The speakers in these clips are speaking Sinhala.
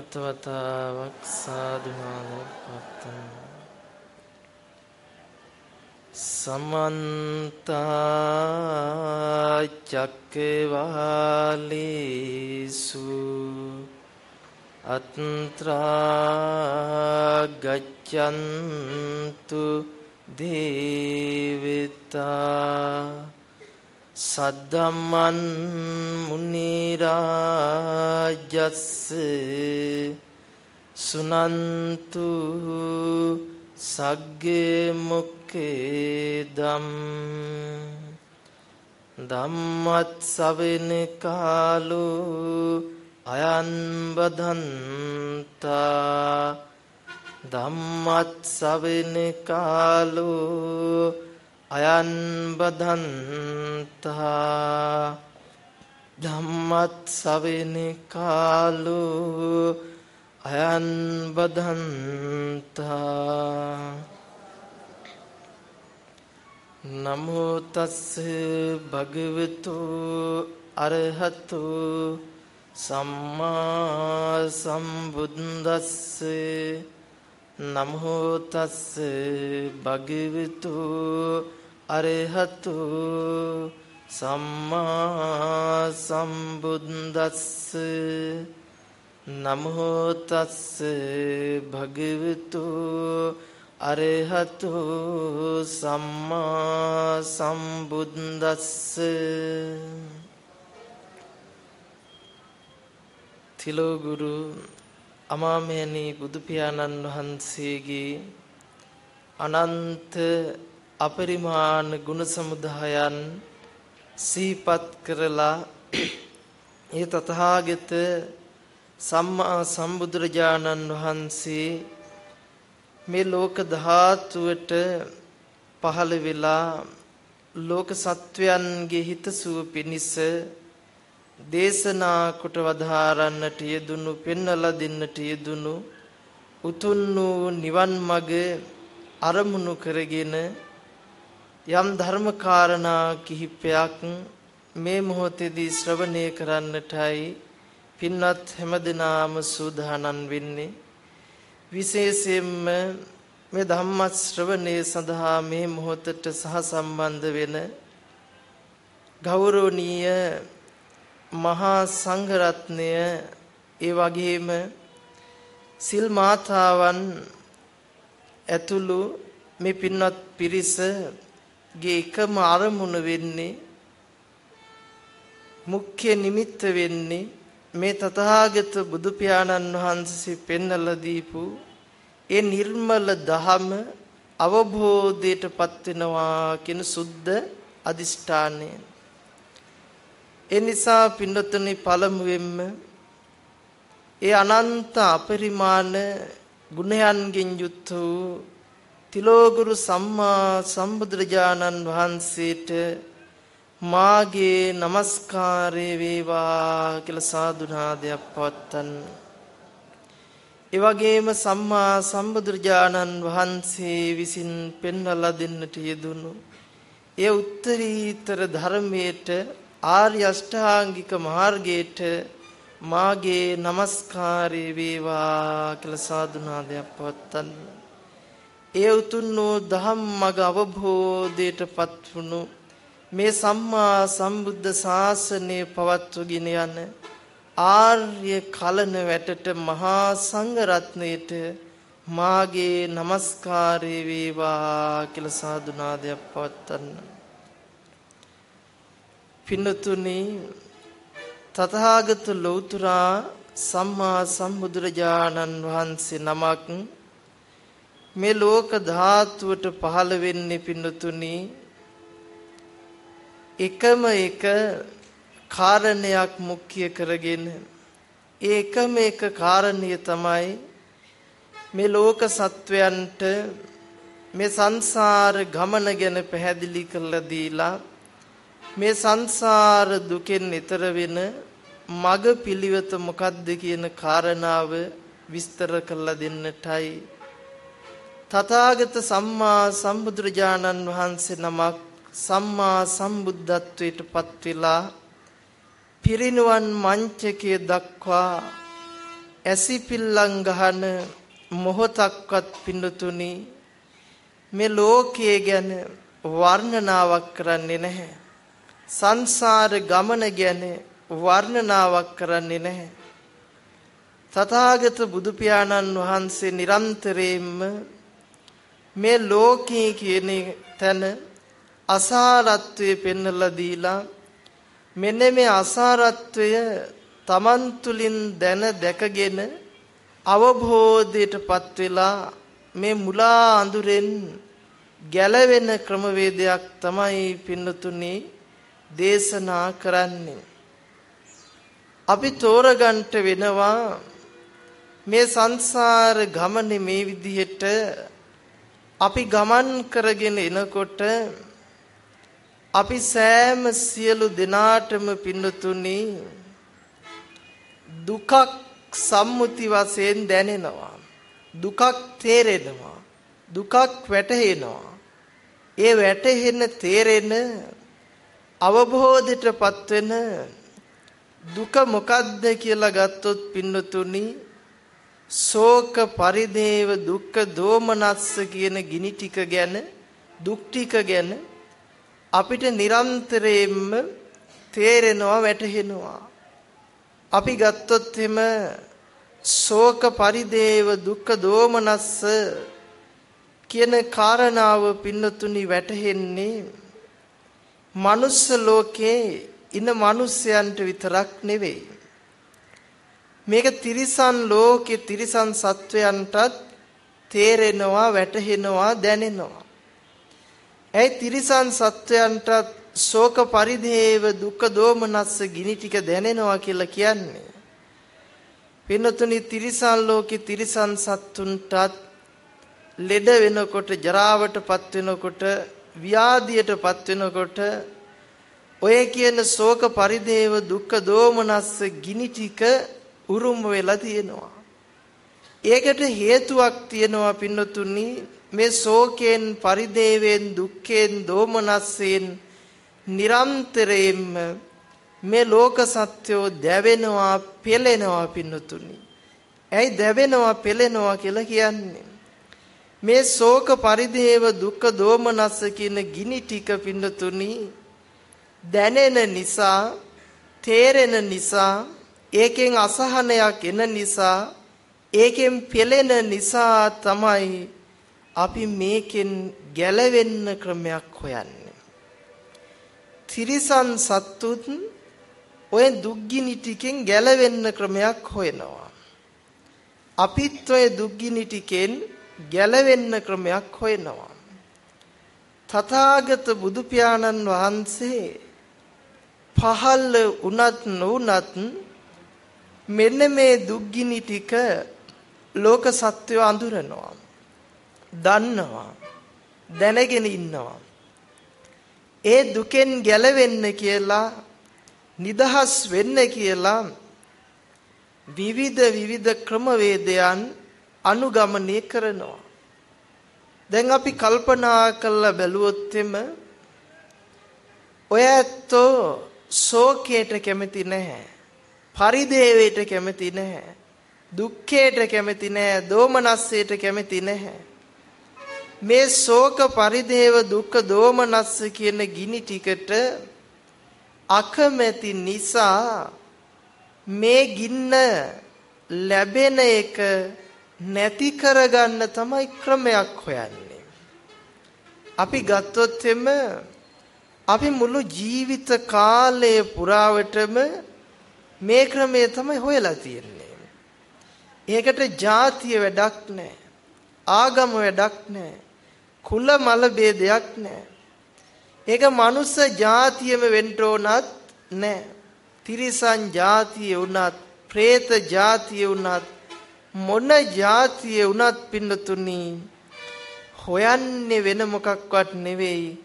නැවත වතාවක් සාදුනාද පත්තන සමන්ත චක්කවාලේසු අත්‍රා ගච්ඡන්තු දේවතා සද්දම්මන් මුනි රාජස්ස සුනන්තු සග්ගේ මුක්කේ දම් ධම්මත් සවෙන කාලෝ අයන් බදන්තා ධම්මත් සවෙන කාලෝ අයන් බදන්තා ධම්මත් සවෙනි කාලු අයන් බදන්තා නමෝ තස්ස භගවතු අරහතු සම්මා සම්බුද්දස්ස නමෝ තස්ස භගවතු අරහතු සම්මා සම්බුද්දස්ස නමෝ තස්ස භගවතු අරහතු සම්මා සම්බුද්දස්ස තිලෝ ගුරු අමාමෑණී බුදු පියාණන් වහන්සේගේ අනන්ත අපරිමාණ ගුණ සමුදායන් සිහිපත් කරලා ඒ තථාගත සම්මා සම්බුදුරජාණන් වහන්සේ මේ ලෝක ධාතුවට පහළ වෙලා ලෝක සත්වයන්ගේ හිතසුව පිණිස දේශනා කොට වදාරන්නට යෙදුණු පෙන්වලා දෙන්නට යෙදුණු උතුම් වූ නිවන් මඟ අරමුණු කරගෙන යම් ධර්ම කාරණා කිහිපයක් මේ මොහොතේදී ශ්‍රවණය කරන්නටයි පින්වත් හැමදෙනාම සූදානම් වෙන්නේ. විශේෂයෙන්ම මේ ධම්ම ශ්‍රවණය සඳහා මේ මොහොතට සහ සම්බන්ධ වෙන ගෞරවනීය මහා සංඝරත්නය ඒ වගේම සිල් මාතාවන් ඇතුළු මේ පින්වත් පිරිසගේ එකම අරමුණ වෙන්නේ මුඛ්‍ය නිමිත්ත වෙන්නේ මේ තථාගත බුදු පියාණන් වහන්සේ පෙන්වලා දීපු ඒ නිර්මල දහම අවබෝධයටපත් වෙනවා කියන සුද්ධ අදිෂ්ඨානයෙන් ඒ නිසා පින්නතුනි පළමුවෙන්ම ඒ අනන්ත අපරිමාණ ගුණයන්ගෙන් යුත් වූ තිලෝගුරු සම්මා සම්බුදුරජාණන් වහන්සේට මාගේ নমස්කාරය වේවා කියලා සාදුනාදයක් පවත්තන්. ඒ වගේම සම්මා සම්බුදුරජාණන් වහන්සේ විසින් පෙන්වලා දෙන්නට යෙදුණු ඒ උත්තරීතර ධර්මයට ආර්ය අෂ්ටාංගික මාර්ගයට මාගේ নমස්කාරය වේවා කියලා සාදුනාදයක් පවත්තන්නේ ඒ උතුම් වූ ධම්මග අවබෝධයටපත් වුණු මේ සම්මා සම්බුද්ධ ශාසනය පවත්වගෙන යන ආර්ය කලන වැටට මහා සංඝ රත්නයට මාගේ নমස්කාරය වේවා කියලා සාදුනාදයක් පවත්තන්න. පින්නතුනි තථාගත ලෞතුරා සම්මා සම්බුදුරජාණන් වහන්සේ නමක් මේ ලෝක ධාතුවට පහළ වෙන්නේ පින්නතුනි එකම එක කාරණයක් මුඛ්‍ය කරගෙන ඒ එකම එක කාරණිය තමයි මේ ලෝක සත්වයන්ට මේ සංසාර ගමන ගැන පැහැදිලි කරලා දීලා මේ සංසාර දුකෙන් ඈතර වෙන මග පිළිවෙත මොකක්ද කියන කාරණාව විස්තර කරලා දෙන්නටයි තථාගත සම්මා සම්බුදුරජාණන් වහන්සේ නමක් සම්මා සම්බුද්ධත්වයට පත් වෙලා පිරිනුවන් මංචකයේ දක්වා ඇසිපිල්ලම් ගහන මොහොතක්වත් පින්නතුනි මේ ලෝකයේ ගැන වර්ණනාවක් කරන්නේ නැහැ. සංසාර ගමන ගැන වර්ණනාවක් කරන්නේ නැහැ. තථාගත බුදු පියාණන් වහන්සේ නිරන්තරයෙන්ම මේ ලෝකයේ කියන තැන අසාරත්වයේ පෙන්වලා දීලා මෙන්න මේ අසාරත්වය තමන් තුලින් දැන දැකගෙන අවබෝධයටපත් වෙලා මේ මුලා අඳුරෙන් ගැලවෙන ක්‍රමවේදයක් තමයි පින්නතුනි දේශනා කරන්නේ. අපි තෝරගන්න වෙනවා මේ සංසාර ගමනේ මේ විදිහට අපි ගමන් කරගෙන එනකොට අපි සෑම සියලු දෙනාටම පින්නතුනි දුකක් සම්මුති වශයෙන් දැනෙනවා. දුකක් තේරෙනවා. දුකක් වැටහෙනවා. ඒ වැටහෙන තේරෙන අවබෝධයටපත් වෙන දුක මොකද්ද කියලා ගත්තොත් පින්නතුනි ශෝක පරිදේව දුක්ඛ දෝමනස්ස කියන ගිනි ටික ගැන දුක් ටික ගැන අපිට නිරන්තරයෙන්ම තේරෙනවා වැටහෙනවා. අපි ගත්තොත් එම ශෝක පරිදේව දුක්ඛ දෝමනස්ස කියන කාරණාව පින්නතුනි වැටහෙන්නේ මනුස්ස ලෝකේ ඉන්න මිනිස්යන්ට විතරක් නෙවෙයි. මේක තිරිසන් ලෝකේ තිරිසන් සත්වයන්ටත් තේරෙනවා වැටහෙනවා දැනෙනවා ඒ තිරිසන් සත්වයන්ටත් ශෝක පරිදේව දුක්ඛ දෝමනස්ස ගිනි ටික දැනෙනවා කියලා කියන්නේ. පින්නතුනි තිරිසන් ලෝකේ තිරිසන් සත්තුන්ටත් ලෙඩ වෙනකොට ජරාවටපත් වෙනකොට ව්‍යාධියටපත් වෙනකොට ඔය කියන ශෝක පරිදේව දුක්ඛ දෝමනස්ස ගිනි ටික උරුම වෙලා තියෙනවා. ඒකට හේතුවක් තියෙනවා පින්නතුනි මේ ශෝකයෙන් පරිදේවෙන් දුක්ඛයෙන් දෝමනස්සෙන් නිරන්තරයෙන්ම මේ ලෝක සත්‍යෝ දැවෙනවා පෙළෙනවා පින්නතුනි. ඇයි දැවෙනවා පෙළෙනවා කියලා කියන්නේ? මේ ශෝක පරිදේව දුක්ඛ දෝමනස්ස කියන ගිනි ටික පින්නතුනි දැනෙන නිසා තේරෙන නිසා ඒකෙන් අසහනයක් එන නිසා ඒකෙන් පෙළෙන නිසා තමයි අපි මේකෙන් ගැලවෙන්න ක්‍රමයක් හොයන්නේ තිරිසන් සත්තුත් ඔය දුක්ගිනි ටිකෙන් ගැලවෙන්න ක්‍රමයක් හොයනවා. අපිත් ඔය දුක්ගිනි ටිකෙන් ගැලවෙන්න ක්‍රමයක් හොයනවා. තථාගත බුදු පියාණන් වහන්සේ පහළ උනත් නොඋනත් මෙන්න මේ දුක්ගිනි ටික ලෝක සත්‍යය අඳුරනවා. දන්නවා. දැනගෙන ඉන්නවා. ඒ දුකෙන් ගැලවෙන්න කියලා නිදහස් වෙන්න කියලා විවිධ විවිධ ක්‍රමවේදයන් අනුගමනය කරනවා. දැන් අපි කල්පනා කරලා බැලුවොත් එම ඔය ඇත්තෝ ශෝකයට කැමති නැහැ. පරිදේවයට කැමති නැහැ. දුක්ඛයට කැමති නැහැ. දෝමනස්සයට කැමති නැහැ. මේ ශෝක පරිදේව දුක්ඛ දෝමනස්ස කියන ගිනි ටිකට අකමැති නිසා මේ ගින්න ලැබෙන එක නැති කරගන්න තමයි ක්‍රමයක් හොයන්නේ. අපි ගත්තොත් එම අපි මුළු ජීවිත කාලය පුරාවටම මේ ක්‍රමය තමයි හොයලා තියෙන්නේ. ඒකට ಜಾතිය වැඩක් නැහැ. ආගම වැඩක් නැහැ. කුල මල ભેදයක් නැහැ. ඒක මනුස්ස જાතියෙම වෙන්න ඕනත් නැහැ. තිරිසන් જાතිය උනත්, പ്രേත જાතිය උනත්, මොන જાතිය උනත් පින්නතුනි හොයන්නේ වෙන මොකක්වත් නෙවෙයි.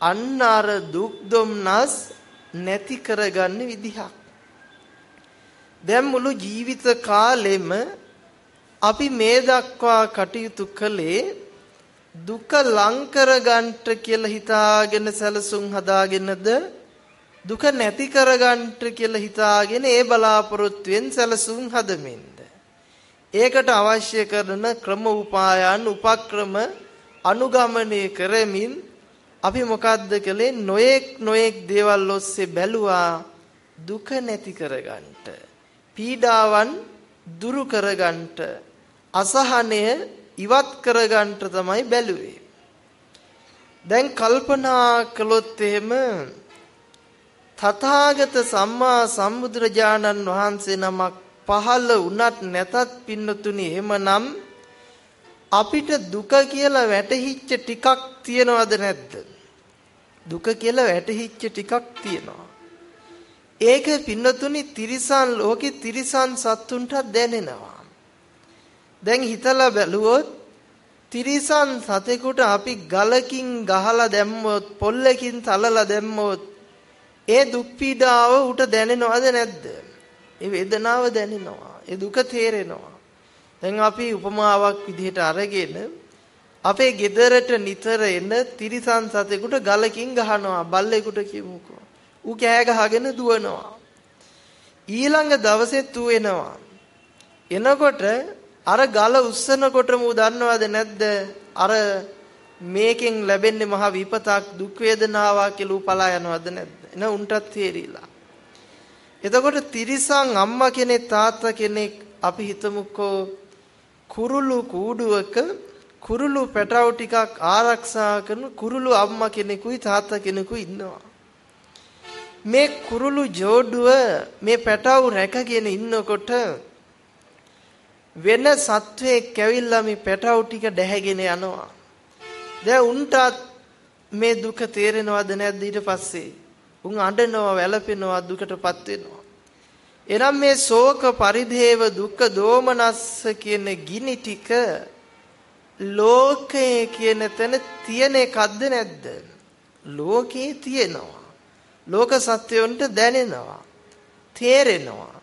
අන්න අර දුක් දුම්නස් නැති කරගන්න විදිහක්. දැන් මුළු ජීවිත කාලෙම අපි මේ දක්වා කටයුතු කළේ දුක ලං කරගන්නට කියලා හිතාගෙන සැලසුම් හදාගෙනද දුක නැති කරගන්නට කියලා හිතාගෙන ඒ බලාපොරොත්තුෙන් සැලසුම් හදමින්ද? ඒකට අවශ්‍ය කරන ක්‍රම උපායන් උපක්‍රම අනුගමනය කරමින් අපි මොකද්ද කළේ? නොයෙක් නොයෙක් දේවල් ඔස්සේ බැලුවා දුක නැති කරගන්නට. පීඩාවන් දුරු කරගන්නට අසහනය ඉවත් කරගන්නට තමයි බැලුවේ දැන් කල්පනා කළොත් එහෙම තථාගත සම්මා සම්බුදුරජාණන් වහන්සේ නමක් පහළ වුණත් නැතත් පින්නතුනි එහෙමනම් අපිට දුක කියලා වැටහිච්ච ටිකක් තියනවද නැද්ද? දුක කියලා වැටහිච්ච ටිකක් තියෙනවා. ඒක පින්නතුනි තිරිසන් ලෝකේ තිරිසන් සත්තුන්ට දැනෙනවා. දැන් හිතලා බැලුවොත් තිරිසන් සතෙකුට අපි ගලකින් ගහලා දැම්මොත් පොල්ලකින් තලලා දැම්මොත් ඒ දුක් පීඩාව උට දැනෙනවද නැද්ද? ඒ වේදනාව දැනෙනවා. ඒ දුක තේරෙනවා. දැන් අපි උපමාවක් විදිහට අරගෙන අපේ ගෙදරට නිතර එන තිරිසන් සතෙකුට ගලකින් ගහනවා බල්ලෙකුට කියමුකෝ. ඌ කෑ ගහගෙන දුවනවා. ඊළඟ දවසෙත් ඌ එනවා. එනකොට අර ගල උස්සනකොටම ඌ දන්නවද නැද්ද? අර මේකෙන් ලැබෙන්නේ මහ විපතක් දුක් වේදනාවක් කියලා ඌ පලා යනවද නැද්ද? එන උන්ටත් තේරිලා. එතකොට තිරිසන් අම්මා කෙනෙක් තාත්තා කෙනෙක් අපි හිතමුකෝ කුරුළු කූඩුවක කුරුළු පැටව ටිකක් ආරක්ෂා කරන කුරුළු අම්මා කෙනෙකුයි තාත්තා කෙනෙකුයි ඉන්නවා. මේ කුරුළු ජෝඩුව මේ පැටව රැකගෙන ඉන්නකොට වෙන සත්වයෙක් ඇවිල්ලා මේ පැටව ටික දැහැගෙන යනවා. දැන් උන්ටත් මේ දුක තේරෙනවද නැද්ද ඊට පස්සේ? උන් අඬනවා වැළපෙනවා දුකටපත් වෙනවා. එනම් මේ ශෝක පරිදේව දුක්ඛ දෝමනස්ස කියන ගිනි ටික ලෝකයේ කියන තැන තියෙන එකක්ද නැද්ද? ලෝකේ තියෙනවා. ලෝක සත්‍යයන්ට දැනෙනවා. තේරෙනවා.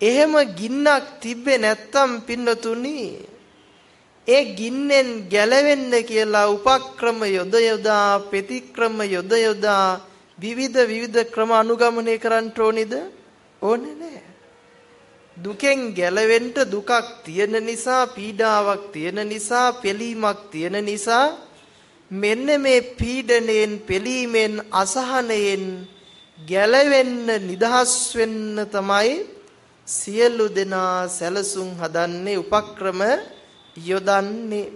එහෙම ගින්නක් තිබ්බේ නැත්තම් පින්නතුනි ඒ ගින්නෙන් ගැලවෙන්න කියලා උපක්‍රම යොද යොදා ප්‍රතික්‍රම යොද යොදා විවිධ විවිධ ක්‍රම අනුගමනය කරන්න ඕනේද? ඕනේ නෑ. දුකෙන් ගැලවෙන්න දුකක් තියෙන නිසා, පීඩාවක් තියෙන නිසා, පෙලීමක් තියෙන නිසා මෙන්න මේ පීඩණයෙන්, පෙලීමෙන්, අසහනයෙන් ගැලවෙන්න නිදහස් වෙන්න තමයි සියලු දෙනා සැලසුම් හදන්නේ උපක්‍රම යොදන්නේ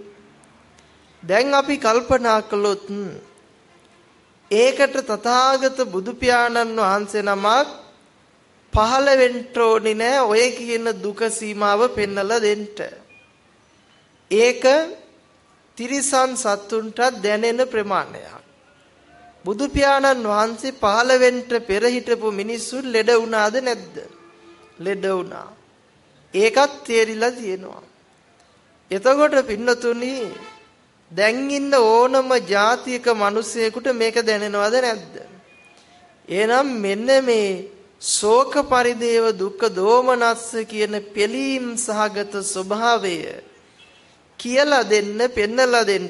දැන් අපි කල්පනා කළොත් ඒකට තථාගත බුදු පියාණන් වහන්සේ නමක් පහළ වෙන්න ඕනේ නෑ ඔය කියන දුක සීමාව පෙන්නලා දෙන්න. ඒක තිරිසන් සත්තුන්ට දැනෙන ප්‍රමාණයක්. බුදු පියාණන් වහන්සේ පහළ වෙන්න පෙර හිටපු මිනිස්සු ලෙඩ වුණාද නැද්ද? ලෙඩ වුණා. ඒකත් තේරිලා තියෙනවා. එතකොට පින්නතුනි දැන් ඉන්න ඕනම જાතියක මිනිසෙකුට මේක දැනෙනවද නැද්ද? එහෙනම් මෙන්න මේ ශෝක පරිදේව දුක්ඛ දෝමනස්ස කියන පිළීම් සහගත ස්වභාවය කියලා දෙන්න පෙන්නලා දෙන්න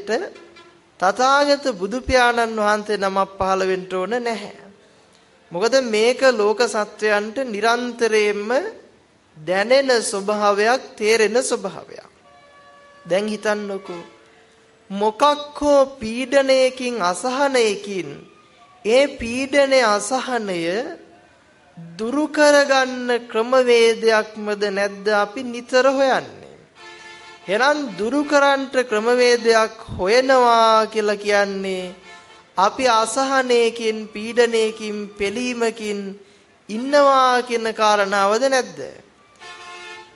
තථාගත බුදු පියාණන් වහන්සේ නමක් පහළ වෙන්න ඕන නැහැ. මොකද මේක ලෝක සත්වයන්ට නිරන්තරයෙන්ම දැනෙන ස්වභාවයක් තේරෙන ස්වභාවයක්. දැන් හිතන්නකෝ මොකක් හෝ පීඩණයකින් අසහනයකින් ඒ පීඩනය අසහනය දුරු කරගන්න ක්‍රමවේදයක්මද නැද්ද අපි නිතර හොයන්නේ. එහෙනම් දුරු කරන්නට ක්‍රමවේදයක් හොයනවා කියලා කියන්නේ අපි අසහනයකින් පීඩනයකින් පෙලීමකින් ඉන්නවා කියන කාරණාවද නැද්ද?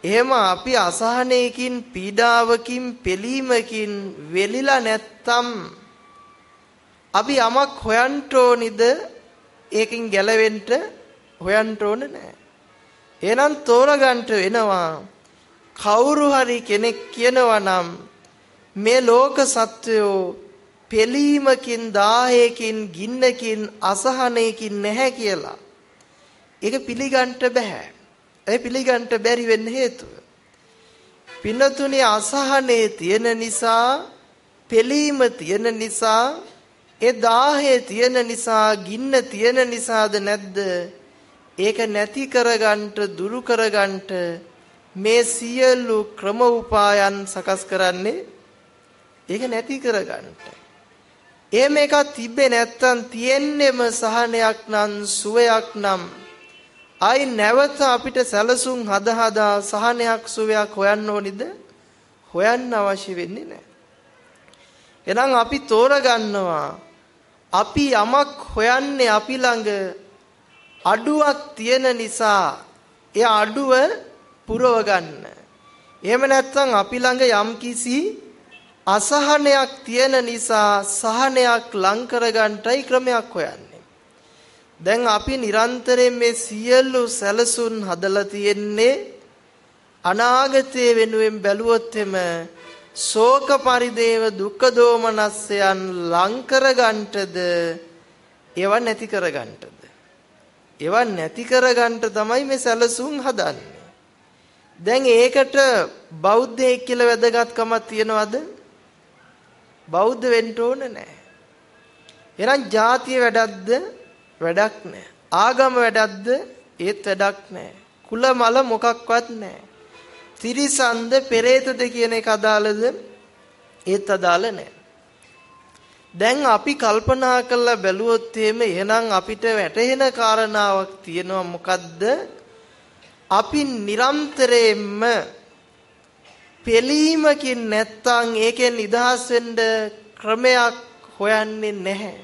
එහෙම අපි අසහනයකින් පීඩාවකින් පෙලීමකින් වෙලිලා නැත්තම් අපි යමක් හොයන්න ඕනිද ඒකෙන් ගැලවෙන්න හොයන්න ඕන නෑ. එහෙනම් තෝරගන්න වෙනවා කවුරු හරි කෙනෙක් කියනවා නම් මේ ලෝක සත්වයෝ පෙලීමකින් දාහයකින් ගින්නකින් අසහනයකින් නැහැ කියලා. ඒක පිළිගන්න බෑ. ඒ පිළිගන්න බැරි වෙන්න හේතුව. පින්නතුනේ අසහනේ තියෙන නිසා, පෙලීම තියෙන නිසා, ඒ දාහය තියෙන නිසා, ගින්න තියෙන නිසාද නැද්ද? ඒක නැති කරගන්න, දුරු කරගන්න මේ සියලු ක්‍රම උපායන් සකස් කරන්නේ ඒක නැති කරගන්නට. එහෙම එකක් තිබ්බේ නැත්තම් තියෙන්නෙම සහනයක් නම් සුවයක් නම් ආයි නැවත අපිට සැලසුම් හද හදා සහනයක් සුවයක් හොයන්න ඕනිද? හොයන්න අවශ්‍ය වෙන්නේ නැහැ. එහෙනම් අපි තෝරගන්නවා අපි යමක් හොයන්නේ අපි ළඟ අඩුවක් තියෙන නිසා ඒ අඩුව පුරව ගන්න. එහෙම නැත්නම් අපි ළඟ යම්කිසි අසහනයක් තියෙන නිසා සහනයක් ලං කරගන්නටයි ක්‍රමයක් හොයන්නේ. දැන් අපි නිරන්තරයෙන් මේ සියලු සැලසුම් හදලා තියෙන්නේ අනාගතයේ වෙනුවෙන් බැලුවොත් එම ශෝක පරිදේව දුක්ඛ දෝමනස්යන් ලං කරගන්නටද ඒව නැති කරගන්නටද ඒව නැති කරගන්න තමයි මේ සැලසුම් හදන්නේ දැන් ඒකට බෞද්ධයෙක් කියලා වැදගත්කමක් තියනවද? බෞද්ධ වෙන්න ඕන නැහැ එහෙනම් ජාතිය වැඩක්ද? වැඩක් නැහැ ආගම වැඩක්ද? ඒත් වැඩක් නැහැ කුල මල මොකක්වත් නැහැ තිරිසන්ද පෙරේතද කියන එක අදාළද? ඒත් අදාළ නැහැ. දැන් අපි කල්පනා කරලා බැලුවොත් එහෙම එහෙනම් අපිට වැටහෙන කාරණාවක් තියෙනවා මොකද්ද? අපි නිරන්තරයෙන්ම පෙලීමකින් නැත්තම් ඒකෙන් නිදහස් වෙන්න ක්‍රමයක් හොයන්නේ නැහැ.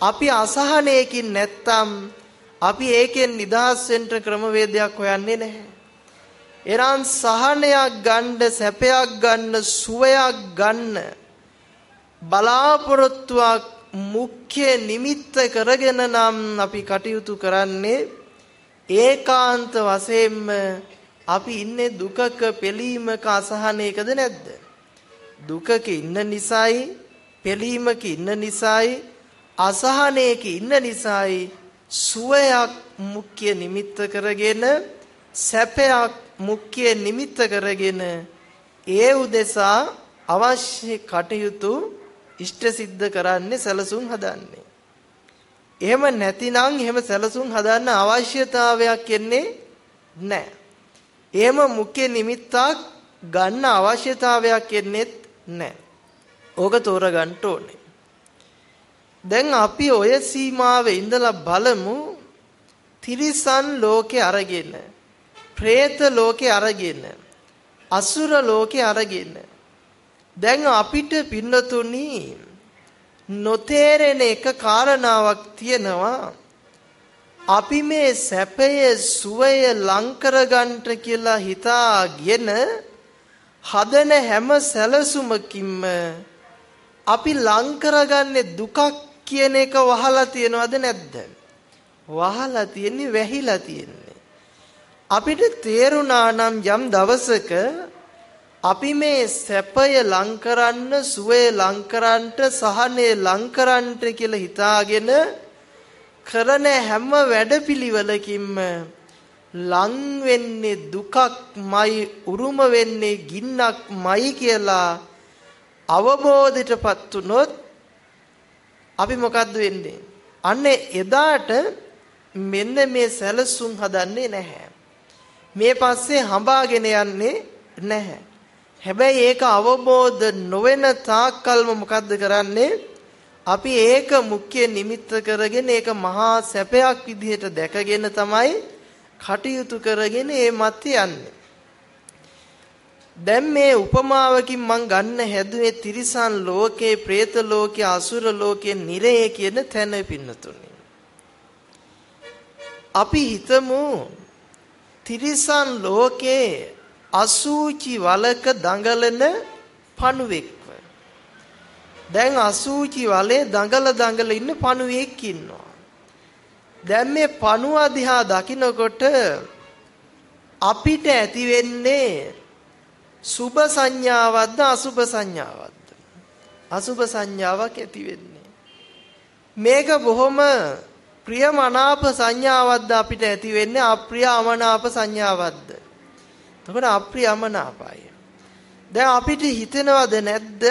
අපි අසහනයකින් නැත්තම් අපි ඒකෙන් නිදහස් වෙන්න ක්‍රමවේදයක් හොයන්නේ නැහැ. එරන් සහනයක් ගන්න සැපයක් ගන්න සුවයක් ගන්න බලාපොරොත්තුවක් මුඛ්‍ය නිමිත්ත කරගෙන නම් අපි කටයුතු කරන්නේ ඒකාන්ත වශයෙන්ම අපි ඉන්නේ දුකක පෙලීමක අසහනයකද නැද්ද දුකක ඉන්න නිසායි පෙලීමක ඉන්න නිසායි අසහනයක ඉන්න නිසායි සුවයක් මුඛ්‍ය නිමිත්ත කරගෙන සැපයක් මුඛ්‍ය නිමිත්ත කරගෙන ඒ උදෙසා අවශ්‍ය කටයුතු ඉෂ්ට සිද්ධ කරන්නේ සැලසුම් හදන්නේ. එහෙම නැතිනම් එහෙම සැලසුම් හදන්න අවශ්‍යතාවයක් එන්නේ නැහැ. එහෙම මුඛ්‍ය නිමිත්තක් ගන්න අවශ්‍යතාවයක් එන්නේත් නැහැ. ඕක තෝරගන්න ඕනේ. දැන් අපි ඔය සීමාවේ ඉඳලා බලමු තිරිසන් ලෝකේ අරගෙන പ്രേත ලෝකේ අරගෙන අසුර ලෝකේ අරගෙන දැන් අපිට පින්නතුනි නොතේරෙන එක කාරණාවක් තියෙනවා අපි මේ සැපය සුවය ලං කරගන්නට කියලා හිතාගෙන හදන හැම සැලසුමකින්ම අපි ලං කරගන්නේ දුකක් කියන එක වහලා තියනවද නැද්ද? වහලා තියෙන්නේ වැහිලා තියෙන්නේ. අපිට තේරුණා නම් යම් දවසක අපි මේ සැපය ලං කරන්න සුවය ලං කරන්නට සහනය ලං කරන්නට කියලා හිතාගෙන කරන හැම වැඩපිළිවෙලකින්ම ලං වෙන්නේ දුකක්මයි උරුම වෙන්නේ ගින්නක්මයි කියලා අවබෝධයටපත් උනොත් අපි මොකද්ද වෙන්නේ අන්න එදාට මෙන්න මේ සැලසුම් හදන්නේ නැහැ මේ පස්සේ හඹාගෙන යන්නේ නැහැ. හැබැයි ඒක අවබෝධ නොවන තාක්කල්ම මොකද්ද කරන්නේ? අපි ඒක මුඛ්‍ය නිමිත්ත කරගෙන ඒක මහා සැපයක් විදිහට දැකගෙන තමයි කටයුතු කරගෙන ඒ මත යන්නේ. දැන් මේ උපමාවකින් මම ගන්න හැදුවේ තිරිසන් ලෝකේ, പ്രേත ලෝකේ, අසුර ලෝකේ, නිරය කියන තැන පින්නතුනේ. අපි හිතමු තිරිසන් ලෝකේ අසූචි වලක දඟලන පණුවෙක්ව. දැන් අසූචි වලේ දඟල දඟල ඉන්න පණුවෙක් ඉන්නවා. දැන් මේ පණුව දිහා දකිනකොට අපිට ඇති වෙන්නේ සුභ සංඥාවක්ද අසුභ සංඥාවක්ද? අසුභ සංඥාවක් ඇති වෙන්නේ. මේක බොහොම ප්‍රියමනාප සංඥාවක්ද අපිට ඇති වෙන්නේ අප්‍රිය අමනාප සංඥාවක්ද? එතකොට අප්‍රියමනාපයි. දැන් අපිට හිතෙනවද නැද්ද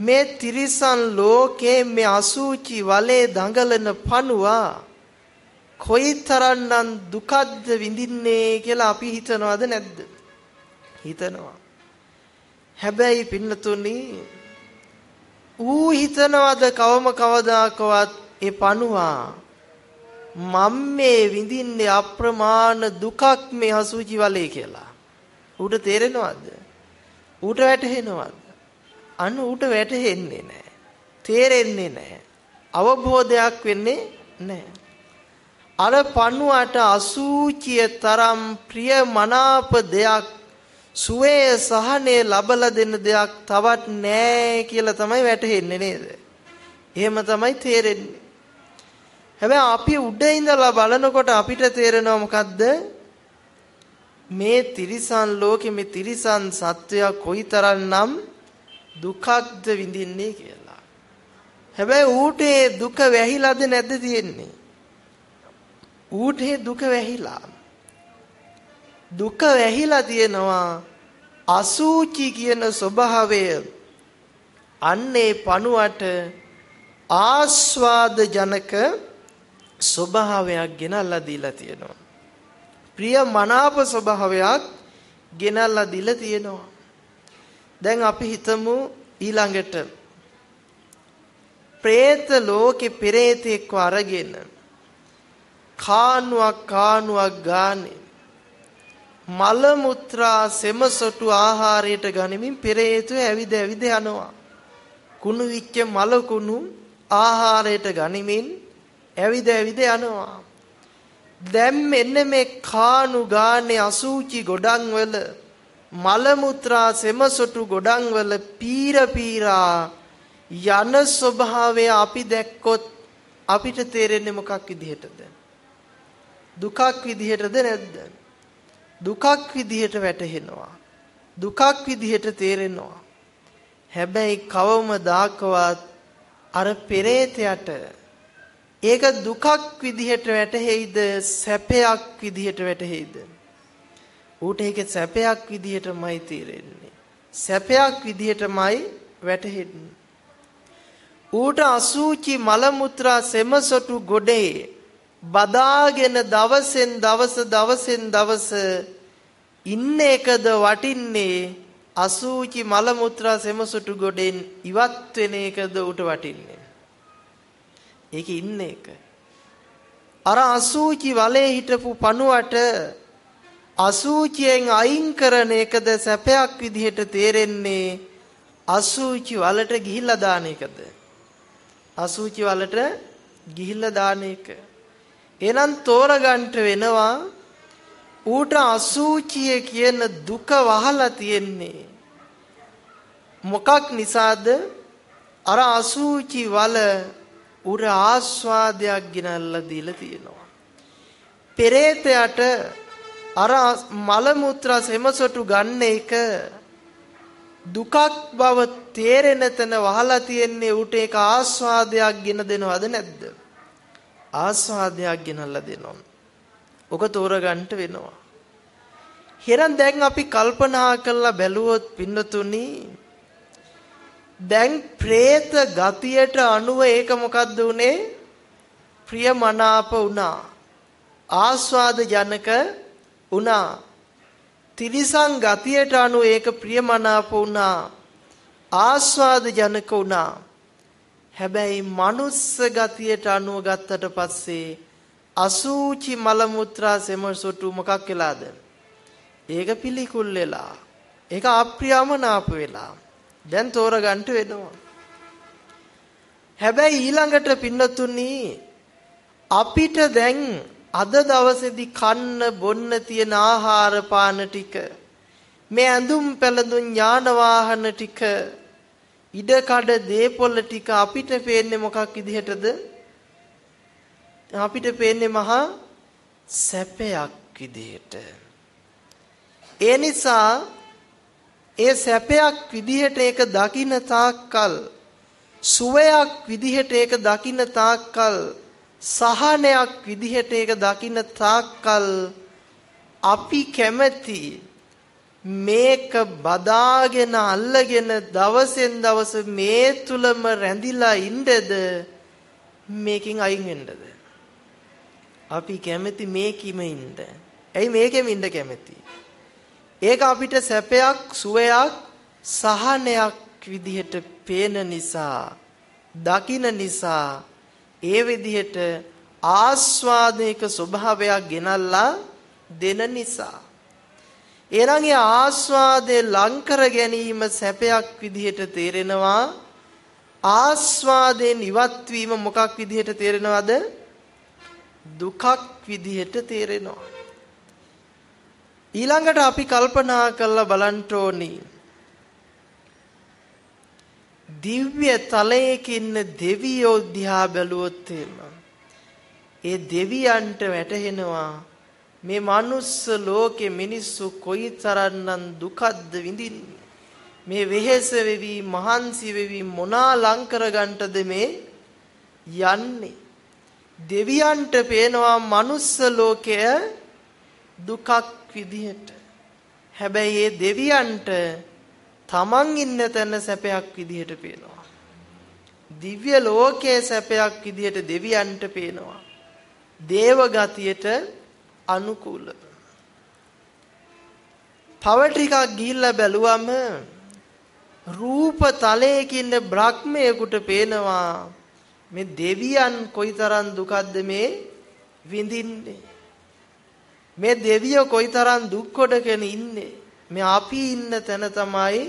මේ තිරිසන් ලෝකේ මේ අසූචි වලේ දඟලන පණුවා කොයිතරම්නම් දුකද්ද විඳින්නේ කියලා අපි හිතනවද නැද්ද? හිතනවා. හැබැයි පින්නතුනි ඌ හිතනවද කවම කවදාකවත් ඒ පණුවා මම මේ විඳින්නේ අප්‍රමාණ දුකක් මේ අසුචි වලේ කියලා. ඌට තේරෙනවද? ඌට වැටහෙනවද? අන්න ඌට වැටහෙන්නේ නැහැ. තේරෙන්නේ නැහැ. අවබෝධයක් වෙන්නේ නැහැ. අර පණුවට අසූචිය තරම් ප්‍රිය මනාප දෙයක් සුවේ සහනේ ලබලා දෙන්න දෙයක් තවත් නැහැ කියලා තමයි වැටහෙන්නේ නේද? එහෙම තමයි තේරෙන්නේ. හැබැයි අපි උඩ ඉඳලා බලනකොට අපිට තේරෙනවා මොකද්ද? මේ තිරිසන් ලෝකෙ මේ තිරිසන් සත්වයා කොයිතරම්නම් දුකක්ද විඳින්නේ කියලා. හැබැයි ඌට දුක වැහිලාද නැද්ද තියෙන්නේ? ඌට දුක වැහිලා. දුක වැහිලා තියෙනවා අසූචි කියන ස්වභාවය අන්නේ පණුවට ආස්වාද ජනක ස්වභාවයක් ගෙනල්ලා දීලා තියෙනවා. ප්‍රිය මනාප ස්වභාවයක් ගෙනල්ලා දීලා තියෙනවා. දැන් අපි හිතමු ඊළඟට പ്രേත ලෝකේ පෙරේතෙක්ව අරගෙන කානුවක් කානුවක් ගානේ මල මුත්‍රා සෙමසොටු ආහාරයට ගනිමින් පෙරේතු ඇවිද ඇවිද යනවා කුණු විච්ච මල කුණු ආහාරයට ගනිමින් ඇවිද ඇවිද යනවා දැන් මෙන්න මේ කානු ගානේ අසූචි ගොඩන් වල මල මුත්‍රා සෙමසොටු ගොඩන් වල පීර පීරා යන ස්වභාවය අපි දැක්කොත් අපිට තේරෙන්නේ මොකක් විදිහටද දුකක් විදිහටද නැද්ද? දුකක් විදිහට වැටහෙනවා. දුකක් විදිහට තේරෙනවා. හැබැයි කවම දාකවත් අර පෙරේතයට ඒක දුකක් විදිහට වැටහෙයිද සැපයක් විදිහට වැටහෙයිද? ඌට ඒක සැපයක් විදිහටමයි තේරෙන්නේ. සැපයක් විදිහටමයි වැටහෙන්නේ. ඌට අසූචි මල මුත්‍රා සෙමසොටු ගොඩේ බදාගෙන දවසෙන් දවස දවසෙන් දවස ඉන්න එකද වටින්නේ අසූචි මල මුත්‍රා සෙමසුටු ගොඩෙන් ඉවත් වෙන එකද උට වටින්නේ ඒක ඉන්න එක. අර අසූචි වලේ හිටපු පණුවට අසූචියෙන් අයින් කරන එකද සැපයක් විදිහට තේරෙන්නේ අසූචි වලට ගිහිල්ලා දාන එකද? අසූචි වලට ගිහිල්ලා දාන එක. එහෙනම් තෝරගන්න වෙනවා ඌට අසූචිය කියන දුක වහලා තියෙන්නේ. මොකක් නිසාද? අර අසූචි වල උර ආස්වාදයක් ගෙනල්ලා දීලා තියෙනවා පෙරේතයට අර මල මුත්‍රා සෙමසොටු ගන්න එක දුකක් බව තේරෙන තැන වහලා තියෙන්නේ ඌට ඒක ආස්වාදයක් ගෙන දෙනවද නැද්ද ආස්වාදයක් ගෙනල්ලා දෙනවා. ඔක තෝරගන්න වෙනවා. හෙරන් දැන් අපි කල්පනා කරලා බැලුවොත් පින්නතුනි දැන් പ്രേත ගතියට අනුව ඒක මොකද්ද උනේ? ප්‍රියමනාප වුණා. ආස්වාද ජනක වුණා. තිරිසන් ගතියට අනුව ඒක ප්‍රියමනාප වුණා. ආස්වාද ජනක වුණා. හැබැයි මනුස්ස ගතියට අනුව ගත්තට පස්සේ අසූචි මල මුත්‍රා සෙම සොටු මොකක් වෙලාද? ඒක පිළිකුල් වෙලා. ඒක අප්‍රියමනාප වෙලා. දැන් තෝරගන්න වෙනවා. හැබැයි ඊළඟට පින්නතුනි අපිට දැන් අද දවසේදී කන්න බොන්න තියෙන ආහාර පාන ටික මේ ඇඳුම් පැළඳුම් ඥාන වාහන ටික ඉඩකඩ දේපොළ ටික අපිට පේන්නේ මොකක් විදිහටද? අපිට පේන්නේ මහා සැපයක් විදිහට. ඒ නිසා ඒ සැපයක් විදිහට ඒක දකින්න තාක්කල් සුවයක් විදිහට ඒක දකින්න තාක්කල් සහනයක් විදිහට ඒක දකින්න තාක්කල් අපි කැමැති මේක බදාගෙන අල්ලගෙන දවසෙන් දවස මේ තුලම රැඳිලා ඉන්නද මේකෙන් අයින් වෙන්නද අපි කැමති මේකෙම ඉන්න. ඇයි මේකෙම ඉන්න කැමති? ඒක අපිට සැපයක්, සුවයක්, සහනයක් විදිහට පේන නිසා, දකින නිසා ඒ විදිහට ආස්වාදයක ස්වභාවයක් ගෙනල්ලා දෙන නිසා. එනං ඒ ආස්වාදේ ලං කර ගැනීම සැපයක් විදිහට තේරෙනවා. ආස්වාදයෙන් ඉවත් වීම මොකක් විදිහට තේරෙනවද? දුකක් විදිහට තේරෙනවා. ඊළඟට අපි කල්පනා කරලා බලන්න ඕනි. දිව්‍ය තලයක ඉන්න දෙවියෝ දිහා බැලුවොත් ඒ දෙවියන්ට වැටහෙනවා මේ මනුස්ස ලෝකේ මිනිස්සු කොයිතරම්නම් දුකද්ද විඳින්නේ? මේ වෙහෙස වෙවි මහන්සි වෙවි මොනා ලං කරගන්නටද මේ යන්නේ? දෙවියන්ට පේනවා මනුස්ස ලෝකය දුකක් විදිහට. හැබැයි ඒ දෙවියන්ට තමන් ඉන්න තැන සැපයක් විදිහට පේනවා. දිව්‍ය ලෝකයේ සැපයක් විදිහට දෙවියන්ට පේනවා. දේව ගතියට අනුකූල. තව ටිකක් ගිහිල්ලා බැලුවම රූප තලයකින් බ්‍රහ්මයෙකුට පේනවා මේ දෙවියන් කොයිතරම් දුකද්ද මේ විඳින්නේ. මේ දෙවියෝ කොයිතරම් දුක් කොටගෙන ඉන්නේ? මේ අපි ඉන්න තැන තමයි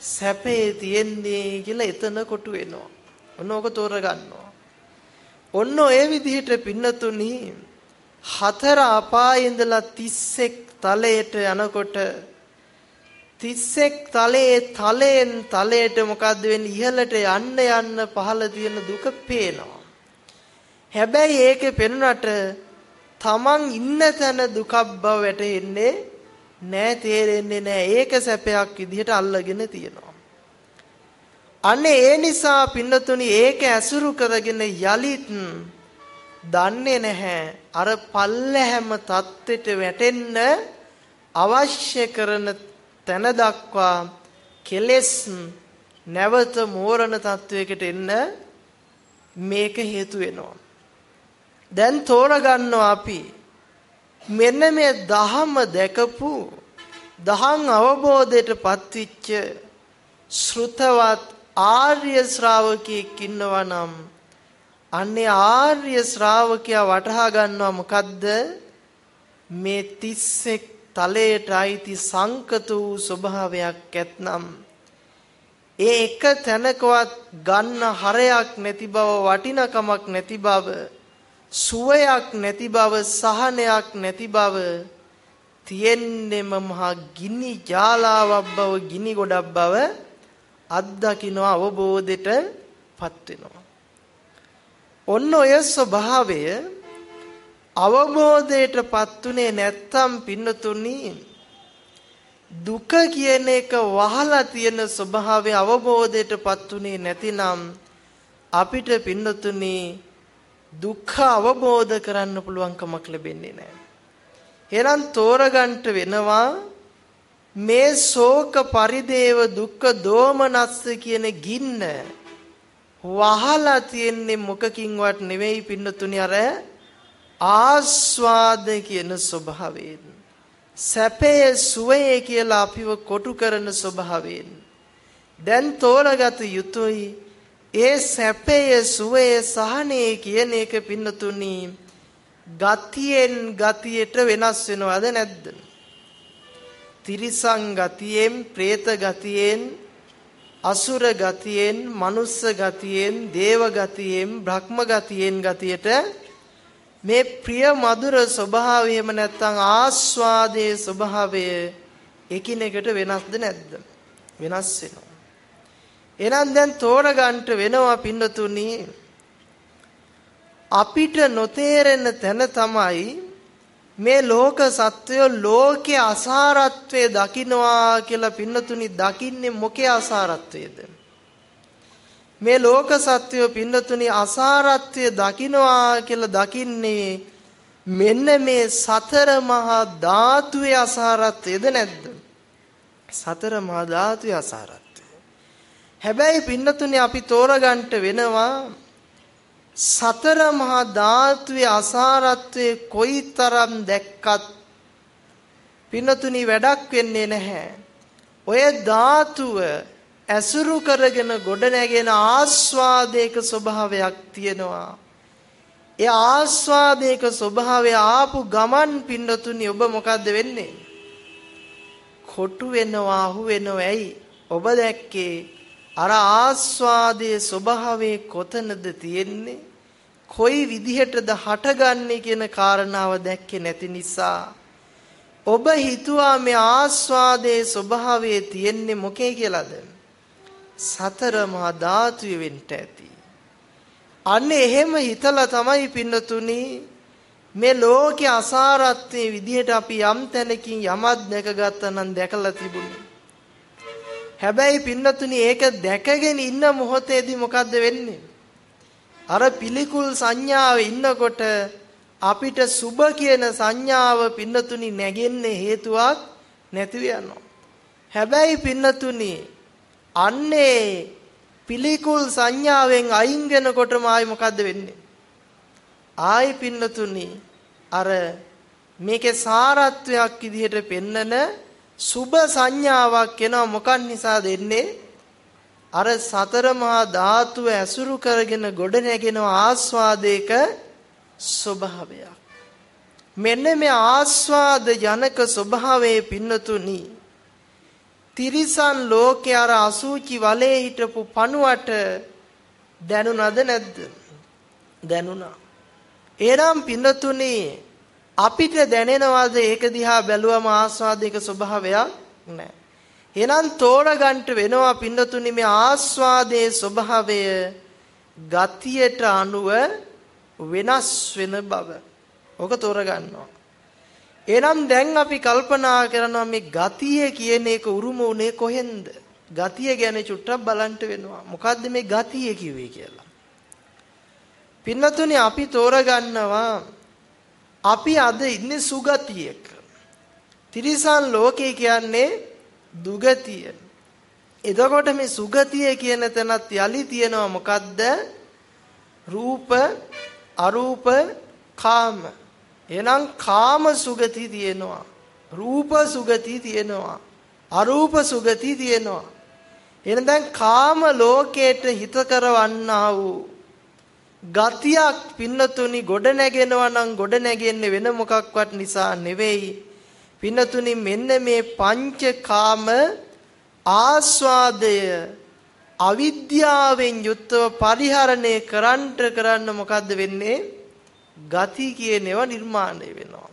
සැපේ තියෙන්නේ කියලා එතන කොටු වෙනවා. ඔන්න ඕක තෝරගන්නවා. ඔන්න ඔය විදිහට පින්නතුනි හතර අපායේ ඉඳලා 31 තලයට යනකොට 31 තලයේ තලයෙන් තලයට මොකද්ද වෙන්නේ? ඉහළට යන්න යන්න පහළ තියෙන දුක පේනවා. හැබැයි ඒකේ පෙනුනට තමන් ඉන්න තැන දුකක් බව වැටහෙන්නේ නෑ තේරෙන්නේ නෑ ඒක සැපයක් විදිහට අල්ලගෙන තියෙනවා. අනේ ඒ නිසා පින්නතුනි ඒක ඇසුරු කරගෙන යලිත් දන්නේ නැහැ අර පල්ලැහැම தත්වෙට වැටෙන්න අවශ්‍ය කරන තැන දක්වා කෙලෙස් නැවත මෝරණ තත්වයකට එන්න මේක හේතු වෙනවා. දැන් තෝරගන්නවා අපි. මෙන්න මේ දහම දැකපු දහම් අවබෝධයට පත්විච්ච ශ්‍රුතවත් ආර්ය ශ්‍රාවකයෙක් ඉන්නවා නම් අන්නේ ආර්ය ශ්‍රාවකයා වටහා ගන්නවා මොකද්ද? මේ 31 තලයට අයිති සංකත වූ ස්වභාවයක් ඇතනම් ඒ එක තැනකවත් ගන්න හරයක් නැති බව වටිනකමක් නැති බව සුවයක් නැති බව සහනයක් නැති බව තියෙන්නෙම මහා ගිනි ජාලාවක් බව ගිනි ගොඩක් බව අත්දකින්න අවබෝධයට පත් වෙනවා. ඔන්න ඔය ස්වභාවය අවබෝධයටපත් උනේ නැත්තම් පින්නතුනි දුක කියන එක වහලා තියෙන ස්වභාවය අවබෝධයටපත් උනේ නැතිනම් අපිට පින්නතුනි දුක්ඛ අවබෝධ කරන්න පුළුවන් කමක් ලැබෙන්නේ නැහැ. එහෙනම් තෝරගන්න වෙනවා මේ ශෝක පරිදේව දුක්ඛ දෝමනස්ස කියන ගින්න වහලා තියෙන්නේ මොකකින්වත් නෙවෙයි පින්නතුනි අර ආස්වාද කියන ස්වභාවයෙන් සැපේ සුවේ කියලා අපිව කොටු කරන ස්වභාවයෙන් දැන් තෝරගත යුතුයි ඒ සැපයේ සුවේ සහනේ කියන එක පින්නතුනි ගතියෙන් ගතියට වෙනස් වෙනවද නැද්ද? තිරිසං ගතියෙන්, പ്രേත ගතියෙන්, අසුර ගතියෙන්, මනුස්ස ගතියෙන්, දේව ගතියෙන්, බ්‍රහ්ම ගතියෙන් ගතියට මේ ප්‍රිය මధుර ස්වභාවයම නැත්තම් ආස්වාදයේ ස්වභාවය එකිනෙකට වෙනස්ද නැද්ද? වෙනස් වෙනවා. එහෙනම් දැන් තෝරගන්න වෙනවා පින්නතුනි අපිට නොතේරෙන තැන තමයි මේ ලෝක සත්වය ලෝකේ අසාරත්වයේ දකින්නවා කියලා පින්නතුනි දකින්නේ මොකේ අසාරත්වයේද? මේ ලෝක සත්වය පින්නතුනි අසාරත්වය දකින්නවා කියලා දකින්නේ මෙන්න මේ සතර මහා ධාතුවේ අසාරත්වයේද නැද්ද? සතර මහා ධාතුවේ අසාරත්වය. හැබැයි පින්නතුනි අපි තෝරගන්න වෙනවා සතර මහා ධාතුවේ අසාරත්වයේ කොයිතරම් දැක්කත් පින්නතුනි වැඩක් වෙන්නේ නැහැ. ඔය ධාතුව ඇසුරු කරගෙන ගොඩ නැගෙන ආස්වාදයක ස්වභාවයක් තියෙනවා. ඒ ආස්වාදයක ස්වභාවය ආපු ගමන් පින්නතුනි ඔබ මොකද්ද වෙන්නේ? කොටු වෙනවා අහු වෙනවා ඇයි? ඔබ දැක්කේ අර ආස්වාදයේ ස්වභාවයේ කොතනද තියෙන්නේ? කොයි විදිහටද හටගන්නේ කියන කාරණාව දැක්කේ නැති නිසා ඔබ හිතුවා මේ ආස්වාදයේ ස්වභාවයේ තියෙන්නේ මොකේ කියලාද? සතර මහා ධාතුවේ වෙන්න ඇති. අන්න එහෙම හිතලා තමයි පින්නතුනි මේ ලෝකේ අසාරත්වයේ විදිහට අපි යම් තැනකින් යමක් දැකගත්තා නම් දැකලා තිබුණේ. හැබැයි පින්නතුනි ඒක දැකගෙන ඉන්න මොහොතේදී මොකද්ද වෙන්නේ? අර පිළිකුල් සංඥාව ඉන්නකොට අපිට සුබ කියන සංඥාව පින්නතුනි නැගෙන්නේ හේතුවක් නැතිව යනවා. හැබැයි පින්නතුනි අන්නේ පිළිකුල් සංඥාවෙන් අයින් වෙනකොටම ආයි මොකද්ද වෙන්නේ? ආයි පින්නතුනි අර මේකේ සාරත්වයක් විදිහට පෙන්නන සුබ සංඥාවක් එනවා මොකක් නිසාද එන්නේ? අර සතර මහා ධාතුව ඇසුරු කරගෙන ගොඩ නැගෙන ආස්වාදයක ස්වභාවයක්. මෙන්න මේ ආස්වාද ජනක ස්වභාවයේ පින්නතුනි තිරිසන් ලෝකේ අර අසූචි වලේ හිටපු පණුවට දැනුණද නැද්ද? දැනුණා. එනම් පින්නතුනි අපිට දැනෙනවද ඒක දිහා බැලුවම ආස්වාදයක ස්වභාවයක් නැහැ. එහෙනම් තෝරගන්න වෙනවා පින්නතුනි මේ ආස්වාදයේ ස්වභාවය ගතියට අනුව වෙනස් වෙන බව. ඔක තෝරගන්නවා. එහෙනම් දැන් අපි කල්පනා කරනවා මේ ගතිය කියන එක උරුම උනේ කොහෙන්ද? ගතිය ගැන චුට්ටක් බලන්න වෙනවා. මොකද්ද මේ ගතිය කිව්වේ කියලා. පින්නතුනි අපි තෝරගන්නවා අපි අද ඉන්නේ සුගතියක. තිරිසන් ලෝකේ කියන්නේ දුගතිය. එතකොට මේ සුගතිය කියන තැනත් යලි තියෙනවා මොකද්ද? රූප, අරූප, කාම. එහෙනම් කාම සුගති තියෙනවා. රූප සුගති තියෙනවා. අරූප සුගති තියෙනවා. එහෙනම් දැන් කාම ලෝකයට හිත කරවන්නා වූ ගතියක් පින්නතුනි ගොඩ නැගෙනවා නම් ගොඩ නැගෙන්නේ වෙන මොකක්වත් නිසා නෙවෙයි පින්නතුනි මෙන්න මේ පංචකාම ආස්වාදය අවිද්‍යාවෙන් යුක්තව පරිහරණය කරන්ට කරන්න මොකද්ද වෙන්නේ? ගති කියනේවා නිර්මාණය වෙනවා.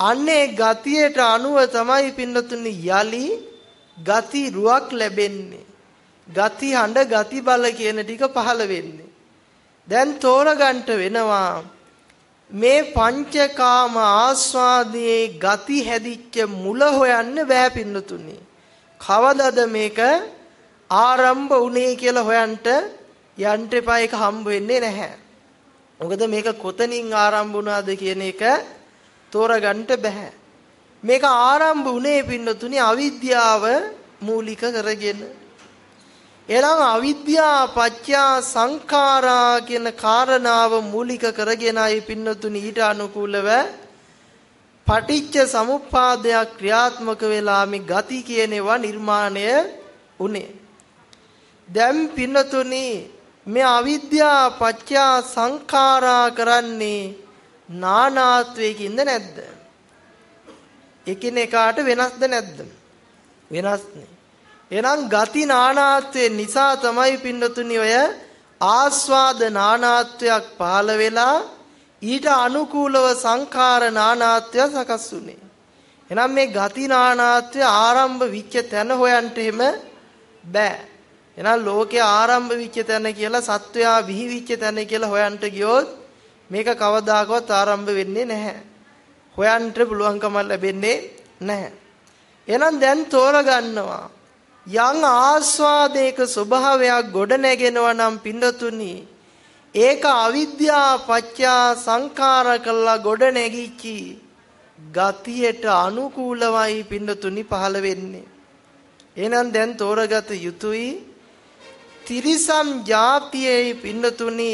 අන්නේ ගතියට අනුව තමයි පින්නතුනි යලි ගති රුවක් ලැබෙන්නේ. ගති හඬ ගති බල කියන ටික පහළ වෙන්නේ. දැන් තෝරගන්න වෙනවා මේ පංචකාම ආස්වාදයේ ගති හැදිච්ච මුල හොයන්න බෑ පින්නතුනි. කවදද මේක ආරම්භ වුනේ කියලා හොයන්ට යන්න එපා ඒක හම්බ වෙන්නේ නැහැ. මොකද මේක කොතනින් ආරම්භ වුණාද කියන එක තෝරගන්න බෑ. මේක ආරම්භ වුණේ පින්නතුනි අවිද්‍යාව මූලික කරගෙන. එහෙනම් අවිද්‍යා පත්‍යා සංඛාරා කියන කාරණාව මූලික කරගෙනයි පින්නතුනි ඊට අනුකූලව පටිච්ච සමුප්පාදයක් ක්‍රියාත්මක වෙලා මේ ගති කියනවා නිර්මාණය උනේ. දැන් පින්නතුනි මේ අවිද්‍යා පත්‍යා සංඛාරා කරන්නේ නානාත්වයකින්ද නැද්ද? එකිනෙකාට වෙනස්ද නැද්ද? වෙනස්නේ. එහෙනම් ගති නානාත්වය නිසා තමයි පින්නතුනි ඔය ආස්වාද නානාත්වයක් පහළ වෙලා ඊට අනුකූලව සංඛාර නානාත්වය සකස් වුනේ. එහෙනම් මේ ගති නානාත්වය ආරම්භ විච්ච තැන හොයන්න එහෙම බෑ. එහෙනම් ලෝකේ ආරම්භ විච්ච තැන කියලා සත්වයා විහිවිච්ච තැන කියලා හොයන්න ගියොත් මේක කවදාකවත් ආරම්භ වෙන්නේ නැහැ. හොයන්න පුළුවන්කම ලැබෙන්නේ නැහැ. එහෙනම් දැන් තෝරගන්නවා යම් ආස්වාදයක ස්වභාවයක් ගොඩ නැගෙනවා නම් පින්නතුනි ඒක අවිද්‍යා පත්‍යා සංඛාර කළා ගොඩ නැගිච්චි ගතියට අනුකූලවයි පින්නතුනි පහළ වෙන්නේ. එහෙනම් දැන් තෝරගත යුතුයි. තිරිසම් જાතියේ පින්නතුනි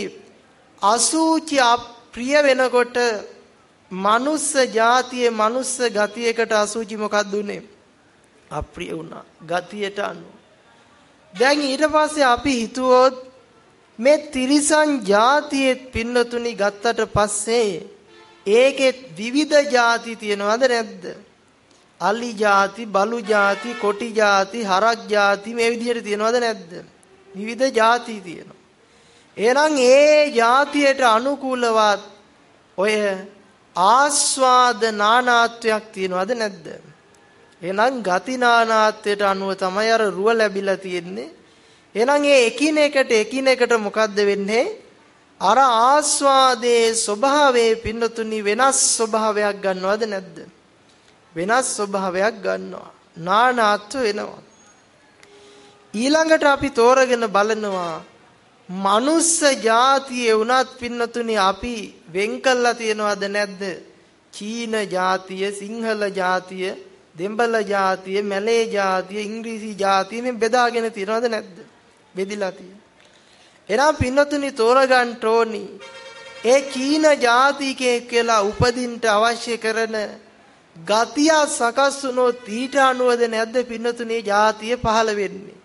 අසූචි අප්‍රිය වෙනකොට මනුස්ස જાතියේ මනුස්ස ගතියකට අසූචි මොකක්ද උනේ? අප්‍රිය වුණා. ගතියට අනුව. දැන් ඊට පස්සේ අපි හිතුවොත් මේ තිරිසන් જાතියෙත් පින්නතුනි ගත්තට පස්සේ ඒකෙත් විවිධ ಜಾති තියෙනවද නැද්ද? අලි ಜಾති, බලු ಜಾති, කොටි ಜಾති, හරක් ಜಾති මේ විදිහට තියෙනවද නැද්ද? විවිධ ಜಾති තියෙනවා. එහෙනම් ඒ જાතියට අනුකූලවත් ඔය ආස්වාද නානාත්වයක් තියෙනවද නැද්ද? එහෙනම් ගතිනානාත්වයට අනුව තමයි අර රුව ලැබිලා තියෙන්නේ. එහෙනම් මේ එකිනෙකට එකිනෙකට මොකද්ද වෙන්නේ? අර ආස්වාදයේ ස්වභාවයේ පින්නතුනි වෙනස් ස්වභාවයක් ගන්නවද නැද්ද? වෙනස් ස්වභාවයක් ගන්නවා. නානාත්ව වෙනවා. ඊළඟට අපි තෝරගෙන බලනවා මනුස්ස જાතියේ උනත් පින්නතුනි අපි වෙන් කළා තියනවද නැද්ද? චීන જાතිය, සිංහල જાතිය දෙම්බල ජාතිය, මැලේ ජාතිය, ඉංග්‍රීසි ජාතිය මේ බෙදාගෙන තියනවද නැද්ද? බෙදිලා තියෙනවා. එනම් පින්නතුනි තෝරගන්න ඕනි. ඒ කීන ජාතිකයෙක් කියලා උපදින්න අවශ්‍ය කරන ගතිය සකස් වුණොත් ඊට අනුවද නැද්ද පින්නතුනේ ජාතිය පහළ වෙන්නේ.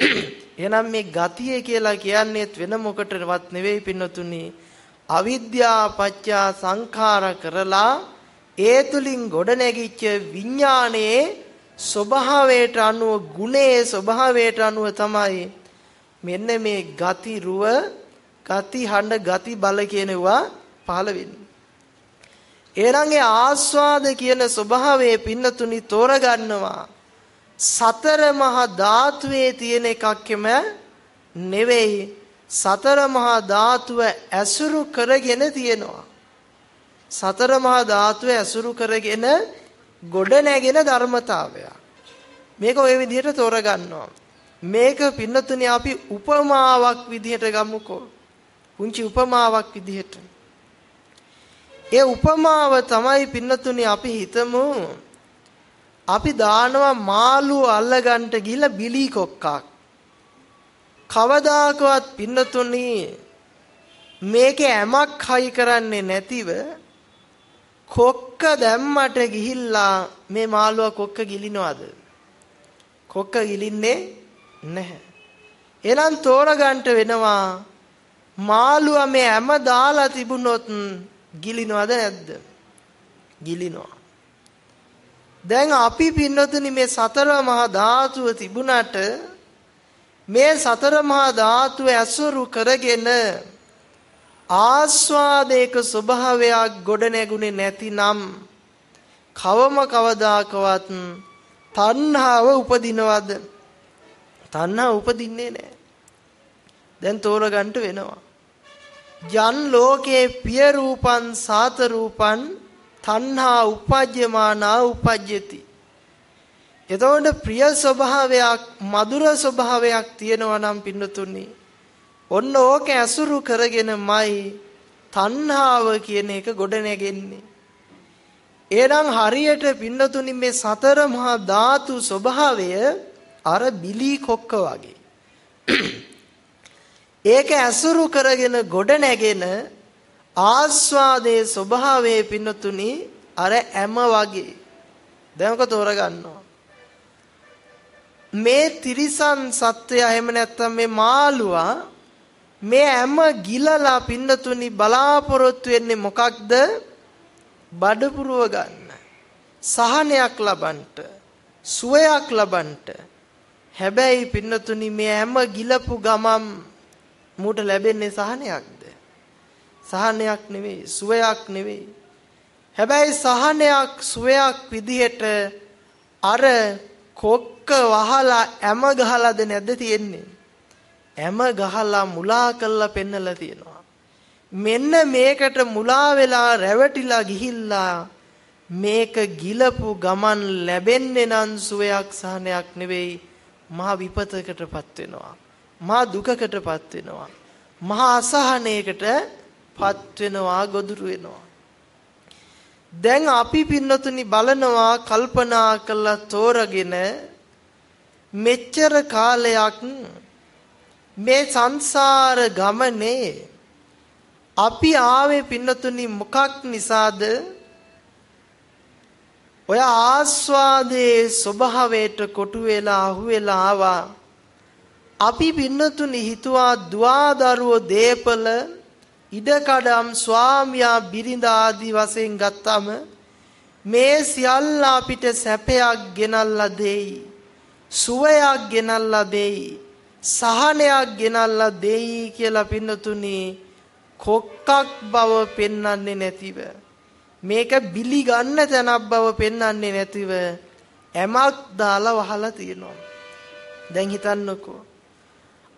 එහෙනම් මේ ගතිය කියලා කියන්නේ වෙන මොකටවත් නෙවෙයි පින්නතුනේ අවිද්‍යා පත්‍යා සංඛාර කරලා ඒ තුලින් ගොඩනැගිච්ච විඥානයේ ස්වභාවයට අනුව ගුණයේ ස්වභාවයට අනුව තමයි මෙන්න මේ ගති රුව ගති හඬ ගති බල කියනවා පහළ වෙන්නේ. එහෙනම් ඒ ආස්වාද කියන ස්වභාවයේ පින්නතුනි තෝරගන්නවා. සතර මහා ධාතුවේ තියෙන එකක්ෙම නෙවෙයි සතර මහා ධාතුව ඇසුරු කරගෙන තියෙනවා. සතර මහා ධාතුව ඇසුරු කරගෙන ගොඩ නැගෙන ධර්මතාවයක්. මේක ওই විදිහට තෝරගන්නවා. මේක පින්නතුනේ අපි උපමාවක් විදිහට ගමුකෝ. පුංචි උපමාවක් විදිහට. ඒ උපමාව තමයි පින්නතුනේ අපි හිතමු අපි දානවා මාළු අල්ලගන්න ගිහලා බිලි කොක්කක්. කවදාකවත් පින්නතුනේ මේකේ ඇමක් හයි කරන්නේ නැතිව කොක්ක දැම්මට ගිහිල්ලා මේ මාළුවා කොක්ක ගිලිනවද? කොක්ක ගිලින්නේ නැහැ. එහෙනම් තෝරගන්න වෙනවා මාළුවා මේ හැම දාලා තිබුණොත් ගිලිනවද නැද්ද? ගිලිනවා. දැන් අපි පින්නතුනි මේ සතර මහා ධාතුව තිබුණාට මේ සතර මහා ධාතුව ඇසුරු කරගෙන ආස්වාදයක ස්වභාවයක් ගොඩ නැගුණේ නැතිනම් කවම කවදාකවත් තණ්හාව උපදිනවද තණ්හා උපදින්නේ නැහැ. දැන් තෝරගන්න වෙනවා. යන් ලෝකේ පිය රූපං සාත රූපං තණ්හා උපජ්ජමානා උපජ්ජති. එතකොට ප්‍රිය ස්වභාවයක් මధుර ස්වභාවයක් තියෙනවා නම් පින්නතුනි ඔන්න ඕක ඇසුරු කරගෙනමයි තණ්හාව කියන එක ගොඩ නැගෙන්නේ. එහෙනම් හරියට පින්නතුනි මේ සතර මහා ධාතු ස්වභාවය අර බිලී කොක්ක වගේ. ඒක ඇසුරු කරගෙන ගොඩ නැගෙන ආස්වාදයේ ස්වභාවයේ පින්නතුනි අර ඇම වගේ. දැන් ඔක තෝරගන්නවා. මේ තිරිසන් සත්වයා එහෙම නැත්නම් මේ මාළුවා මේ හැම ගිලලා පින්නතුනි බලාපොරොත්තු වෙන්නේ මොකක්ද? බඩපුරව ගන්න. සහනයක් ලබන්නට, සුවයක් ලබන්නට. හැබැයි පින්නතුනි මේ හැම ගිලපු ගමම් මූට ලැබෙන්නේ සහනයක්ද? සහනයක් නෙවෙයි, සුවයක් නෙවෙයි. හැබැයි සහනයක් සුවයක් විදිහට අර කොක්ක වහලා හැම ගහලාද නැද්ද තියෙන්නේ? හැම ගහලා මුලා කරලා පෙන්නලා තියෙනවා. මෙන්න මේකට මුලා වෙලා රැවටිලා ගිහිල්ලා මේක ගිලපු ගමන් ලැබෙන්නේ නම් සුවයක් සහනයක් නෙවෙයි මහා විපතකටපත් වෙනවා. මහා දුකකටපත් වෙනවා. මහා අසහනයකටපත් වෙනවා ගොදුරු වෙනවා. දැන් අපි පින්නතුනි බලනවා කල්පනා කරලා තෝරගෙන මෙච්චර කාලයක් මේ සංසාර ගමනේ අපි ආවේ පින්නතුනි මොකක් නිසාද? ඔය ආස්වාදයේ ස්වභාවයට කොටු වෙලා අහු වෙලා ආවා. අපි පින්නතුනි හිතුවා දුවදරුවෝ දීපල ඉඩකඩම් ස්වාමියා බිරිඳ ආදී වශයෙන් ගත්තම මේ සියල්ල අපිට සැපයක් ගෙනල්ලා දෙයි. සුවයක් ගෙනල්ලා දෙයි. සහනයක් ගෙනල්ලා දෙයි කියලා පින්නතුනි කොක්කක් බව පෙන්වන්නේ නැතිව මේක බිලි ගන්න තැනක් බව පෙන්වන්නේ නැතිව ඇමක් දාලා වහලා තියෙනවා. දැන් හිතන්නකෝ.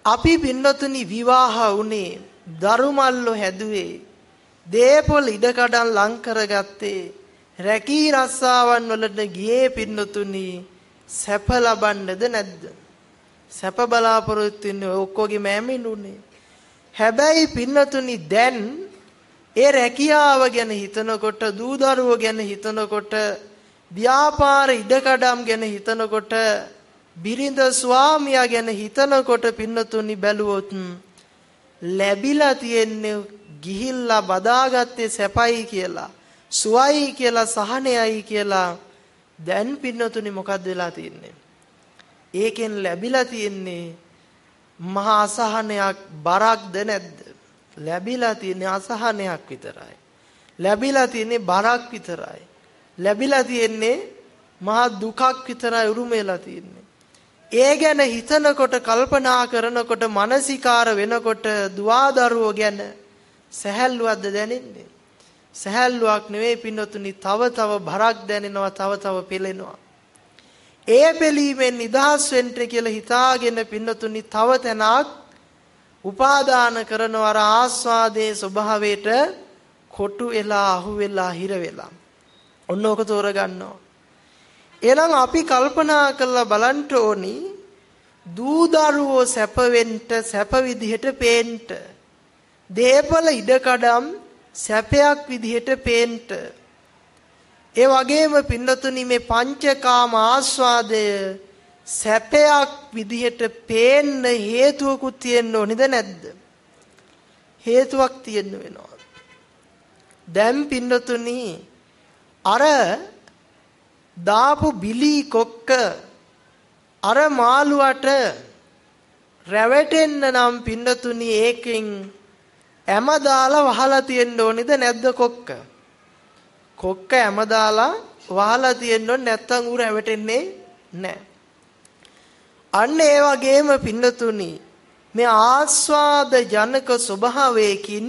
අපි පින්නතුනි විවාහ වුණේ දරුමල්ලෝ හැදුවේ දේපොළ ඉඩකඩම් ලං කරගත්තේ රැකී රස්සාවන් වලට ගියේ පින්නතුනි සැප ලබන්නද නැද්ද සැප බලාපොරොත්තු වෙන්නේ ඔක්කොගෙම ඇමිනුනේ හැබැයි පින්නතුනි දැන් ඒ රැකියාව ගැන හිතනකොට දූ දරුවෝ ගැන හිතනකොට ව්‍යාපාර ඉඩකඩම් ගැන හිතනකොට බිරිඳ ස්වාමියා ගැන හිතනකොට පින්නතුනි බැලුවොත් ලැබිලා තියෙන්නේ ගිහිල්ලා බදාගත්තේ සැපයි කියලා සුවයි කියලා සහනයයි කියලා දැන් පින්නතුනි මොකද්ද වෙලා තියෙන්නේ? ඒකෙන් ලැබිලා තියෙන්නේ මහා අසහනයක් බරක්ද නැද්ද? ලැබිලා තියෙන්නේ අසහනයක් විතරයි. ලැබිලා තියෙන්නේ බරක් විතරයි. ලැබිලා තියෙන්නේ මහා දුකක් විතරයි උරුම වෙලා තියෙන්නේ. ඒ ගැන හිතනකොට කල්පනා කරනකොට මානසිකාර වෙනකොට දුවදරුවෝ ගැන සැහැල්ලුවක්ද දැනෙන්නේ? සැහැල්ලුවක් නෙවෙයි පින්නතුනි තව තව බරක් දැනෙනවා තව තව පෙළෙනවා. ඒ බැලීමෙන් නිදහස් වෙන්න කියලා හිතාගෙන පින්නතුනි තව තැනක් උපාදාන කරනව අර ආස්වාදයේ ස්වභාවයට කොටු වෙලා අහු වෙලා හිර වෙලා. ඔන්න ඕක තෝරගන්නවා. එහෙනම් අපි කල්පනා කරලා බලන්න ඕනි දූ දරුවෝ සැප වෙන්න සැප විදිහට පේන්න දේපල ඉඩකඩම් සැපයක් විදිහට පේන්න ඒ වගේම පින්නතුනි මේ පංචකාම ආස්වාදය සැපයක් විදිහට පේන්න හේතුවකුත් තියෙන්න ඕනේද නැද්ද? හේතුවක් තියෙන්න වෙනවා. දැන් පින්නතුනි අර දාපු බිලි කොක්ක අර මාළුවට රැවටෙන්න නම් පින්නතුනි ඒකෙන් ඇම දාලා වහලා තියෙන්න ඕනේද නැද්ද කොක්ක? කොක්ක හැම දාලා වහලා තියෙන්න නැත්තම් ඌ රැවටෙන්නේ නැහැ. අන්න ඒ වගේම පින්නතුනි මේ ආස්වාද ජනක ස්වභාවයකින්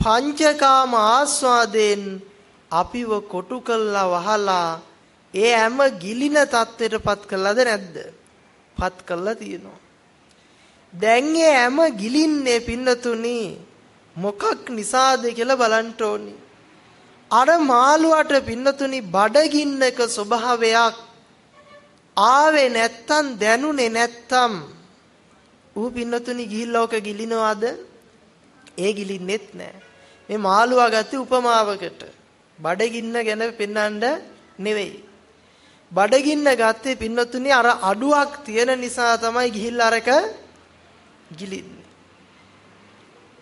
පංචකාම ආස්වාදයෙන් අපිව කොටු කළා වහලා ඒ හැම ගිලින தත්වෙටපත් කළාද නැද්ද? පත් කළා තියෙනවා. දැන් ඒ හැම ගිලින්නේ පින්නතුනි මොකක් නිසාද කියලා බලන්න ඕනි. අර මාළුවට පින්නතුනි බඩගින්නක ස්වභාවයක් ආවේ නැත්තම් දැනුනේ නැත්තම් ඌ පින්නතුනි ගිහිල්ලා ඔක ගිලිනවද? ඒ ගිලින්නෙත් නෑ. මේ මාළුවා ගත්තේ උපමාවකට. බඩගින්න ගැන පෙන්වන්න නෙවෙයි. බඩගින්න ගත්තේ පින්නතුනි අර අඩුවක් තියෙන නිසා තමයි ගිහිල්ලා අරක ගිලින්නේ.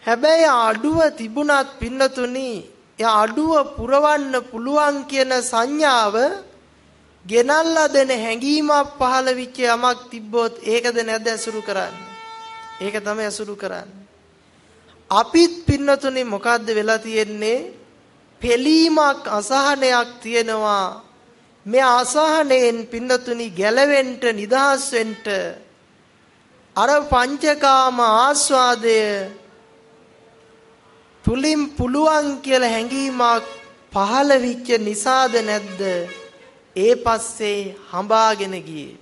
හැබැයි අඩුව තිබුණත් පින්නතුනි ඒ අඩුව පුරවන්න පුළුවන් කියන සංඥාව ගෙනල්ලා දෙන හැඟීමක් පහළ වෙච්ච යමක් තිබ්බොත් ඒකද නැද්ද ඇසුරු කරන්නේ? ඒක තමයි ඇසුරු කරන්නේ. අපිත් පින්නතුනේ මොකද්ද වෙලා තියෙන්නේ? පෙලීමක් අසහනයක් තියෙනවා. මේ අසහනයෙන් පින්නතුනි ගැලවෙන්න නිදහස් වෙන්න අර පංචකාම ආස්වාදය තුලින් පුළුවන් කියලා හැඟීමක් පහළ විච්ච නිසාද නැද්ද? ඒ පස්සේ හඹාගෙන ගියේ.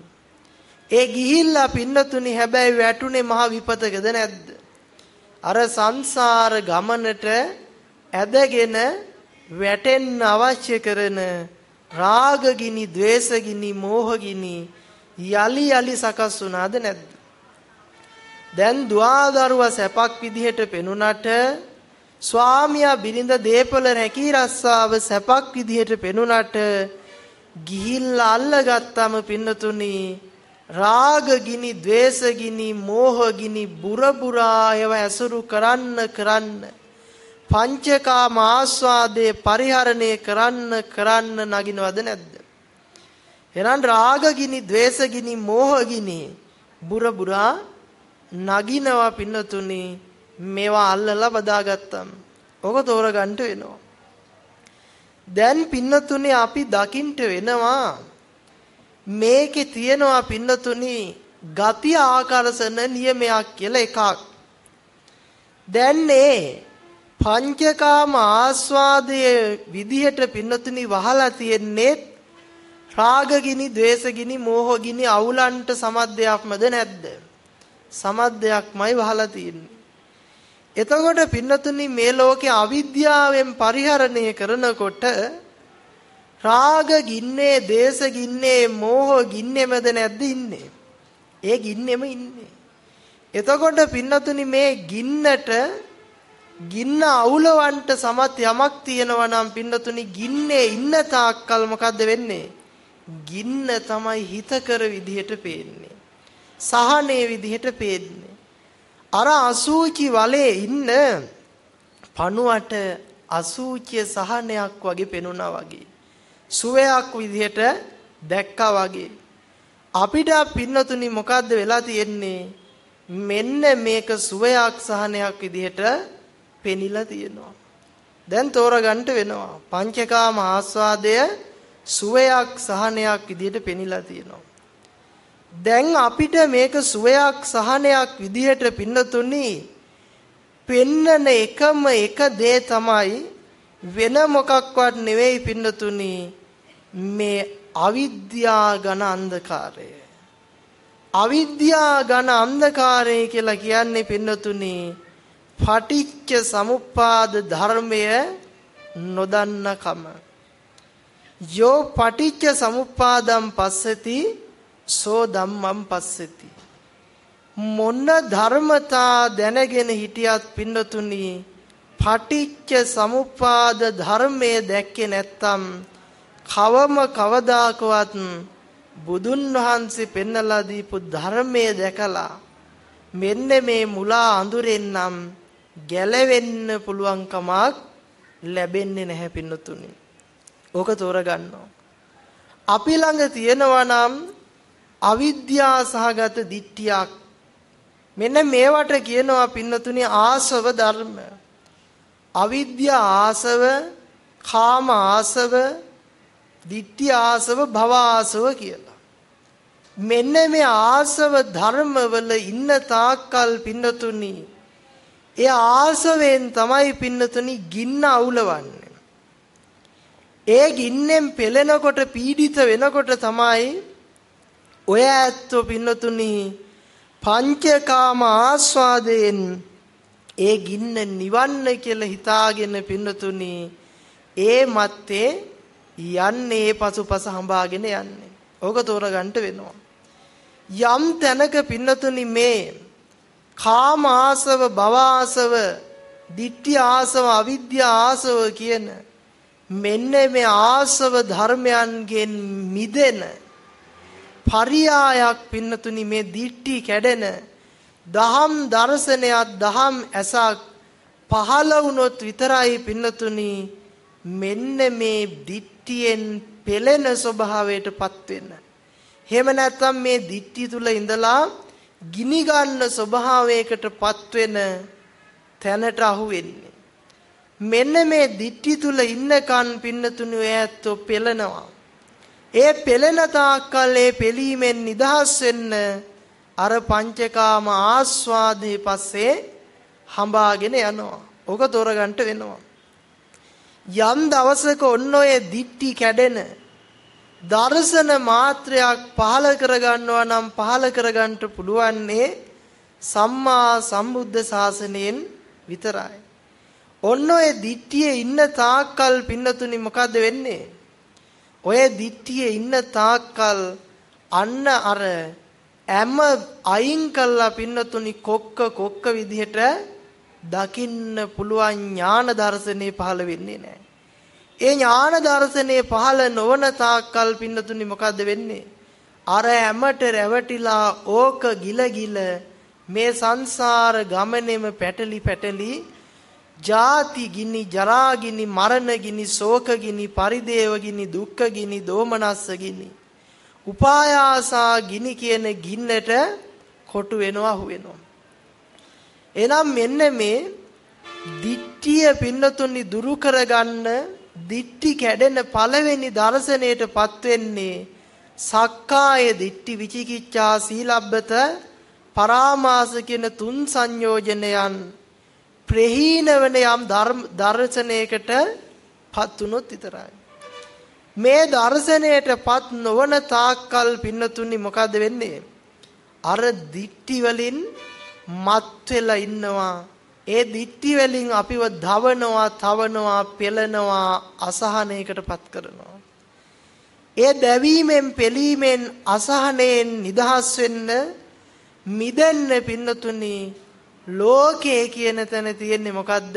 ඒ ගිහිල්ලා පින්නතුනි හැබැයි වැටුනේ මහ විපතකද නැද්ද? අර සංසාර ගමනට ඇදගෙන වැටෙන්න අවශ්‍ය කරන රාගගිනි, ద్వේසගිනි, මෝහගිනි යලි යලි සකස් වුණාද නැද්ද? දැන් දුආදරුවා සැපක් විදිහට පෙනුනට ස්වාමියා බිරිඳ දේපල රැකී රස්සාව සැපක් විදිහට පෙනුනට ගිහිල්ලා අල්ලගත්තම පින්නතුනි රාග ගිනි, ద్వේස ගිනි, මෝහ ගිනි බුරබුරා ඒව ඇසුරු කරන්න කරන්න පංචකාම ආස්වාදයේ පරිහරණය කරන්න කරන්න නගිනවද නැද්ද? එහෙනම් රාග ගිනි, ద్వේස ගිනි, මෝහ ගිනි බුරබුරා නගිනවා පින්නතුනි මේවා අල්ලලා බදාගත්තම්. ඔක තෝරගන්න වෙනවා. දැන් පින්නතුනි අපි දකින්න වෙනවා මේකේ තියෙනවා පින්නතුනි ගති ආකර්ෂණ නියමයක් කියලා එකක්. දැන් මේ පංචකාම ආස්වාදයේ විදිහට පින්නතුනි වහලා තියෙන්නේ රාගගිනි, ద్వේසගිනි, මෝහගිනි අවුලන්ට සමද්දයක්මද නැද්ද? සමද්දයක්මයි වහලා තියෙන්නේ. එතකොට පින්නතුනි මේ ලෝකේ අවිද්‍යාවෙන් පරිහරණය කරනකොට රාග ගින්නේ, දේශ ගින්නේ, මෝහ ගින්නේමද නැද්ද ඉන්නේ? ඒ ගින්නෙම ඉන්නේ. එතකොට පින්නතුනි මේ ගින්නට ගින්න අවුලවන්ට සමත් යමක් තියෙනවා නම් පින්නතුනි ගින්නේ ඉන්න තාක්කල් මොකද්ද වෙන්නේ? ගින්න තමයි හිතකර විදිහට පේන්නේ. සහනේ විදිහට පේන්නේ. අර අසූචි වලේ ඉන්න පණුවට අසූචිය සහනයක් වගේ පෙනුණා වගේ. සුවයක් විදිහට දැක්කා වගේ. අපිට පින්නතුනි මොකද්ද වෙලා තියෙන්නේ? මෙන්න මේක සුවයක් සහනයක් විදිහට පෙනිලා තියෙනවා. දැන් තෝරගන්න වෙනවා. පංචකාම ආස්වාදය සුවයක් සහනයක් විදිහට පෙනිලා තියෙනවා. දැන් අපිට මේක සුවයක් සහනයක් විදිහට පින්නතුනි පෙන්නන එකම එක දේ තමයි වෙන මොකක්වත් නෙවෙයි පින්නතුනි මේ අවිද්‍යා ඝන අන්ධකාරය. අවිද්‍යා ඝන අන්ධකාරය කියලා කියන්නේ පින්නතුනි පටිච්ච සමුප්පාද ධර්මය නොදන්නකම. යෝ පටිච්ච සමුප්පාදම් පස්සති සෝ ධම්මම් පස්සති මොන ධර්මතා දැනගෙන හිටියත් පින්නතුනි පටිච්ච සමුප්පාද ධර්මයේ දැක්කේ නැත්තම් කවම කවදාකවත් බුදුන් වහන්සේ පෙන්නලා දීපු ධර්මයේ දැකලා මෙන්න මේ මුලා අඳුරෙන් නම් ගැලවෙන්න පුළුවන් කමක් ලැබෙන්නේ නැහැ පින්නතුනි ඕක තෝරගන්නවා. අපි ළඟ තියෙනවා නම් අවිද්‍යා සහගත දිට්ඨියක්. මෙන්න මේවට කියනවා පින්නතුනි ආසව ධර්ම. අවිද්‍යා ආසව, කාම ආසව, දිට්ඨි ආසව, භව ආසව කියලා. මෙන්න මේ ආසව ධර්මවල ඉන්න තාක්කල් පින්නතුනි ඒ ආසවෙන් තමයි පින්නතුනි ගින්න අවුලවන්නේ. ඒ ගින්නෙන් පෙළෙනකොට පීඩිත වෙනකොට තමයි ඔය ඇත්තෝ පින්නතුනි පංචකාම ආස්වාදයෙන් ඒ ගින්න නිවන්න කියලා හිතාගෙන පින්නතුනි ඒ මත්තේ යන්නේ පසුපස හඹාගෙන යන්නේ. ඕක තෝරගන්න වෙනවා. යම් තැනක පින්නතුනි මේ කාම ආසව භව ආසව ditthi ආසව අවිද්‍යා ආසව කියන මෙන්න මේ ආසව ධර්මයන්ගෙන් මිදෙන පරියායක් පින්නතුනි මේ දිට්ටි කැඩෙන දහම් දර්ශනයක් දහම් ඇසක් පහළ වුණොත් විතරයි පින්නතුනි මෙන්න මේ දිට්ටියෙන් පෙළෙන ස්වභාවයටපත් වෙන්න. එහෙම නැත්නම් මේ දිට්ටි තුල ඉඳලා ගිනි ගන්න ස්වභාවයකටපත් වෙන තැනට අහු වෙන්නේ. මෙන්න මේ දිට්ටි තුල ඉන්නකන් පින්නතුනි ඔය ඇත්තෝ පෙළනවා. ඒ පෙළෙන තාක්කල් ඒ පෙලීමෙන් නිදහස් වෙන්න අර පංචකාම ආස්වාදේ පස්සේ හඹාගෙන යනවා. ඔක තෝරගන්න වෙනවා. යම් දවසක ඔන්න ඔය දිට්ටි කැඩෙන දර්ශන මාත්‍රයක් පහල කරගන්නවා නම් පහල කරගන්න පුළුවන්නේ සම්මා සම්බුද්ධ ශාසනයෙන් විතරයි. ඔන්න ඔය දිට්ඨියේ ඉන්න තාක්කල් පින්නතුනි මොකද වෙන්නේ? ඔය දිට්ඨියේ ඉන්න තාක්කල් අන්න අර හැම අයින් කළා පින්නතුනි කොක්ක කොක්ක විදිහට දකින්න පුළුවන් ඥාන දර්ශනේ පහළ වෙන්නේ නැහැ. ඒ ඥාන දර්ශනේ පහළ නොවන තාක්කල් පින්නතුනි මොකද වෙන්නේ? අර හැමට රැවටිලා ඕක ගිල ගිල මේ සංසාර ගමනේම පැටලි පැටලි ජාති ගිනි ජරා ගිනි මරණ ගිනි ශෝක ගිනි පරිදේව ගිනි දුක්ඛ ගිනි දෝමනස්ස ගිනි උපායාසා ගිනි කියන ගින්නට කොටු වෙනවා හු වෙනවා එනම් මෙන්න මේ දිට්ඨිය පින්නතුනි දුරු කරගන්න දිට්ඨි කැඩෙන පළවෙනි දර්ශනයටපත් වෙන්නේ සක්කාය දිට්ඨි විචිකිච්ඡා සීලබ්බත පරාමාස කියන තුන් සංයෝජනයන් ප්‍රහීන වෙන යම් දර්ශනයකට පත් වුනොත් විතරයි. මේ දර්ශනයටපත් නොවන තාක්කල් පින්නතුනි මොකද වෙන්නේ? අර දිට්ටි වලින් මත් වෙලා ඉන්නවා. ඒ දිට්ටි වලින් අපිව ධවනවා තවනවා පෙළනවා අසහනයකටපත් කරනවා. ඒ දැවීමෙන් පෙලීමෙන් අසහනයෙන් නිදහස් වෙන්න මිදෙන්න පින්නතුනි ලෝකයේ කියන තැන තියෙන්නේ මොකද්ද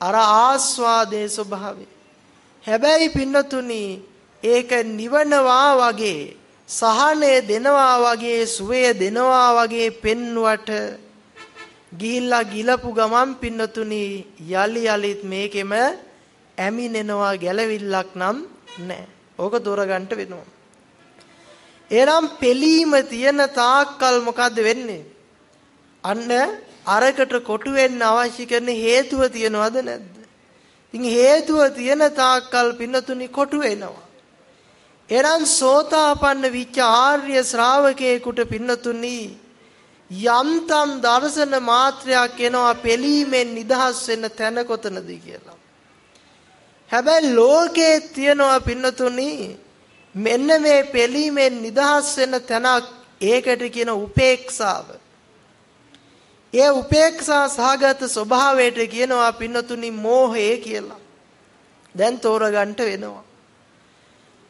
අර ආස්වාදයේ ස්වභාවය හැබැයි පින්නතුනි ඒක නිවනවා වගේ සහනය දෙනවා වගේ සුවය දෙනවා වගේ පෙන්වුවට ගිහිල්ලා ගිලපු ගමන් පින්නතුනි යලි යලිත් මේකෙම ඇමිනෙනවා ගැලවිල්ලක් නම් නැහැ. ඕක තෝරගන්න වෙනවා. එනම් පෙලීම තියෙන තාක්කල් මොකද්ද වෙන්නේ? අන්න අරකට කොටු වෙන්න අවශ්‍ය කරන හේතුව තියනවද නැද්ද? ඉතින් හේතුව තියෙන තාක්කල් පින්නතුනි කොටු වෙනවා. එනම් සෝතාපන්න විච්ච ආර්ය ශ්‍රාවකයෙකුට පින්නතුනි යම්තම් දර්ශන මාත්‍රයක් එනවා පෙලීමෙන් නිදහස් වෙන්න තැන කොතනද කියලා. හැබැයි ලෝකේ තියනවා පින්නතුනි මෙන්න මේ පෙලීමෙන් නිදහස් වෙන්න තැනක් ඒකට කියන උපේක්ෂාව. ඒ උපේක්ෂා සහගත ස්වභාවයට කියනවා පින්නතුනි මෝහය කියලා. දැන් තෝරගන්න වෙනවා.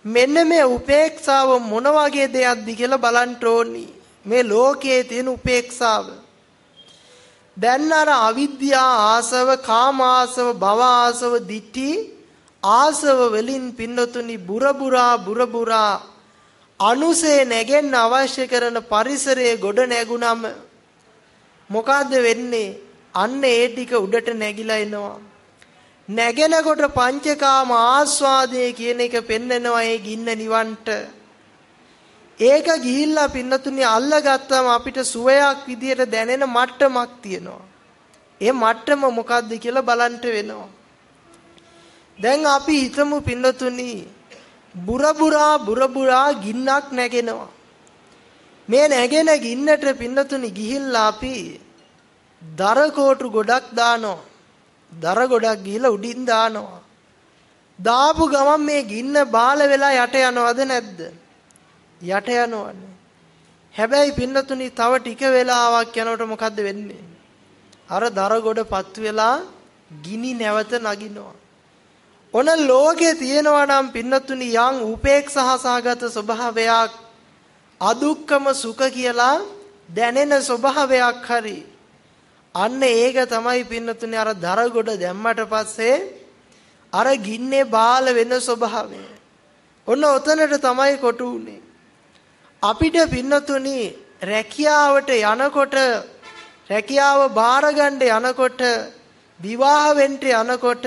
මෙන්න මේ උපේක්ෂාව මොන වගේ දෙයක්ද කියලා බලන්න ඕනි. මේ ලෝකයේ තියෙන උපේක්ෂාව. දැන් අර අවිද්‍යා ආසව, කාම ආසව, භව ආසව, ditthi ආසව වලින් පින්නතුනි බුරබුරා බුරබුරා අනුසේ නැගෙන්න අවශ්‍ය කරන පරිසරයේ ගොඩ නැගුණම මොකද්ද වෙන්නේ? අන්න ඒ ටික උඩට නැగిලා එනවා. නැගෙනකොට පංචකාම ආස්වාදයේ කියන එක පෙන්නනවා ඒ ගින්න නිවන්ට. ඒක ගිහිල්ලා පින්නතුනි අල්ලගත්තම අපිට සුවයක් විදියට දැනෙන මට්ටමක් තියෙනවා. ඒ මට්ටම මොකද්ද කියලා බලන්න වෙනවා. දැන් අපි හිතමු පින්නතුනි බුරබුරා බුරබුරා ගින්නක් නැගෙනවා. මේ නැගෙන ගින්නට පින්නතුනි ගිහිල්ලා අපි දර කෝටු ගොඩක් දානවා. දර ගොඩක් ගිහිල්ලා උඩින් දානවා. දාපු ගමන් මේ ගින්න බාල වෙලා යට යනවද නැද්ද? යට යනවනේ. හැබැයි පින්නතුනි තව ටික වෙලාවක් යනකොට මොකද්ද වෙන්නේ? අර දර ගොඩ පත් වෙලා ගිනි නැවත නගිනවා. ඔන ලෝකේ තියෙනවා නම් පින්නතුනි යම් උපේක්ෂහසහගත ස්වභාවයක් අදුක්කම සුඛ කියලා දැනෙන ස්වභාවයක් හරි අන්න ඒක තමයි පින්නතුනේ අර දරගොඩ දැම්මට පස්සේ අර ගින්නේ බාල වෙන ස්වභාවය. ඔන්න ඔතනට තමයි කොටු උනේ. අපිට පින්නතුනි රැකියාවට යනකොට රැකියාව බාර යනකොට විවාහ වෙන්න යනකොට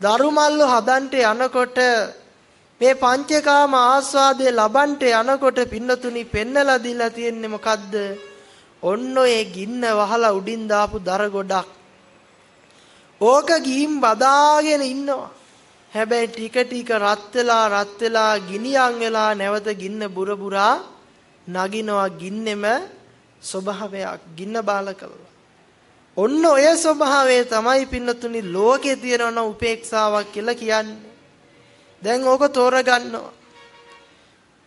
දරුමල්ලු හදන්ට යනකොට මේ පංචකාම ආස්වාදයේ ලබන්ට යනකොට පින්නතුනි පෙන්නලා දීලා තියෙන්නේ මොකද්ද? ඔන්න ඔය ගින්න වහලා උඩින් දාපු දර ගොඩක්. ඕක ගිහින් බදාගෙන ඉන්නවා. හැබැයි ටික ටික රත් වෙලා රත් වෙලා ගිනියම් වෙලා නැවත ගින්න බුර බුරා නගිනවා ගින්නෙම ස්වභාවයක් ගින්න බාල කළා. ඔන්න ඔය ස්වභාවය තමයි පින්නතුනි ලෝකේ තියෙන උපේක්ෂාවක් කියලා කියන්නේ. දැන් ඕක තෝරගන්නවා.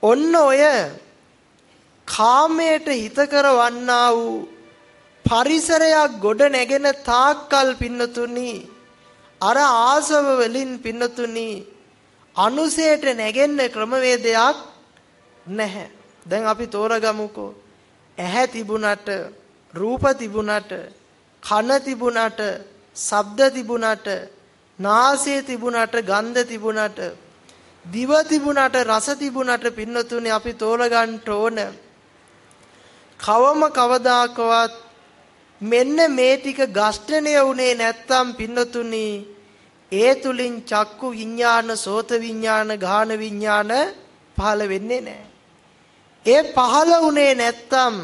ඔන්න ඔය කාමයට හිත කරවන්නා වූ පරිසරයක් ගොඩ නැගෙන තාක්කල් පින්නතුනි අර ආසව වලින් පින්නතුනි අනුසයට නැගෙන්න ක්‍රමවේදයක් නැහැ. දැන් අපි තෝරගමුකෝ. ඇහැ තිබුණට, රූප තිබුණට, කන තිබුණට, ශබ්ද තිබුණට, නාසය තිබුණට, ගන්ධ තිබුණට, දිව තිබුණට, රස තිබුණට පින්නතුනේ අපි තෝරගන්න ඕන. කවම කවදාකවත් මෙන්න මේ ටික ගස්ඨණය වුණේ නැත්තම් පින්නතුනි ඒ තුලින් චක්කු විඥාන සෝත විඥාන ගාන විඥාන පහළ වෙන්නේ නැහැ. ඒ පහළ වුණේ නැත්තම්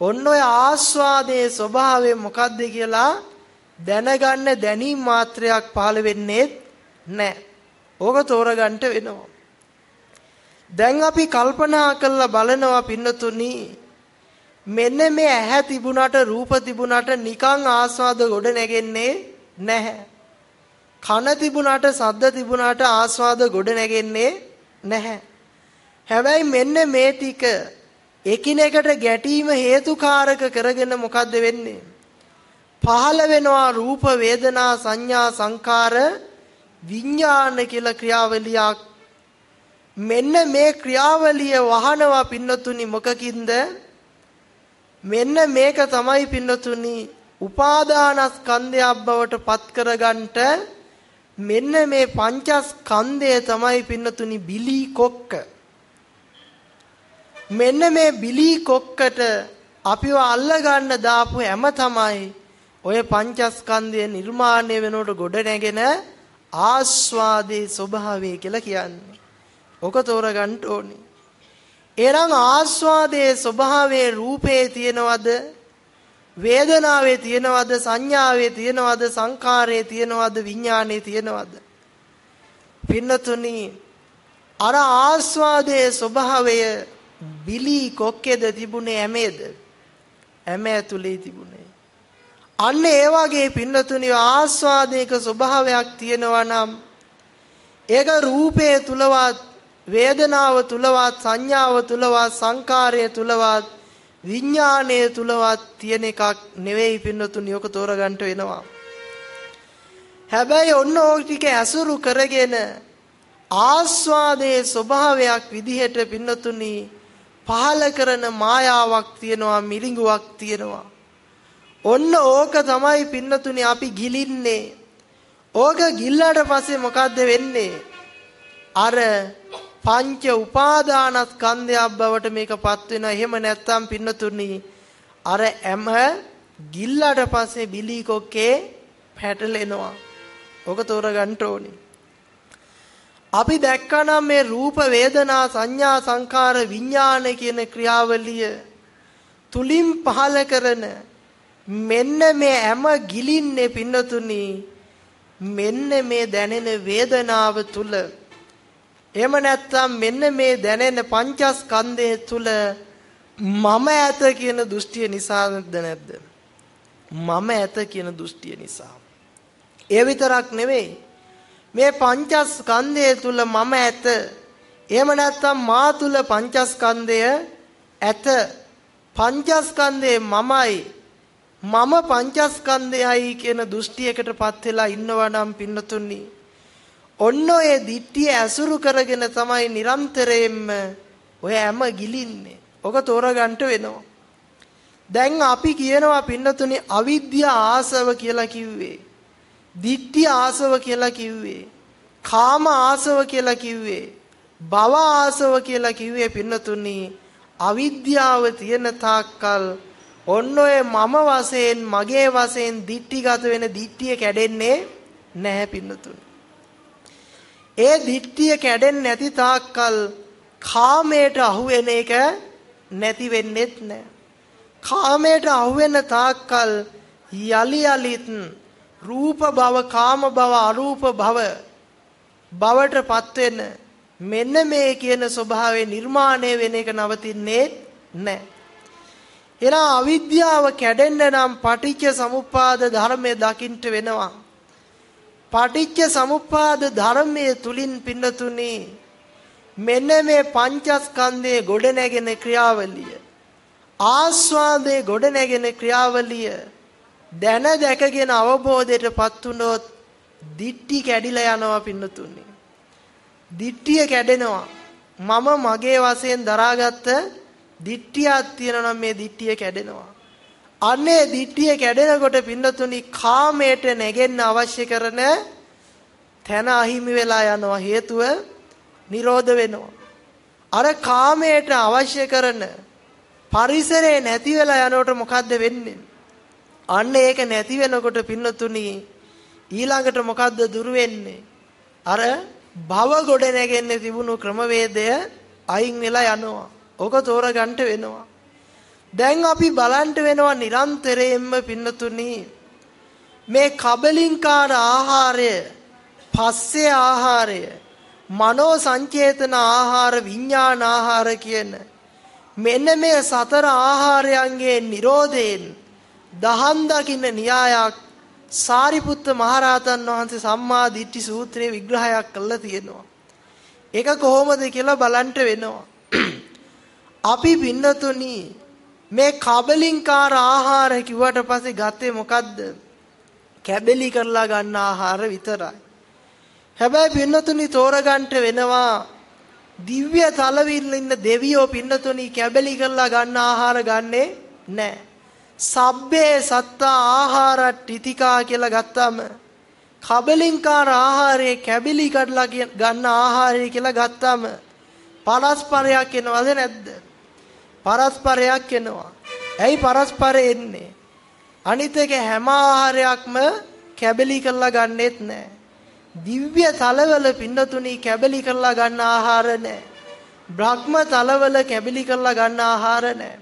ඔන්න ඔය ආස්වාදයේ ස්වභාවය මොකද්ද කියලා දැනගන්න දැනීම් මාත්‍රයක් පහළ වෙන්නේ නැහැ. ඕක තෝරගන්න වෙනවා. දැන් අපි කල්පනා කරලා බලනවා පින්නතුනි මෙන්න මේ ඇහැ තිබුණාට රූප තිබුණාට නිකං ආස්වාද ගොඩ නැගෙන්නේ නැහැ. කන තිබුණාට සද්ද තිබුණාට ආස්වාද ගොඩ නැගෙන්නේ නැහැ. හැබැයි මෙන්න මේ ටික එකිනෙකට ගැටීම හේතුකාරක කරගෙන මොකද්ද වෙන්නේ? පහළ වෙනවා රූප වේදනා සංඥා සංකාර විඥාන කියලා ක්‍රියාවලියක්. මෙන්න මේ ක්‍රියාවලිය වහනවා පින්නතුනි මොකකින්ද? මෙන්න මේක තමයි පින්නතුනි උපාදානස්කන්ධයක් බවට පත් කරගන්නට මෙන්න මේ පංචස්කන්ධය තමයි පින්නතුනි බිලී කොක්ක. මෙන්න මේ බිලී කොක්කට අපිව අල්ල ගන්න දාපු හැම තමයි ඔය පංචස්කන්ධය නිර්මාණය වෙනකොට ගොඩ නැගෙන ආස්වාදේ ස්වභාවය කියලා කියන්නේ. ඔක තෝරගන්න ඕනේ. එරං ආස්වාදයේ ස්වභාවයේ රූපේ තියනවද? වේදනාවේ තියනවද? සංඥාවේ තියනවද? සංකාරයේ තියනවද? විඥානයේ තියනවද? පින්නතුනි අර ආස්වාදයේ ස්වභාවය බිලි කොක්කේද තිබුණේ ඇමේද? ඇම ඇතුලේ තිබුණේ. අන්න ඒ වගේ පින්නතුනි ආස්වාදයක ස්වභාවයක් තියෙනවා නම් ඒක රූපයේ තුලවත් වේදනාව තුලවත් සංඥාව තුලවත් සංකාරය තුලවත් විඥානයේ තුලවත් තියෙන එකක් නෙවෙයි පින්නතුනි ඔක තෝරගන්න වෙනවා. හැබැයි ඔන්න ඕක ටික ඇසුරු කරගෙන ආස්වාදයේ ස්වභාවයක් විදිහට පින්නතුනි පහල කරන මායාවක් තියෙනවා මිරිඟුවක් තියෙනවා. ඔන්න ඕක තමයි පින්නතුනි අපි ගිලින්නේ. ඕක ගිල්ලාට පස්සේ මොකද්ද වෙන්නේ? අර පංච උපාදානස්කන්ධයක් බවට මේකපත් වෙනවා. එහෙම නැත්නම් පින්නතුනි අර ඇම ගිල්ලාට පස්සේ බිලී කොක්කේ පැටලෙනවා. ඕක තෝරගන්න ඕනේ. අපි දැක්කනම් මේ රූප වේදනා සංඥා සංකාර විඥාන කියන ක්‍රියාවලිය තුලින් පහල කරන මෙන්න මේ හැම ගිලින්නේ පින්නතුනි මෙන්න මේ දැනෙන වේදනාව තුල. එහෙම නැත්නම් මෙන්න මේ දැනෙන පංචස්කන්ධය තුල මම ඇත කියන දෘෂ්ටිය නිසාද නැද්ද? මම ඇත කියන දෘෂ්ටිය නිසා. ඒ විතරක් නෙවෙයි. මේ පංචස්කන්ධය තුල මම ඇත එහෙම නැත්නම් මා තුල පංචස්කන්ධය ඇත පංචස්කන්ධේ මමයි. මම පංචස්කන්ධයයි කියන දෘෂ්ටියකටපත් වෙලා ඉන්නවා නම් පින්නතුනි ඔන්න ඔය දිට්ඨිය ඇසුරු කරගෙන තමයි නිරන්තරයෙන්ම ඔය හැම ගිලින්නේ. ඔක තෝරගන්න වෙනවා. දැන් අපි කියනවා පින්නතුනි අවිද්‍යා ආසව කියලා කිව්වේ. දිට්ඨි ආසව කියලා කිව්වේ. කාම ආසව කියලා කිව්වේ. භව ආසව කියලා කිව්වේ පින්නතුනි අවිද්‍යාව තියෙන තාක්කල් ඔන්න ඔය මම වශයෙන් මගේ වශයෙන් දික්ටිගත වෙන දික්ටිය කැඩෙන්නේ නැහැ පින්නතුනි. ඒ දික්ටිය කැඩෙන්නේ නැති තාක්කල් කාමයට අහු වෙන එක නැති වෙන්නේත් නැහැ. කාමයට අහු වෙන තාක්කල් යලි යලිත් රූප භව කාම භව අරූප භව බවටපත් වෙන මෙන්න මේ කියන ස්වභාවය නිර්මාණය වෙන එක නවතින්නේ නැහැ. එහෙනම් අවිද්‍යාව කැඩෙන්න නම් පටිච්ච සමුප්පාද ධර්මය දකින්න වෙනවා. පටිච්ච සමුප්පාද ධර්මයේ තුලින් පින්නතුනි මෙන්න මේ පංචස්කන්ධයේ ගොඩනැගෙන ක්‍රියාවලිය ආස්වාදයේ ගොඩනැගෙන ක්‍රියාවලිය දැන දැකගෙන අවබෝධයටපත් වුණොත් දිට්ටි කැඩිලා යනවා පින්නතුනි. දිට්ටිය කැඩෙනවා. මම මගේ වශයෙන් දරාගත්ත දිට්ඨියක් තියෙනවා නම් මේ දිට්ඨිය කැඩෙනවා. අන්නේ දිට්ඨිය කැඩෙනකොට පින්නතුනි කාමයට නැගෙන්න අවශ්‍ය කරන තැන අහිමි වෙලා යනවා හේතුව නිරෝධ වෙනවා. අර කාමයට අවශ්‍ය කරන පරිසරේ නැති වෙලා යනකොට මොකද්ද වෙන්නේ? අන්න ඒක නැති වෙනකොට පින්නතුනි ඊළඟට මොකද්ද දුර වෙන්නේ? අර භව ගොඩ නැගෙන්නේ තිබුණු ක්‍රමවේදය අයින් වෙලා යනවා. ඕක තෝරගන්න වෙනවා. දැන් අපි බලන්න වෙනවා නිරන්තරයෙන්ම පින්නතුනි මේ කබලින්කාර ආහාරය පස්සේ ආහාරය මනෝ සංචේතන ආහාර විඥාන ආහාර කියන මෙන්න මේ සතර ආහාරයන්ගේ Nirodhen දහම් දකින්න න්‍යායක් සාරිපුත්ත මහරහතන් වහන්සේ සම්මා දිට්ඨි සූත්‍රයේ විග්‍රහයක් කළා තියෙනවා. ඒක කොහොමද කියලා බලන්න වෙනවා. අපි පින්නතුනි මේ කබලින්කාර ආහාර කිව්වට පස්සේ ගත්තේ මොකද්ද? කැබලි කරලා ගන්න ආහාර විතරයි. හැබැයි පින්නතුනි තෝරගන්න වෙනවා දිව්‍ය තලවිල් ඉන්න දෙවියෝ පින්නතුනි කැබලි කරලා ගන්න ආහාර ගන්නෙ නැහැ. සබ්බේ සත්තා ආහාර ටිතිකා කියලා ගත්තාම කබලින්කාර ආහාරයේ කැබලි කඩලා ගන්න ආහාරය කියලා ගත්තාම පරස්පරයක් එනවද නැද්ද? පරස්පරයක් එනවා. ඇයි පරස්පරය එන්නේ? අනිත් එක හැම ආහාරයක්ම කැබලි කරලා ගන්නෙත් නැහැ. දිව්‍ය තලවල පින්නතුණි කැබලි කරලා ගන්න ආහාර නැහැ. බ්‍රහ්ම තලවල කැබලි කරලා ගන්න ආහාර නැහැ.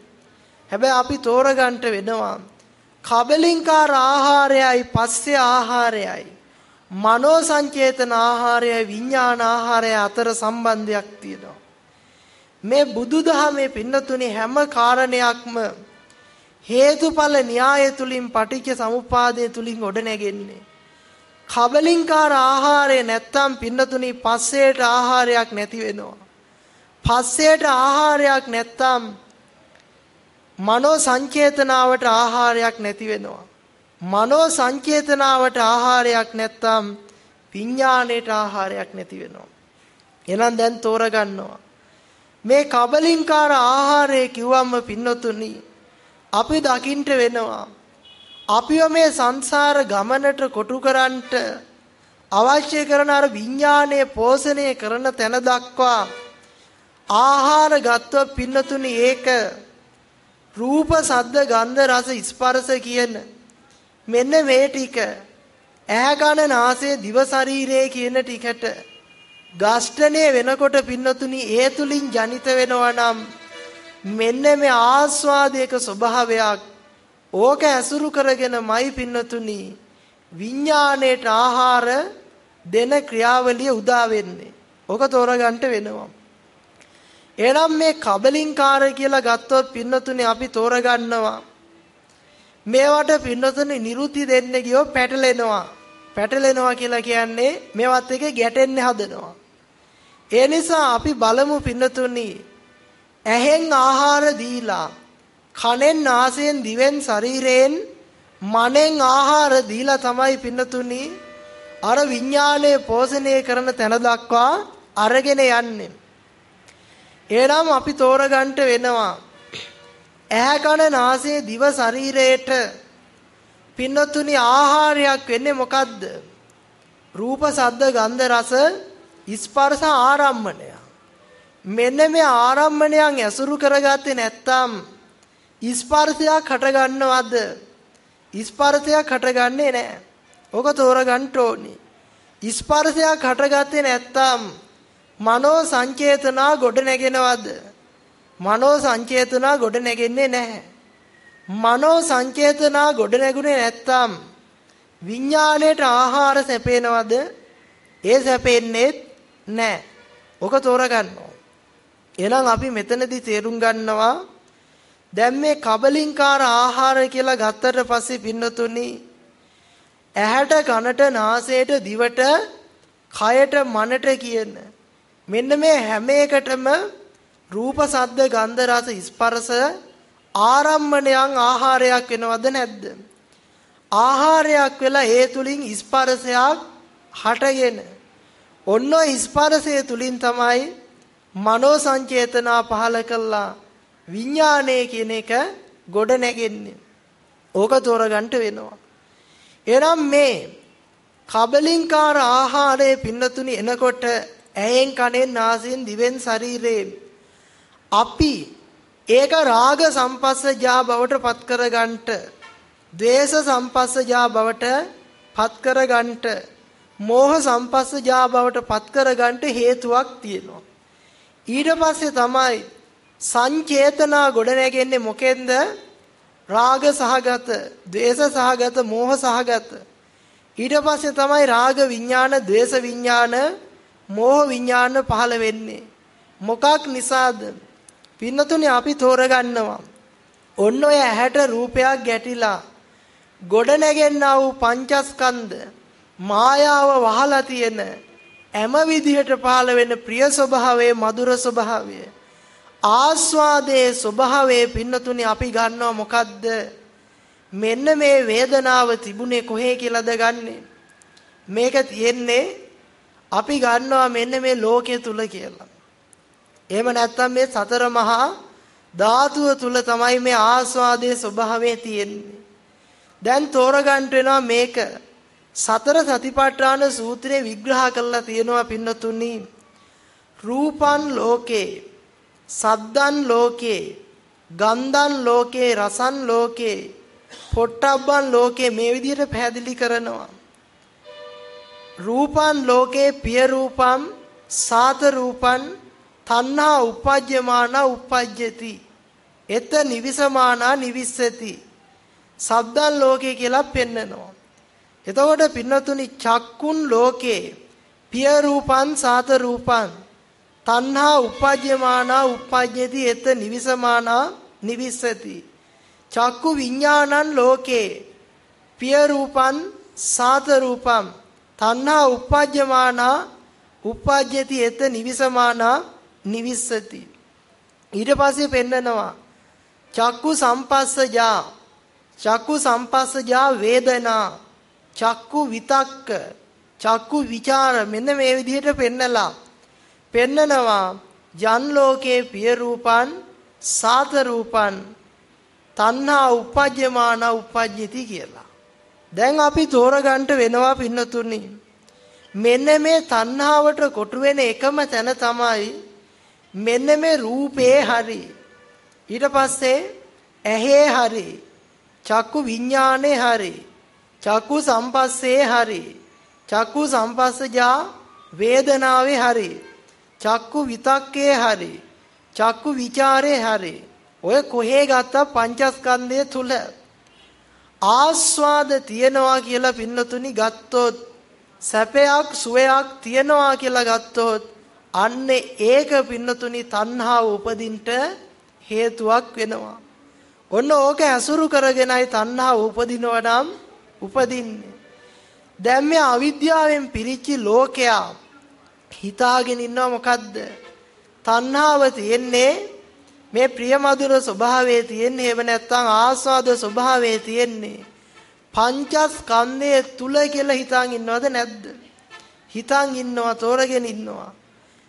හැබැයි අපි තෝරගන්න වෙනවා. කබලින්කාර ආහාරයයි පස්සේ ආහාරයයි මනෝ සංචේතන ආහාරයයි විඥාන ආහාරය අතර සම්බන්ධයක් තියෙනවා. මේ බුදුදහමේ පින්නතුනි හැම කාරණයක්ම හේතුඵල න්‍යාය තුලින් පටිච්ච සමුප්පාදය තුලින් ගොඩ නැගෙන්නේ. කබලින්කාර ආහාරය නැත්තම් පින්නතුනි පස්සේට ආහාරයක් නැති වෙනවා. පස්සේට ආහාරයක් නැත්තම් මනෝ සංචේතනාවට ආහාරයක් නැති වෙනවා. මනෝ සංචේතනාවට ආහාරයක් නැත්තම් විඥාණයට ආහාරයක් නැති වෙනවා. එහෙනම් දැන් තෝරගන්නවා. මේ කබලින්කාර ආහාරය කිව්වම පින්නතුනි අපි දකින්ට වෙනවා. අපිව මේ සංසාර ගමනට කොටු කරන්නට අවශ්‍ය කරන අර විඥානයේ පෝෂණය කරන තැන දක්වා ආහාර ගත්තොත් පින්නතුනි ඒක රූප සද්ද ගන්ධ රස ස්පර්ශ කියන මෙන්න මේ ටික ඇහැ කන නාසය දිව ශරීරය කියන ටිකට ගස්ඨණය වෙනකොට පින්නතුනි ඒ තුලින් ජනිත වෙනවා නම් මෙන්න මේ ආස්වාදයක ස්වභාවයක් ඕක ඇසුරු කරගෙනමයි පින්නතුනි විඥාණයට ආහාර දෙන ක්‍රියාවලිය උදා වෙන්නේ. ඕක තෝරගන්න වෙනවා. එහෙනම් මේ කබලින්කාර කියලා ගත්තොත් පින්නතුනි අපි තෝරගන්නවා. මේවට පින්නතුනි නිරුති දෙන්න ගියෝ පැටලෙනවා. පැටලෙනවා කියලා කියන්නේ මේවත් එක ගැටෙන්න හදනවා. ඒ නිසා අපි බලමු පින්නතුනි ඇහෙන් ආහාර දීලා කනෙන් නාසයෙන් දිවෙන් ශරීරයෙන් මනෙන් ආහාර දීලා තමයි පින්නතුනි අර විඥානයේ පෝෂණය කරන තැන දක්වා අරගෙන යන්නේ. එහෙනම් අපි තෝරගන්න වෙනවා. ඇහැ කන නාසය දිව ශරීරයට පින්නතුනි ආහාරයක් වෙන්නේ මොකද්ද? රූප සද්ද ගන්ධ රස ස්පර්ශ ආරම්මණය. මෙන්න මේ ආරම්මණයන් ඇසුරු කරගත්තේ නැත්තම් ස්පර්ශයක් හටගන්නවද? ස්පර්ශයක් හටගන්නේ නැහැ. ඔක තෝරගන්න ඕනි. ස්පර්ශයක් හටගත්තේ නැත්තම් මනෝ සංචේතනා ගොඩ නැගෙනවද? මනෝ සංචේතනා ගොඩ නැගෙන්නේ නැහැ. මනෝ සංචේතනා ගොඩ නැගුණේ නැත්තම් විඥාණයට ආහාර සැපේනවද? ඒ සැපෙන්නේ නෑ. ඔක තෝරගන්නවා. එහෙනම් අපි මෙතනදී තේරුම් ගන්නවා දැන් මේ කබලින්කාර ආහාර කියලා ගත්තට පස්සේ පින්නතුනි ඇහැට කනට නාසයට දිවට කයට මනට කියන මෙන්න මේ හැම එකටම රූප සද්ද ගන්ධ රස ස්පර්ශ ආරම්මණයන් ආහාරයක් වෙනවද නැද්ද ආහාරයක් වෙලා ඒ තුලින් ස්පර්ශයක් හටගෙන ඔන්න ස්පර්ශය තුලින් තමයි මනෝ සංචේතනා පහල කළා විඥානය කියන එක ගොඩ නැගෙන්නේ. ඕක තෝරගන්න වෙනවා. එනම් මේ කබලින්කාර ආහාරයේ පින්නතුනි එනකොට ඇයෙන් කනෙන් නාසයෙන් දිවෙන් ශරීරයෙන් අපි ඒක රාග සම්පස්සජා බවට පත් කරගන්නට ද්වේෂ සම්පස්සජා බවට පත් කරගන්නට මෝහ සම්පස්සජා බවට පත් කරගන්නට හේතුවක් තියෙනවා. ඊට පස්සේ තමයි සංචේතනා ගොඩනැගෙන්නේ මොකෙන්ද? රාග සහගත, ද්වේෂ සහගත, මෝහ සහගත. ඊට පස්සේ තමයි රාග විඥාන, ද්වේෂ විඥාන, මෝහ විඥාන පහළ වෙන්නේ. මොකක් නිසාද? පින්නතුනේ අපි තෝරගන්නවා. ඔන්න ඔය ඇහැට රූපයක් ගැටිලා ගොඩ නැගෙන්නා වූ පංචස්කන්ධ මායාව වහලා තියෙන හැම විදිහට පහළ වෙන ප්‍රිය ස්වභාවයේ මధుර ස්වභාවය. ආස්වාදයේ ස්වභාවයේ පින්නතුනේ අපි ගන්නවා මොකද්ද? මෙන්න මේ වේදනාව තිබුණේ කොහේ කියලාද ගන්නෙ? මේක තියෙන්නේ අපි ගන්නවා මෙන්න මේ ලෝකයේ තුල කියලා. එහෙම නැත්නම් මේ සතර මහා ධාතුව තුල තමයි මේ ආස්වාදයේ ස්වභාවය තියෙන්නේ. දැන් තෝරගන්න වෙනවා මේක. සතර සතිපට්ඨාන සූත්‍රයේ විග්‍රහ කරලා තියෙනවා පින්නතුනි. රූපං ලෝකේ සද්දන් ලෝකේ ගන්ධන් ලෝකේ රසන් ලෝකේ පොට්ටබ්බන් ලෝකේ මේ විදිහට පැහැදිලි කරනවා. රූපං ලෝකේ පිය රූපම් සාත රූපං තණ්හා උපජ්ජමාන උපජ්ජති එත නිවිසමානා නිවිස්සති සබ්දන් ලෝකේ කියලා පෙන්නනවා එතකොට පින්නතුනි චක්කුන් ලෝකේ පිය රූපං සාත රූපං තණ්හා උපජ්ජමානා උපජ්ජති එත නිවිසමානා නිවිස්සති චක්කු විඥානං ලෝකේ පිය රූපං සාත රූපං තණ්හා උපජ්ජමානා උපජ්ජති එත නිවිසමානා නිවිස්සති ඊට පස්සේ පෙන්නනවා චක්කු සම්පස්සජා චක්කු සම්පස්සජා වේදනා චක්කු විතක්ක චක්කු විචාර මෙන්න මේ විදිහට පෙන්නලා පෙන්නනවා ජන් ලෝකේ පිය රූපන් සාත රූපන් තණ්හා උපජ්ජමාන උපජ්ජති කියලා. දැන් අපි තෝරගන්න වෙනවා පින්නතුනි. මෙන්න මේ තණ්හාවට කොටු වෙන එකම තැන තමයි මෙන්න මේ රූපේ හරි ඊට පස්සේ ඇහේ හරි චක්කු විඥානේ හරි චක්කු සම්පස්සේ හරි. චක්කු සම්පස්සජා වේදනාවේ හරි. චක්කු විතක්කේ හරි. චක්කු ਵਿਚාරේ හරි. ඔය කොහේ ගත්ත පංචස්කන්ධය තුල ආස්වාද තියනවා කියලා පින්නතුනි ගත්තොත් සැපයක් සුවයක් තියනවා කියලා ගත්තොත් අන්නේ ඒක පින්නතුනි තණ්හාව උපදින්නට හේතුවක් වෙනවා. ඔන්න ඕක ඇසුරු කරගෙනයි තණ්හාව උපදිනවා නම් උපදින්නේ. දැන් මේ අවිද්‍යාවෙන් පිරිච්ච ලෝකයා හිතාගෙන ඉන්නව මොකද්ද? තණ්හාව තියෙන්නේ මේ ප්‍රියමధుර ස්වභාවයේ තියෙන්නේ එහෙම නැත්නම් ආස්වාද ස්වභාවයේ තියෙන්නේ පංචස්කන්ධයේ තුල කියලා හිතාන් ඉන්නවද නැද්ද? හිතාන් ඉන්නවා තෝරගෙන ඉන්නවා.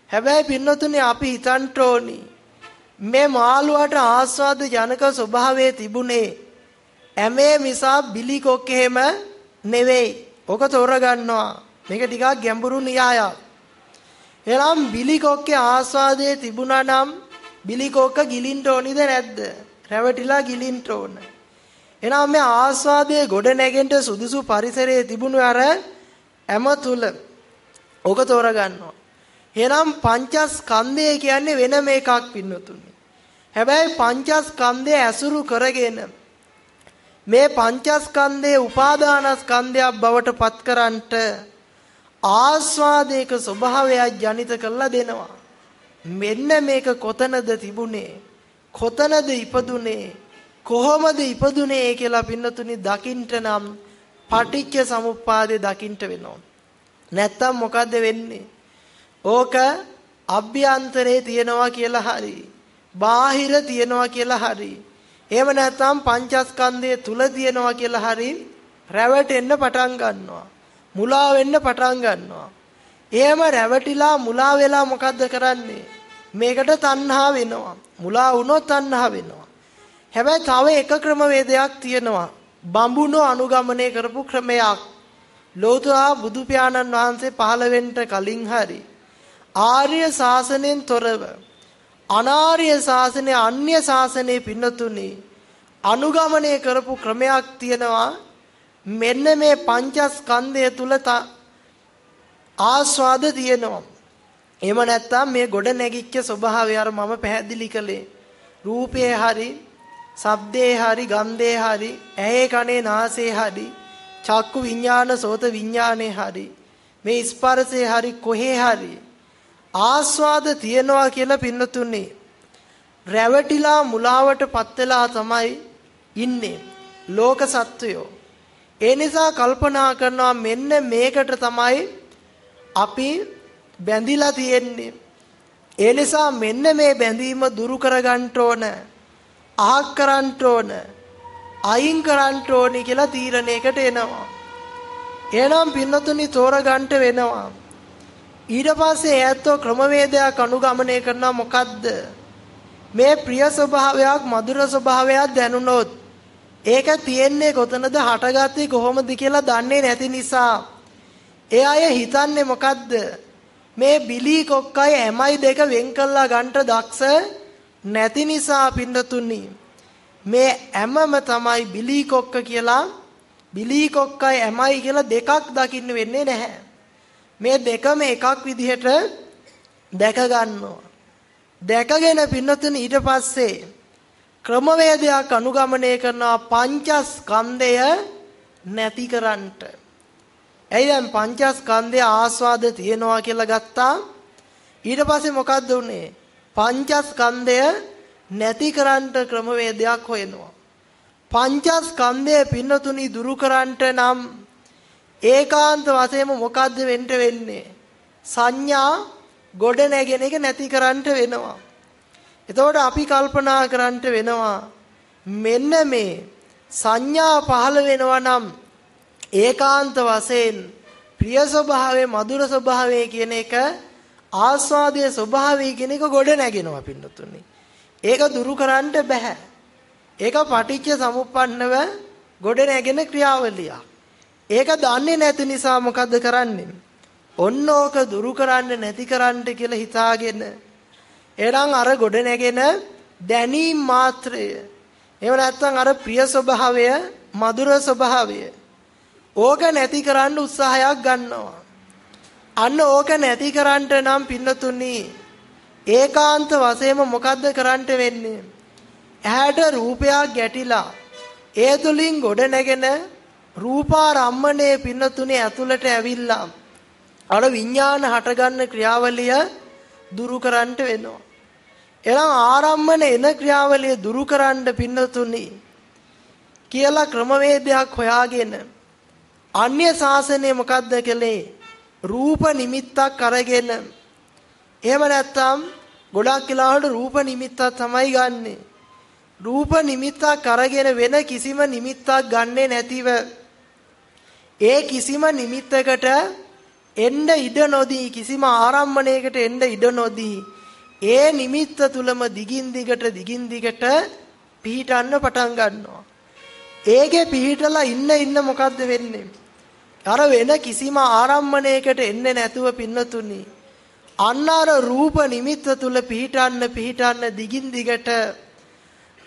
හැබැයි පින්නතුනේ අපි හිතන්න ඕනි මේ මාළුවාට ආස්වාද ජනක ස්වභාවයේ තිබුණේ ඇමේ මිසා බිලි කොක් එහෙම නෙවෙයි. ඔක තෝරගන්නවා. මේක ටිකක් ගැඹුරු න්‍යායක්. එනම් බිලි කොක්කේ ආස්වාදයේ තිබුණා නම් බිලි කොක්ක ගිලින්න ඕනිද නැද්ද? රැවටිලා ගිලින්න ඕන. එනම් මේ ආස්වාදයේ ගොඩ නැගෙන්න සුදුසු පරිසරයේ තිබුණු අර ඇම තුල ඔක තෝරගන්නවා. එහෙනම් පංචස්කන්ධය කියන්නේ වෙනම එකක් පින්නතුනි. හැබැයි පංචස්කන්ධය ඇසුරු කරගෙන මේ පංචස්කන්ධයේ උපාදානස්කන්ධයක් බවට පත්කරන්නට ආස්වාදයක ස්වභාවයක් ජනිත කරලා දෙනවා. මෙන්න මේක කොතනද තිබුණේ? කොතනද ඉපදුනේ? කොහොමද ඉපදුනේ කියලා පින්නතුනි දකින්න නම් පටිච්ච සමුප්පාදේ දකින්න වෙනවා. නැත්තම් මොකද්ද වෙන්නේ? ඕක අභ්‍යන්තරේ තියනවා කියලා හරි බාහිර තියනවා කියලා හරි එහෙම නැත්නම් පංචස්කන්ධයේ තුල තියනවා කියලා හරි රැවටෙන්න පටන් ගන්නවා. මුලා වෙන්න පටන් ගන්නවා. එහෙම රැවටිලා මුලා වෙලා මොකද්ද කරන්නේ? මේකට තණ්හා වෙනවා. මුලා වුණොත් තණ්හා වෙනවා. හැබැයි තව එක ක්‍රමවේදයක් තියෙනවා. බඹුනෝ අනුගමනය කරපු ක්‍රමයක්. ලෝතර බුදු පියාණන් වහන්සේ පහළ වෙන්න කලින් හරි ආර්ය ශාසනයෙන් තොරව අනාර්ය ශාසනය අන්‍ය ශාසනයේ පින්නතුනි අනුගමනය කරපු ක්‍රමයක් තියෙනවා. මෙන්න මේ පංචස්කන්ධය තුල ආස්වාද තියෙනවා. එහෙම නැත්නම් මේ ගොඩ නැගිච්ච ස්වභාවය අර මම පැහැදිලි කළේ. රූපේ හරි ශබ්දේ හරි ගන්ධේ හරි ඇහි කනේ නාසයේ හරි චක්කු විඥාන සෝත විඥානේ හරි මේ ස්පර්ශේ හරි කොහේ හරි ආස්වාද තියනවා කියලා පින්නතුනේ රැවටිලා මුලාවටපත් වෙලා තමයි ඉන්නේ ලෝක සත්වයෝ ඒ නිසා කල්පනා කරනවා මෙන්න මේකට තමයි අපි බැඳිලා තියෙන්නේ. ඒ නිසා මෙන්න මේ බැඳීම දුරු කරගන්න ඕන. අහක් කරන්න ඕන. අයින් කරන්න ඕනි කියලා තීරණයකට එනවා. එහෙනම් පින්නතුනි තෝරගන්න වෙනවා. ඊට පස්සේ ඈත්තෝ ක්‍රමවේදයක් අනුගමනය කරනවා මොකද්ද? මේ ප්‍රිය ස්වභාවයක් මధుර ස්වභාවයක් දැනුනොත් ඒක තියෙන්නේ කොතනද? හටගත්තේ කොහොමද කියලා දන්නේ නැති නිසා. ඒ අය හිතන්නේ මොකද්ද? මේ බිලී කොක්කයි හැමයි දෙක වෙන් කළා ගන්නට දක්ෂ නැති නිසා පින්නතුනි. මේ හැමම තමයි බිලී කොක්ක කියලා. බිලී කොක්කයි හැමයි කියලා දෙකක් දකින්න වෙන්නේ නැහැ. මේ දෙකම එකක් විදිහට දැක ගන්නවා දැකගෙන පින්නතුනි ඊට පස්සේ ක්‍රමවේදයක් අනුගමනය කරනවා පංචස්කන්ධය නැති කරන්නට. ඇයි දැන් පංචස්කන්ධය ආස්වාද තියනවා කියලා ගත්තා. ඊට පස්සේ මොකද්ද උනේ? පංචස්කන්ධය නැති කරන්නට ක්‍රමවේදයක් හොයනවා. පංචස්කන්ධය පින්නතුනි දුරු කරන්නට නම් ඒකාන්ත වශයෙන්ම මොකද්ද වෙන්න වෙන්නේ? සංඥා ගොඩ නැගෙන එක නැති කරන්නට වෙනවා. එතකොට අපි කල්පනා කරන්නට වෙනවා මෙන්න මේ සංඥා පහළ වෙනවා නම් ඒකාන්ත වශයෙන් ප්‍රිය ස්වභාවයේ මధుර ස්වභාවයේ කියන එක ආස්වාදයේ ස්වභාවය කියන එක ගොඩ නැගෙනවා පින්නතුනි. ඒක දුරු කරන්න බෑ. ඒක පටිච්ච සමුප්පන්නව ගොඩ නැගෙන ක්‍රියාවලියක්. ඒක දන්නේ නැති නිසා මොකද්ද කරන්නේ? ඔන්න ඕක දුරු කරන්න නැති කරන්න කියලා හිතාගෙන එහෙනම් අර ගොඩ නැගෙන දැනීම් මාත්‍රය එහෙම නැත්නම් අර ප්‍රිය ස්වභාවය මధుර ස්වභාවය ඕක නැති කරන්න උත්සාහයක් ගන්නවා අන්න ඕක නැති කරන්නට නම් පින්නතුනි ඒකාන්ත වශයෙන්ම මොකද්ද කරන්නට වෙන්නේ ඇහැට රූපයක් ගැටිලා ඒ තුලින් ගොඩ නැගෙන රූපාරම්මණය පින්නතුනේ ඇතුළට ඇවිල්ලා. අර විඥාන හටගන්න ක්‍රියාවලිය දුරු කරන්නට වෙනවා. එහෙනම් ආරම්මන එන ක්‍රියාවලිය දුරු කරන්න පින්නතුනි කියලා ක්‍රමවේදයක් හොයාගෙන අන්‍ය ශාසනය මොකද්ද කළේ? රූප නිමිත්තක් අරගෙන. එහෙම නැත්නම් ගොඩක් වෙලාවට රූප නිමිත්තක් තමයි ගන්නෙ. රූප නිමිත්තක් අරගෙන වෙන කිසිම නිමිත්තක් ගන්නෙ නැතිව ඒ කිසිම නිමිත්තකට එන්න ඉඩ නොදී කිසිම ආරම්මණයකට එන්න ඉඩ නොදී ඒ නිමිත්ත තුලම දිගින් දිගට දිගින් දිගට පිහිටන්න පටන් ගන්නවා. ඒකේ පිහිටලා ඉන්න ඉන්න මොකද්ද වෙන්නේ? අර වෙන කිසිම ආරම්මණයකට එන්නේ නැතුව පින්නතුනි. අන්න අර රූප නිමිත්ත තුල පිහිටන්න පිහිටන්න දිගින් දිගට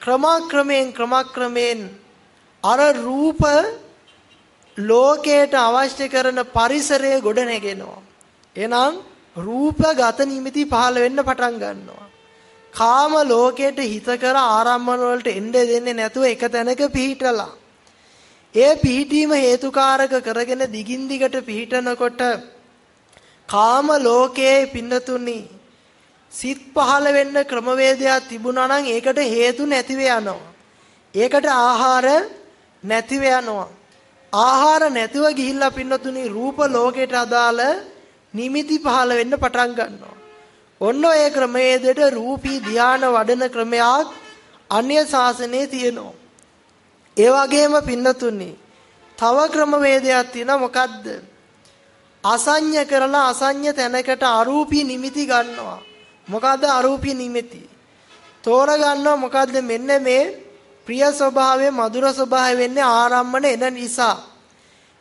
ක්‍රමක්‍රමයෙන් ක්‍රමක්‍රමයෙන් අර රූප ලෝකයට අවශ්‍ය කරන පරිසරය ගොඩ නැගෙනවා. එහෙනම් රූපගත නිමිති පහළ වෙන්න පටන් ගන්නවා. කාම ලෝකයට හිත කර ආරම්මන වලට එන්න දෙන්නේ නැතුව එක තැනක පිහිටලා. ඒ පිහිටීම හේතුකාරක කරගෙන දිගින් දිගට පිහිටනකොට කාම ලෝකයේ පින්නතුනි සිත් පහළ වෙන්න ක්‍රමවේදයක් තිබුණා නම් ඒකට හේතු නැතිව යනවා. ඒකට ආහාර නැතිව යනවා. ආහාර නැතිව ගිහිල්ලා පින්නතුනි රූප ලෝකයට අදාළ නිමිති පහළ වෙන්න පටන් ගන්නවා. ඔන්න ඔය ක්‍රමයේදට රූපී ධාන වඩන ක්‍රමයක් අන්‍ය ශාසනයේ තියෙනවා. ඒ වගේම පින්නතුනි තව ක්‍රමවේදයක් තියෙනවා මොකද්ද? අසඤ්ඤ කරලා අසඤ්ඤ තැනකට අරූපී නිමිති ගන්නවා. මොකද්ද අරූපී නිමිති? තෝර ගන්නවා මොකද්ද මෙන්න මේ ප්‍රිය ස්වභාවය මధుර ස්වභාවය වෙන්නේ ආරම්මන එන නිසා.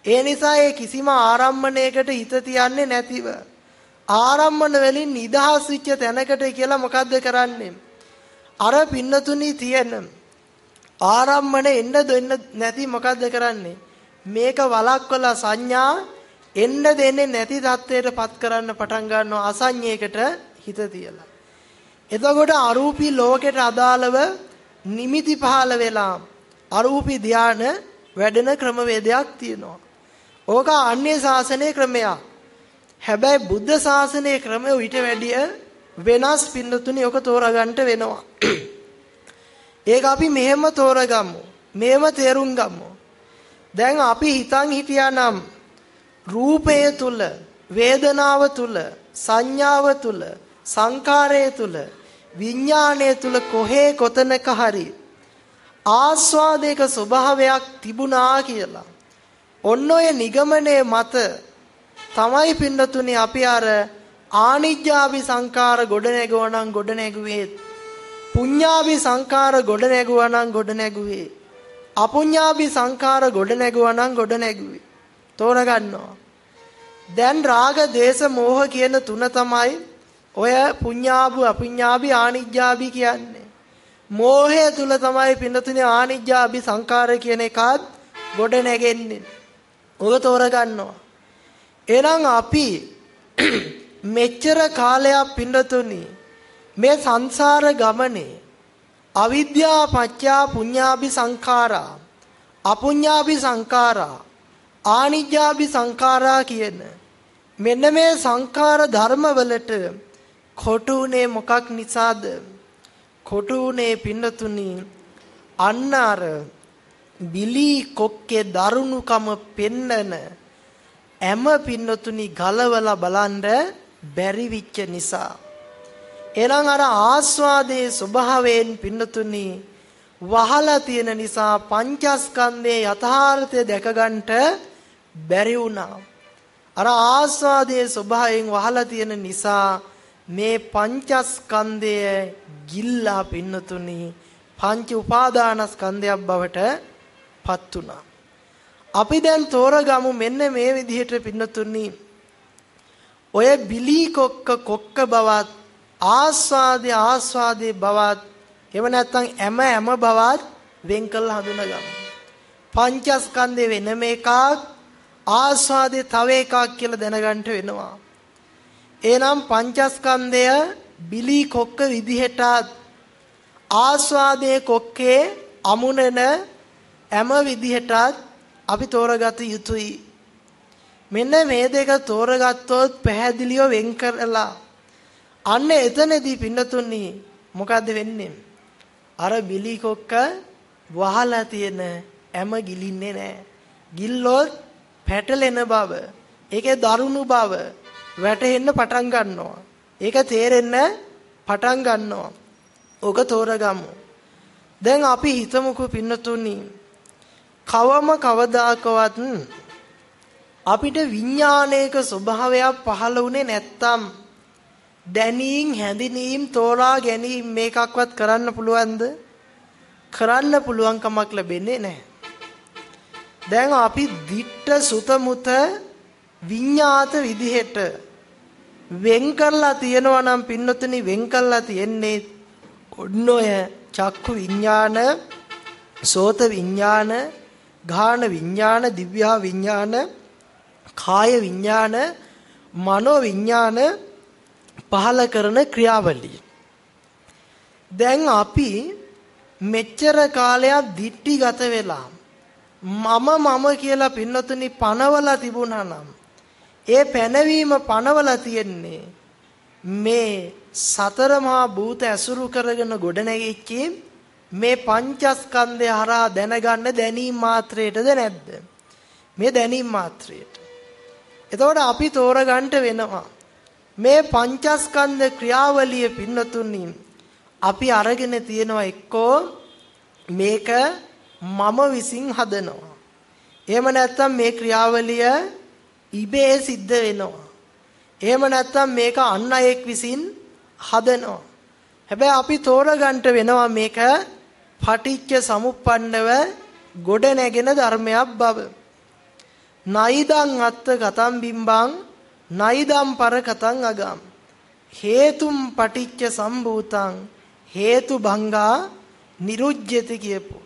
ඒ නිසා ඒ කිසිම ආරම්මණයකට හිත තියන්නේ නැතිව ආරම්මන වලින් නිදහස් වෙච්ච තැනකට කියලා මොකද්ද කරන්නේ? අර පින්නතුණි තියෙන ආරම්මන එන්න දෙන්න නැති මොකද්ද කරන්නේ? මේක වලක්වලා සංඥා එන්න දෙන්නේ නැති தത്വයටපත් කරන්න පටන් ගන්නවා අසඤ්ඤයකට හිත තියලා. එතකොට අරූපී ලෝකයට අදාළව නිමිති පහළ වෙලා අරූපී ධාන වැඩෙන ක්‍රමවේදයක් තියෙනවා. ඕක අන්‍ය ශාසනයේ ක්‍රමයක්. හැබැයි බුද්ධ ශාසනයේ ක්‍රමය ඊට වැඩිය වෙනස් පින්නතුනි ඔක තෝරගන්න වෙනවා. ඒක අපි මෙහෙම තෝරගමු. මෙහෙම තේරුම් ගමු. දැන් අපි හිතන් හිටියානම් රූපය තුල වේදනාව තුල සංඥාව තුල සංකාරය තුල විඥාණය තුල කොහේ කොතනක හරි ආස්වාදයක ස්වභාවයක් තිබුණා කියලා. ඔන්න ඔය නිගමනයේ මත තමයි පින්නතුනි අපි අර ආනිජ්ජාභි සංකාර ගොඩ නැගුවනම් ගොඩ නැගුවේ පුඤ්ඤාභි සංකාර ගොඩ නැගුවනම් ගොඩ නැගුවේ අපුඤ්ඤාභි සංකාර ගොඩ නැගුවනම් ගොඩ නැගුවේ තෝරගන්නවා. දැන් රාග දේශ මෝහ කියන තුන තමයි ඔය පුඤ්ඤාභු අපුඤ්ඤාභි ආනිජ්ජාභි කියන්නේ. මෝහය තුල තමයි පින්නතුනේ ආනිජ්ජාභි සංකාර කියන එකත් ගොඩ නැගෙන්නේ ඔබ තෝරගන්නවා. එහෙනම් අපි මෙච්චර කාලයක් පින්නතුනි මේ සංසාර ගමනේ අවිද්‍යා පත්‍යා පුඤ්ඤාභි සංඛාරා අපුඤ්ඤාභි සංඛාරා ආනිජ්ජාභි සංඛාරා කියන මෙන්න මේ සංඛාර ධර්මවලට කොටුනේ මොකක් නිසාද කොටුනේ පින්නතුනි අන්න අර බිලි කොක්කේ දරුණුකම පෙන්නන හැම පින්නතුනි ගලවලා බලන්න බැරි විච්ච නිසා එහෙනම් අර ආස්වාදයේ ස්වභාවයෙන් පින්නතුනි වහලා තියෙන නිසා පංචස්කන්ධයේ යථාර්ථය දැකගන්නට බැරි වුණා. අර ආස්වාදයේ ස්වභාවයෙන් වහලා තියෙන නිසා මේ පංචස්කන්ධය ගිල්ලා පින්නතුනි පංච උපාදානස්කන්ධයක් බවට පත් වුණා. අපි දැන් තෝරගමු මෙන්න මේ විදිහට පින්නතුනි. ඔය බිලී කොක්ක කොක්ක බවත් ආස්වාදේ ආස්වාදේ බවත් එව නැත්තම් හැම හැම බවත් වෙන් කළ හඳුනගමු. පංචස්කන්ධේ වෙනම එකක් ආස්වාදේ තව එකක් කියලා දැනගන්න වෙනවා. එහෙනම් පංචස්කන්ධය බිලී කොක්ක විදිහටත් ආස්වාදයේ කොක්කේ අමුණන හැම විදිහටත් අපි තෝරගත යුතුයි. මෙන්න මේ දෙක තෝරගත්තොත් පැහැදිලිව වෙන් කරලා අන්න එතනදී පින්නතුන්නි මොකද්ද වෙන්නේ? අර බිලි කොක්ක වහලා තියෙන හැම ගිලින්නේ නැහැ. ගිල්ලොත් පැටලෙන බව, ඒකේ දරුණු බව වැටෙන්න පටන් ගන්නවා. ඒක තේරෙන්න පටන් ගන්නවා. ඔක තෝරගමු. දැන් අපි හිතමුකෝ පින්නතුන්නි කවම කවදාකවත් අපිට විඥානයක ස්වභාවයක් පහළ වුණේ නැත්තම් දැනීම් හැඳිනීම් තෝරා ගැනීම මේකක්වත් කරන්න පුළුවන්ද? කරන්න පුළුවන් කමක් ලැබෙන්නේ නැහැ. දැන් අපි දිට්ඨ සුත මුත විඤ්ඤාත විදිහට වෙන් කරලා තියෙනවා නම් පින්නතුනි වෙන් කරලා තියෙන්නේ ඔන්න ඔය චක්කු විඥාන සෝත විඥාන ගාහන විඥාන දිව්‍යා විඥාන කාය විඥාන මනෝ විඥාන පහල කරන ක්‍රියාවලිය. දැන් අපි මෙච්චර කාලයක් දික්ටිගත වෙලා මම මම කියලා පින්නතුනි පනවලා තිබුණා නම් ඒ පැනවීම පනවලා තියෙන්නේ මේ සතර මහා භූත ඇසුරු කරගෙන ගොඩනැගිච්ච මේ පංචස්කන්ධය හරහා දැනගන්න දැනීම් මාත්‍රයටද නැද්ද? මේ දැනීම් මාත්‍රයට. එතකොට අපි තෝරගන්න වෙනවා. මේ පංචස්කන්ධ ක්‍රියාවලිය පින්නතුනි අපි අරගෙන තියෙනවා එක්කෝ මේක මම විසින් හදනවා. එහෙම නැත්නම් මේ ක්‍රියාවලිය ඉබේ සිද්ධ වෙනවා. එහෙම නැත්නම් මේක අන් අයෙක් විසින් හදනවා. හැබැයි අපි තෝරගන්න වෙනවා මේක පටිච්ච සමුප්පන්නව ගොඩ නැගෙන ධර්මයක් බව. නයිදං අත්ත ගතම් බිම්බං නයිදම් පර කතං අගම්. හේතුම් පටිච්ච සම්භූතං හේතු භංගා නිරුජ්‍යති කියපු.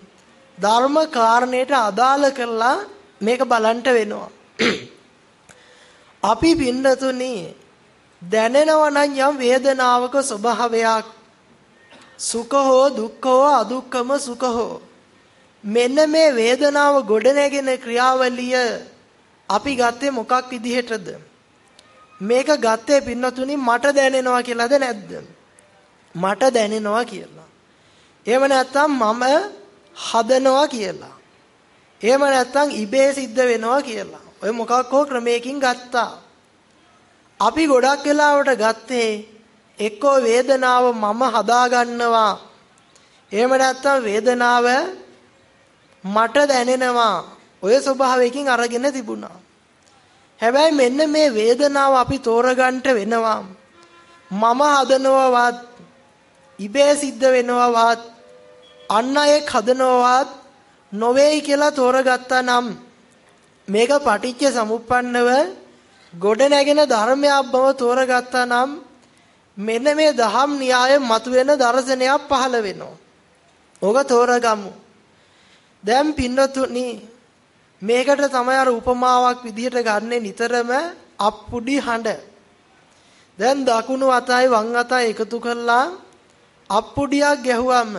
ධර්ම කාරණයට අදාළ කරලා මේක බලන්ට වෙනවා. අපි පින්නතුනි දැනෙනවා නම් යම් වේදනාවක ස්වභාවයක්. සුඛ හෝ දුක්ඛ හෝ අදුක්ඛම සුඛ හෝ මෙන්න මේ වේදනාව ගොඩනැගෙන ක්‍රියාවලිය අපි ගත්තේ මොකක් විදිහටද? මේක ගත්තේ පින්නතුනි මට දැනෙනවා කියලාද නැද්ද? මට දැනෙනවා කියලා. එහෙම නැත්නම් මම හදනවා කියලා. එහෙම නැත්නම් ඉබේ සිද්ධ වෙනවා කියලා. ඔය මොකක් හෝ ක්‍රමයකින් ගත්තා. අපි ගොඩක් වෙලාවට ගත්තේ එක්කෝ වේදනාව මම හදාගන්නවා. එහෙම නැත්නම් වේදනාව මට දැනෙනවා. ඔය ස්වභාවයකින් අරගෙන තිබුණා. හැබැයි මෙන්න මේ වේදනාව අපි තෝරගන්න වෙනවා. මම හදනවවත් ඉබේ සිද්ධ වෙනවවත් අන් අයෙක් හදනවවත් නොවේයි කියලා තෝරගත්තා නම් මේක පටිච්ච සමුප්පන්නව ගොඩ නැගෙන ධර්මයක් බව තෝරගත්තා නම් මෙන්න මේ දහම් න්‍යාය මතුවෙන දර්ශනයක් පහළ වෙනවා. ඕක තෝරගමු. දැන් පින්නතුනි මේකට තමයි අර උපමාවක් විදිහට ගන්නෙ නිතරම අප්පුඩි හඬ. දැන් දකුණු අතයි වම් අතයි එකතු කරලා අප්පුඩියක් ගැහුවම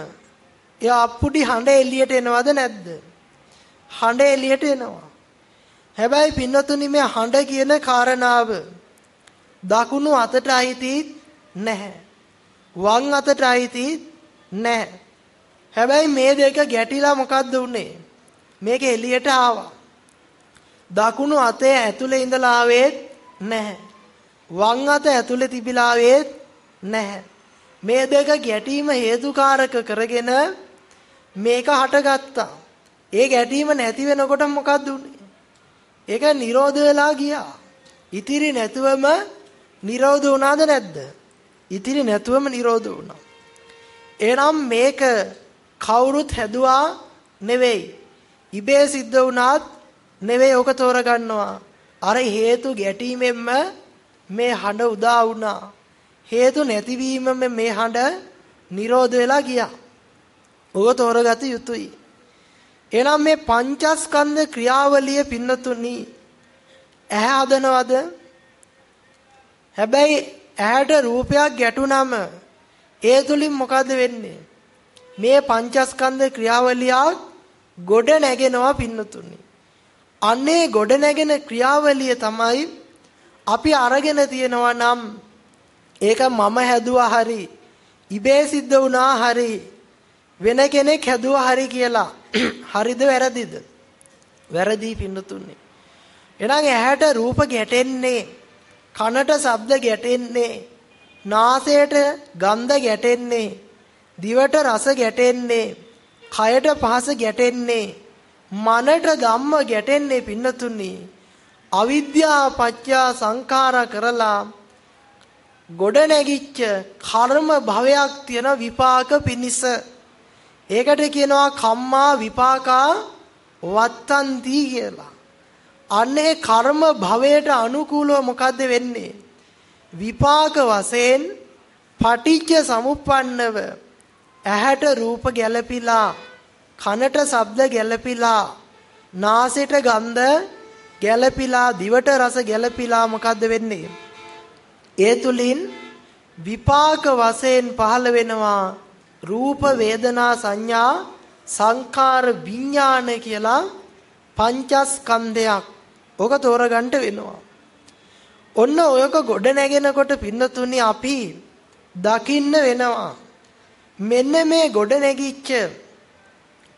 ඒ අප්පුඩි හඬ එළියට එනවද නැද්ද? හඬ එළියට එනවා. හැබැයි පින්නතුනි මේ හඬ කියන කාරණාව දකුණු අතට අයිති නැහැ. වම් අතට අයිති නැහැ. හැබැයි මේ දෙක ගැටිලා මොකද්ද උනේ? මේක එළියට ආවා. දකුණු අතේ ඇතුලේ ඉඳලා ආවෙත් නැහැ. වම් අත ඇතුලේ තිබිලා ආවෙත් නැහැ. මේ දෙක ගැටීම හේතුකාරක කරගෙන මේක හටගත්තා. ඒ ගැටීම නැති වෙනකොට මොකද්ද උනේ? ඒක නිරෝධ වෙලා ගියා. ඉතිරි නැතුවම නිරෝධ වුණාද නැද්ද? ඉතිරි නැතුවම නිරෝධ වුණා. එහෙනම් මේක කවුරුත් හැදුවා නෙවෙයි. ඉබේ සිද්ධ වුණාත් නෙවෙයි ඔක තෝරගන්නවා. අර හේතු ගැටීමෙන්ම මේ හඬ උදා වුණා. හේතු නැතිවීමම මේ හඬ නිරෝධ වෙලා ගියා. ඔබ තෝරගත යුතුයි. එහෙනම් මේ පංචස්කන්ධ ක්‍රියාවලිය පින්නතුනි ඇහැ හදනවද? හැබැයි ඇහැට රූපයක් ගැටුනම ඒ තුලින් මොකද වෙන්නේ? මේ පංචස්කන්ධ ක්‍රියාවලියක් ගොඩ නැගෙනවා පින්නතුනි. අන්නේ ගොඩ නැගෙන ක්‍රියාවලිය තමයි අපි අරගෙන තියෙනවා නම් ඒක මම හැදුවා හරි ඉබේ සිද්ධ වුණා හරි වෙන කෙනෙක් හැදුවා හරි කියලා හරිද වැරදිද? වැරදි පින්නතුන්නේ. එහෙනම් ඇහැට රූප ගැටෙන්නේ කනට ශබ්ද ගැටෙන්නේ නාසයට ගන්ධ ගැටෙන්නේ දිවට රස ගැටෙන්නේ කයට පහස ගැටෙන්නේ මනට ධම්ම ගැටෙන්නේ පින්නතුනි අවිද්‍යා පත්‍යා සංඛාර කරලා ගොඩ නැගිච්ච කර්ම භවයක් තියෙන විපාක පිනිස ඒකට කියනවා කම්මා විපාකා වත්තන්ති කියලා. අන්නේ කර්ම භවයට අනුකූලව මොකද්ද වෙන්නේ? විපාක වශයෙන් පටිච්ච සමුප්පන්නව ඇහැට රූප ගැළපිලා කනට ශබ්ද ගැළපිලා නාසයට ගන්ධ ගැළපිලා දිවට රස ගැළපිලා මොකද්ද වෙන්නේ? ඒ තුලින් විපාක වශයෙන් පහළ වෙනවා රූප වේදනා සංඥා සංකාර විඥාන කියලා පංචස්කන්ධයක්. ඔක තෝරගන්න වෙනවා. ඔන්න ඔයක ගොඩ නැගෙනකොට පින්නතුනි අපි දකින්න වෙනවා. මෙන්න මේ ගොඩ නැගිච්ච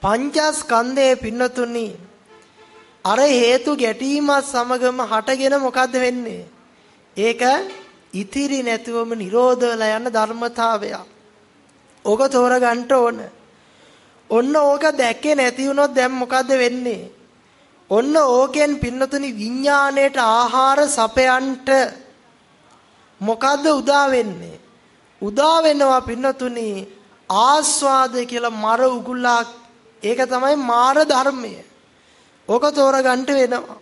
පංචස්කන්ධයේ පින්නතුනි අර හේතු ගැටීමත් සමගම හටගෙන මොකද්ද වෙන්නේ? ඒක ඉතිරි නැතුවම නිරෝධ වෙලා යන ධර්මතාවයක්. ඕක තෝරගන්න ඕන. ඔන්න ඕක දැක්කේ නැති වුණොත් දැන් මොකද වෙන්නේ? ඔන්න ඕකෙන් පින්නතුනි විඥාණයට ආහාර සපයන්ට මොකද්ද උදා වෙන්නේ? උදා වෙනවා පින්නතුනි ආස්වාද කියලා මර උගුලක් ඒක තමයි මාර ධර්මය. ඕක තෝරගන්න වෙනවා.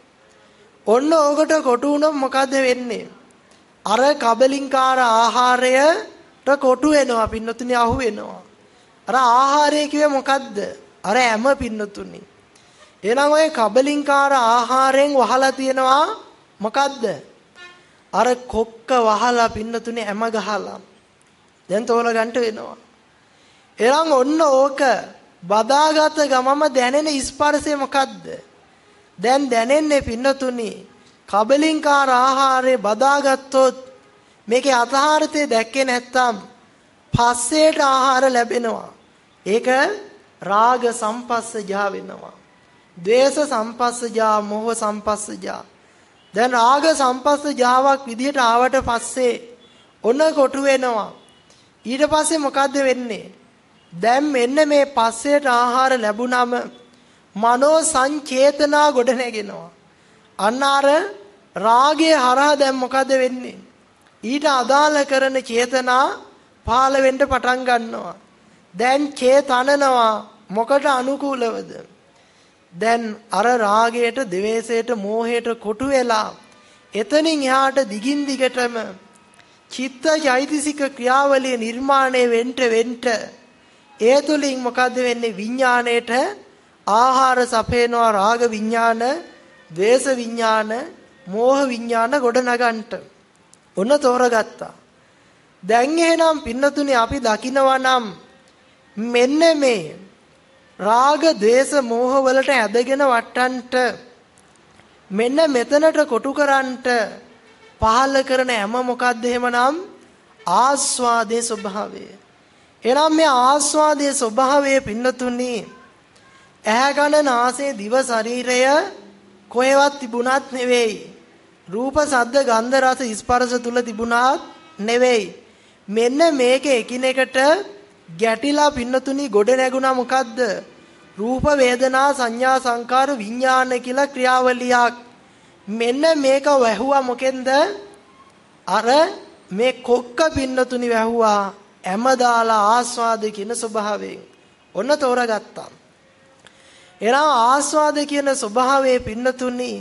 ඔන්න ඕකට කොටු වුණොත් මොකද වෙන්නේ? අර කබලින්කාර ආහාරය කොටු වෙනවා පින්නතුනේ අහු වෙනවා. අර ආහාරය කිව්වේ මොකද්ද? අර හැම පින්නතුනි. එහෙනම් ඔය කබලින්කාර ආහාරයෙන් වහලා තියෙනවා මොකද්ද? අර කොක්ක වහලා පින්නතුනේ හැම ගහලා. දැන් තෝල ගන්නට වෙනවා. එහෙනම් ඔන්න ඕක බදාගත ගමම දැනෙන ස්පර්ශය මොකද්ද? දැන් දැනෙන්නේ පින්නතුනි කබලින්කාර ආහාරය බදාගත්තොත් මේකේ අතහාරතේ දැක්කේ නැත්තම් පස්සේට ආහාර ලැබෙනවා. ඒක රාග සම්පස්සජා වෙනවා. ද්වේෂ සම්පස්සජා, මොහ සම්පස්සජා. දැන් රාග සම්පස්සජාවක් විදිහට ආවට පස්සේ ඔන්න කොටු වෙනවා. ඊට පස්සේ මොකද්ද වෙන්නේ? දැන් මෙන්න මේ පස්සේට ආහාර ලැබුණම මනෝ සංචේතනා ගොඩ නැගෙනවා. අන්න අර රාගයේ හරහා දැන් මොකද වෙන්නේ? ඊට අදාළ කරන චේතනා පාල වෙන්න පටන් ගන්නවා. දැන් චේතනනවා මොකට අනුකූලවද? දැන් අර රාගයට, ద్వේෂයට, මෝහයට කොටු වෙලා එතනින් එහාට දිගින් දිගටම චිත්ත චෛතසික ක්‍රියාවලිය නිර්මාණය වෙන්න වෙන්න ඒ තුලින් මොකද වෙන්නේ විඥාණයට ආහාර සපේනවා රාග විඥාන, ද්වේෂ විඥාන, මෝහ විඥාන ගොඩ නගන්ට. ඔන්න තෝරගත්තා. දැන් එහෙනම් පින්නතුනේ අපි දකිනවා නම් මෙන්න මේ රාග, ద్వේෂ, මෝහ වලට ඇදගෙන වට්ටන්ට මෙන්න මෙතනට කොටු කරන්ට පහල කරන හැම මොකද්ද එහෙමනම් ආස්වාදයේ ස්වභාවය. එනම් මේ ආස්වාදයේ ස්වභාවය පින්නතුනි ඇහැ කන නාසය දිව ශරීරය කොහෙවත් තිබුණත් නෙවෙයි. රූප සද්ද ගන්ධ රස ස්පර්ශ තුල තිබුණාත් නෙවෙයි. මෙන්න මේක එකිනෙකට ගැටිලා පින්නතුනි ගොඩ නැගුණා මොකද්ද? රූප වේදනා සංඥා සංකාර විඥාන කියලා ක්‍රියාවලියක්. මෙන්න මේක වැහුවා මොකෙන්ද? අර මේ කොක්ක පින්නතුනි වැහුවා හැම දාලා ආස්වාද කියන ස්වභාවයෙන්. ඔන්න තෝරගත්තා. එනම් ආස්වාද කියන ස්වභාවයේ පින්නතුනි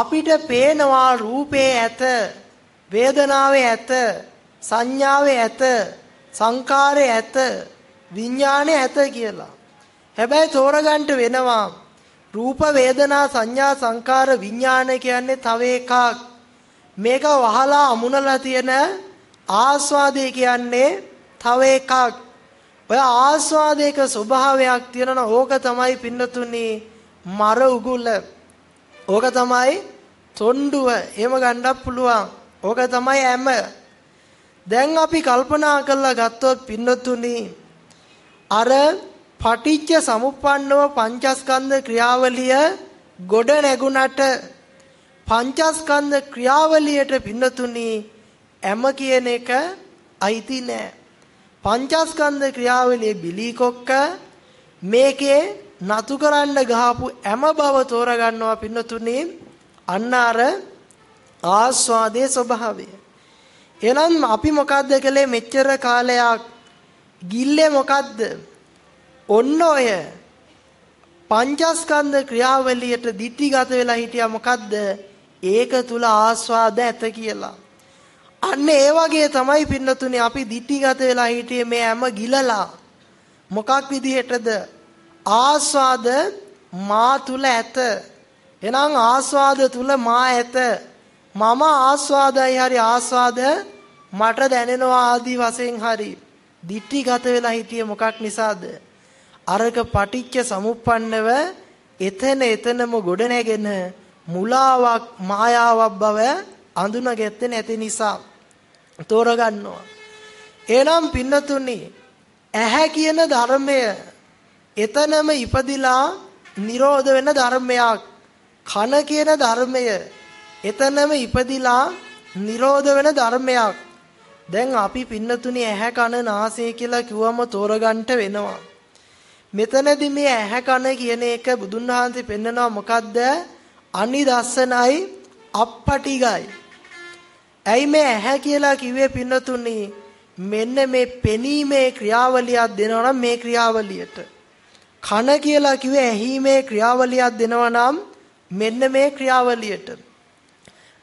අපිට පේනවා රූපේ ඇත වේදනාවේ ඇත සංඥාවේ ඇත සංකාරයේ ඇත විඥානේ ඇත කියලා. හැබැයි තෝරගන්න වෙනවා රූප වේදනා සංඥා සංකාර විඥාන කියන්නේ තව එකක්. මේක වහලා අමුණලා තියෙන ආස්වාදේ කියන්නේ තව එකක්. ඔය ආස්වාදයක ස්වභාවයක් තියෙනවා ඕක තමයි පින්නතුනි මර උගුල. ඕක තමයි තොණ්ඩුව. එහෙම ගන්නත් පුළුවන්. ඕක තමයි ඇම. දැන් අපි කල්පනා කරලා ගත්තොත් පින්නතුනි අර පටිච්ච සමුප්පන්නව පංචස්කන්ධ ක්‍රියාවලිය ගොඩ නැගුණට පංචස්කන්ධ ක්‍රියාවලියට පින්නතුනි ඇම කියන එක අයිති නෑ පංචස්කන්ධ ක්‍රියාවලියේ බිලී කොක්ක මේකේ නතු කරන්න ගහපු හැම බව තෝරගන්නවා පින්නතුනේ අන්න අර ආස්වාදයේ ස්වභාවය. එහෙනම් අපි මොකද්ද කළේ මෙච්චර කාලයක් ගිල්ලේ මොකද්ද? ඔන්න ඔය පංචස්කන්ධ ක්‍රියාවලියට දිටිගත වෙලා හිටියා මොකද්ද? ඒක තුල ආස්වාද ඇත කියලා. අන්න ඒ වගේ තමයි පින්නතුනේ අපි දිටිගත වෙලා හිටියේ මේ හැම ගිලලා මොකක් විදිහටද ආස්වාද මා තුල ඇත. එහෙනම් ආස්වාද තුල මා ඇත. මම ආස්වාදයි හරි ආස්වාද මට දැනෙනවා ආදි වශයෙන් හරි. දිටිගත වෙලා හිටියේ මොකක් නිසාද? අරක පටිච්ච සමුප්පන්නව එතන එතනම ගොඩ නැගෙන මුලාවක් මායාවක් බව අඳුනගත්තේ නැති නිසා තෝරගන්නවා. එනම් පින්නතුනි ඇහැ කියන ධර්මය එතනම ඉපදිලා නිරෝධ වෙන ධර්මයක්. කන කියන ධර්මය එතනම ඉපදිලා නිරෝධ වෙන ධර්මයක්. දැන් අපි පින්නතුනි ඇහැ කන නාසය කියලා කිව්වම තෝරගන්න වෙනවා. මෙතනදී මේ ඇහැ කන කියන එක බුදුන් වහන්සේ පෙන්නනවා මොකද්ද? අනිදස්සනයි අප්පටිගයි. ඇයි මේ ඇහැ කියලා කිව්වේ පින්නතුනි මෙන්න මේ පෙනීමේ ක්‍රියාවලියක් දෙනවා නම් මේ ක්‍රියාවලියට කන කියලා කිව්වේ ඇහිීමේ ක්‍රියාවලියක් දෙනවා නම් මෙන්න මේ ක්‍රියාවලියට.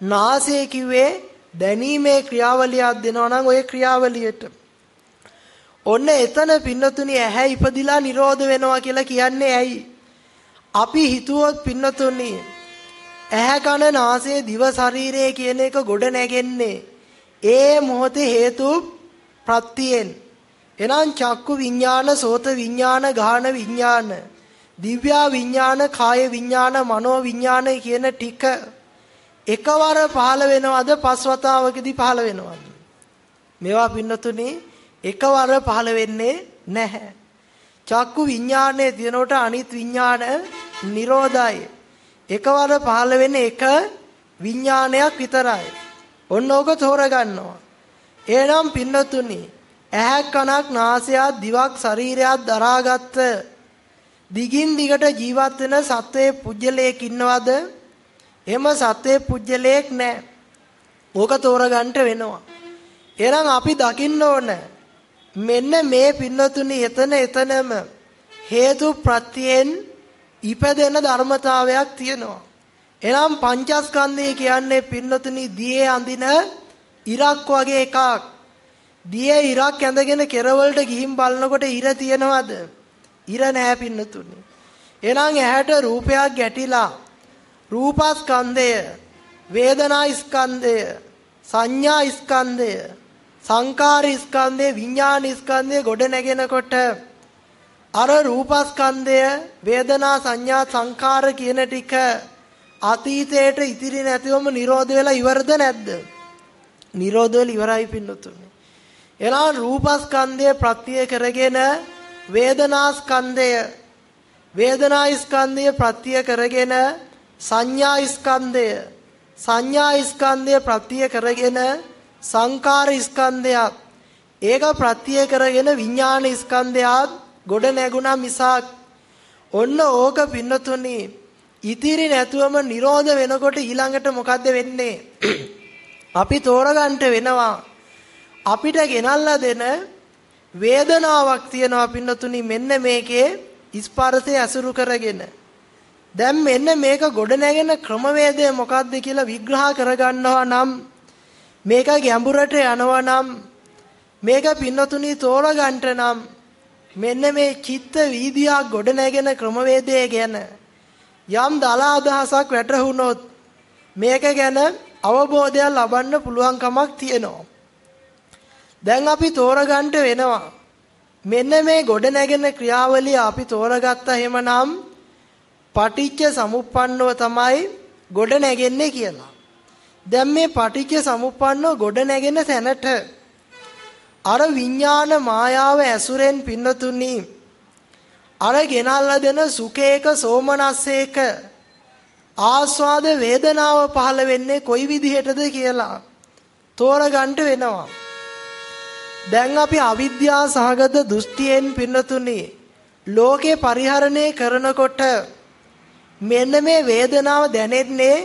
නාසය කිව්වේ දැනීමේ ක්‍රියාවලියක් දෙනවා නම් ওই ක්‍රියාවලියට. ඔන්න එතන පින්නතුනි ඇහැ ඉපදිලා නිරෝධ වෙනවා කියලා කියන්නේ ඇයි? අපි හිතුවොත් පින්නතුනි ඇහැ කන නාසය දිව ශරීරය කියන එක ගොඩ නැගෙන්නේ. ඒ මොහොතේ හේතු ප්‍රත්‍යයෙන්. එනම් චක්කු විඥාන සෝත විඥාන ගාහන විඥාන දිව්‍යා විඥාන කාය විඥාන මනෝ විඥාන කියන ටික එකවර පහළ වෙනවද පස්වතාවකදී පහළ වෙනවද මේවා පින්නතුනේ එකවර පහළ වෙන්නේ නැහැ චක්කු විඥානයේ තියෙනකොට අනිත් විඥාන නිරෝධයි එකවර පහළ වෙන්නේ එක විඥානයක් විතරයි. ඔන්න ඕක තෝරගන්නවා. එහෙනම් පින්නතුනි ඇහක් කනක් නාසයක් දිවක් ශරීරයක් දරාගත්ත දිගින් දිගට ජීවත් වෙන සත්වයේ පුජ්‍යලයක් ඉන්නවද? එහෙම සත්වයේ පුජ්‍යලයක් නැහැ. ඕක තෝරගන්න වෙනවා. එහෙනම් අපි දකින්න ඕන මෙන්න මේ පින්නතුනි එතන එතනම හේතු ප්‍රත්‍යයෙන් ඉපදෙන ධර්මතාවයක් තියෙනවා. එනම් පංචස්කන්ධය කියන්නේ පින්නතුනි දියේ අඳින ඉරක් වගේ එකක්. දියේ ඉරක් ඇඳගෙන කෙරවලට ගිහින් බලනකොට ඉර තියනවද? ඉර නැහැ පින්නතුනි. එහෙනම් ඇහැට රූපයක් ගැටිලා රූපස්කන්ධය, වේදනා ස්කන්ධය, සංඥා ස්කන්ධය, සංකාර ස්කන්ධය, විඥාන ස්කන්ධය ගොඩ නැගෙනකොට අර රූපස්කන්ධය වේදනා සංඥා සංකාර කියන ටික අතීතයට ඉතිරි නැතිවම නිරෝධ වෙලා ඉවරද නැද්ද? නිරෝධ වෙලා ඉවරයි පින්නතුනේ. එනවා රූපස්කන්ධය ප්‍රත්‍ය කරගෙන වේදනාස්කන්ධය වේදනා ස්කන්ධය ප්‍රත්‍ය කරගෙන සංඥා ස්කන්ධය සංඥා ස්කන්ධය ප්‍රත්‍ය කරගෙන සංකාර ස්කන්ධයක් ඒක ප්‍රත්‍ය කරගෙන විඥාන ස්කන්ධයක් ගොඩ නැගුණා මිසක්. ඔන්න ඕක පින්නතුනි ඉතිරි නැතුවම නිරෝධ වෙනකොට ඊළඟට මොකද්ද වෙන්නේ? අපි තෝරගන්න වෙනවා. අපිට ගෙනල්ලා දෙන වේදනාවක් තියෙනවා පින්නතුනි මෙන්න මේකේ ස්පර්ශය අසුරු කරගෙන දැන් මෙන්න මේක ගොඩ නැගෙන ක්‍රමවේදය මොකක්ද කියලා විග්‍රහ කරගන්නවා නම් මේක ගැඹුරට යනවා නම් මේක පින්නතුනි තෝරගන්න නම් මෙන්න මේ චිත්ත වීදියා ගොඩ නැගෙන ක්‍රමවේදය ගැන යම් දල අදහසක් වැටහුනොත් මේක ගැන අවබෝධයක් ලබන්න පුළුවන් කමක් තියෙනවා. දැන් අපි තෝරගන්න වෙනවා. මෙන්න මේ ගොඩ නැගෙන ක්‍රියාවලිය අපි තෝරගත්තා එහෙමනම් පටිච්ච සමුප්පන්නව තමයි ගොඩ නැගෙන්නේ කියලා. දැන් මේ පටිච්ච සමුප්පන්නව ගොඩ නැගෙන තැනට අර විඥාන මායාව ඇසුරෙන් පින්නතුනි අර ගෙනල්ලා දෙන සුඛේක සෝමනස්සේක ආස්වාද වේදනාව පහළ වෙන්නේ කොයි විදිහටද කියලා තෝරගන්න වෙනවා දැන් අපි අවිද්‍යා සහගත දෘෂ්ටියෙන් පින්නතුනි ලෝකේ පරිහරණය කරනකොට මෙන්න මේ වේදනාව දැනෙන්නේ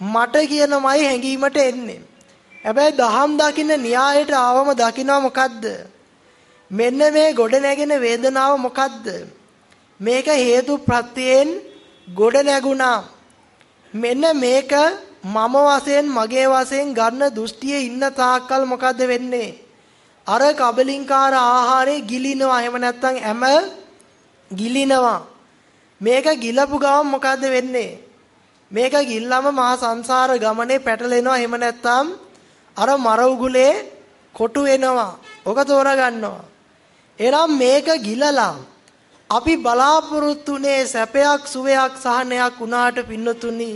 මට කියනමයි හැඟීමට එන්නේ හැබැයි දහම් දකින්න න්‍යායට ආවම දකිනවා මොකද්ද? මෙන්න මේ ගොඩ නැගෙන වේදනාව මොකද්ද? මේක හේතු ප්‍රත්‍යයෙන් ගොඩ නැගුණා. මෙන්න මේක මම වශයෙන් මගේ වශයෙන් ගන්න දෘෂ්ටියේ ඉන්න තාක්කල් මොකද්ද වෙන්නේ? අර කබලින්කාර ආහාරේ ගිලිනවා. එහෙම නැත්නම් හැම ගිලිනවා. මේක ගිලපු ගමන් මොකද්ද වෙන්නේ? මේක ගිල්ලම මහා සංසාර ගමනේ පැටලෙනවා. එහෙම නැත්නම් අර මර උගුලේ කොටු වෙනවා. ඔක තෝරගන්නවා. එනම් මේක ගිලලා අපි බලාපොරොත්තුනේ සැපයක් සුවයක් සහනයක් උනාට පින්නතුනි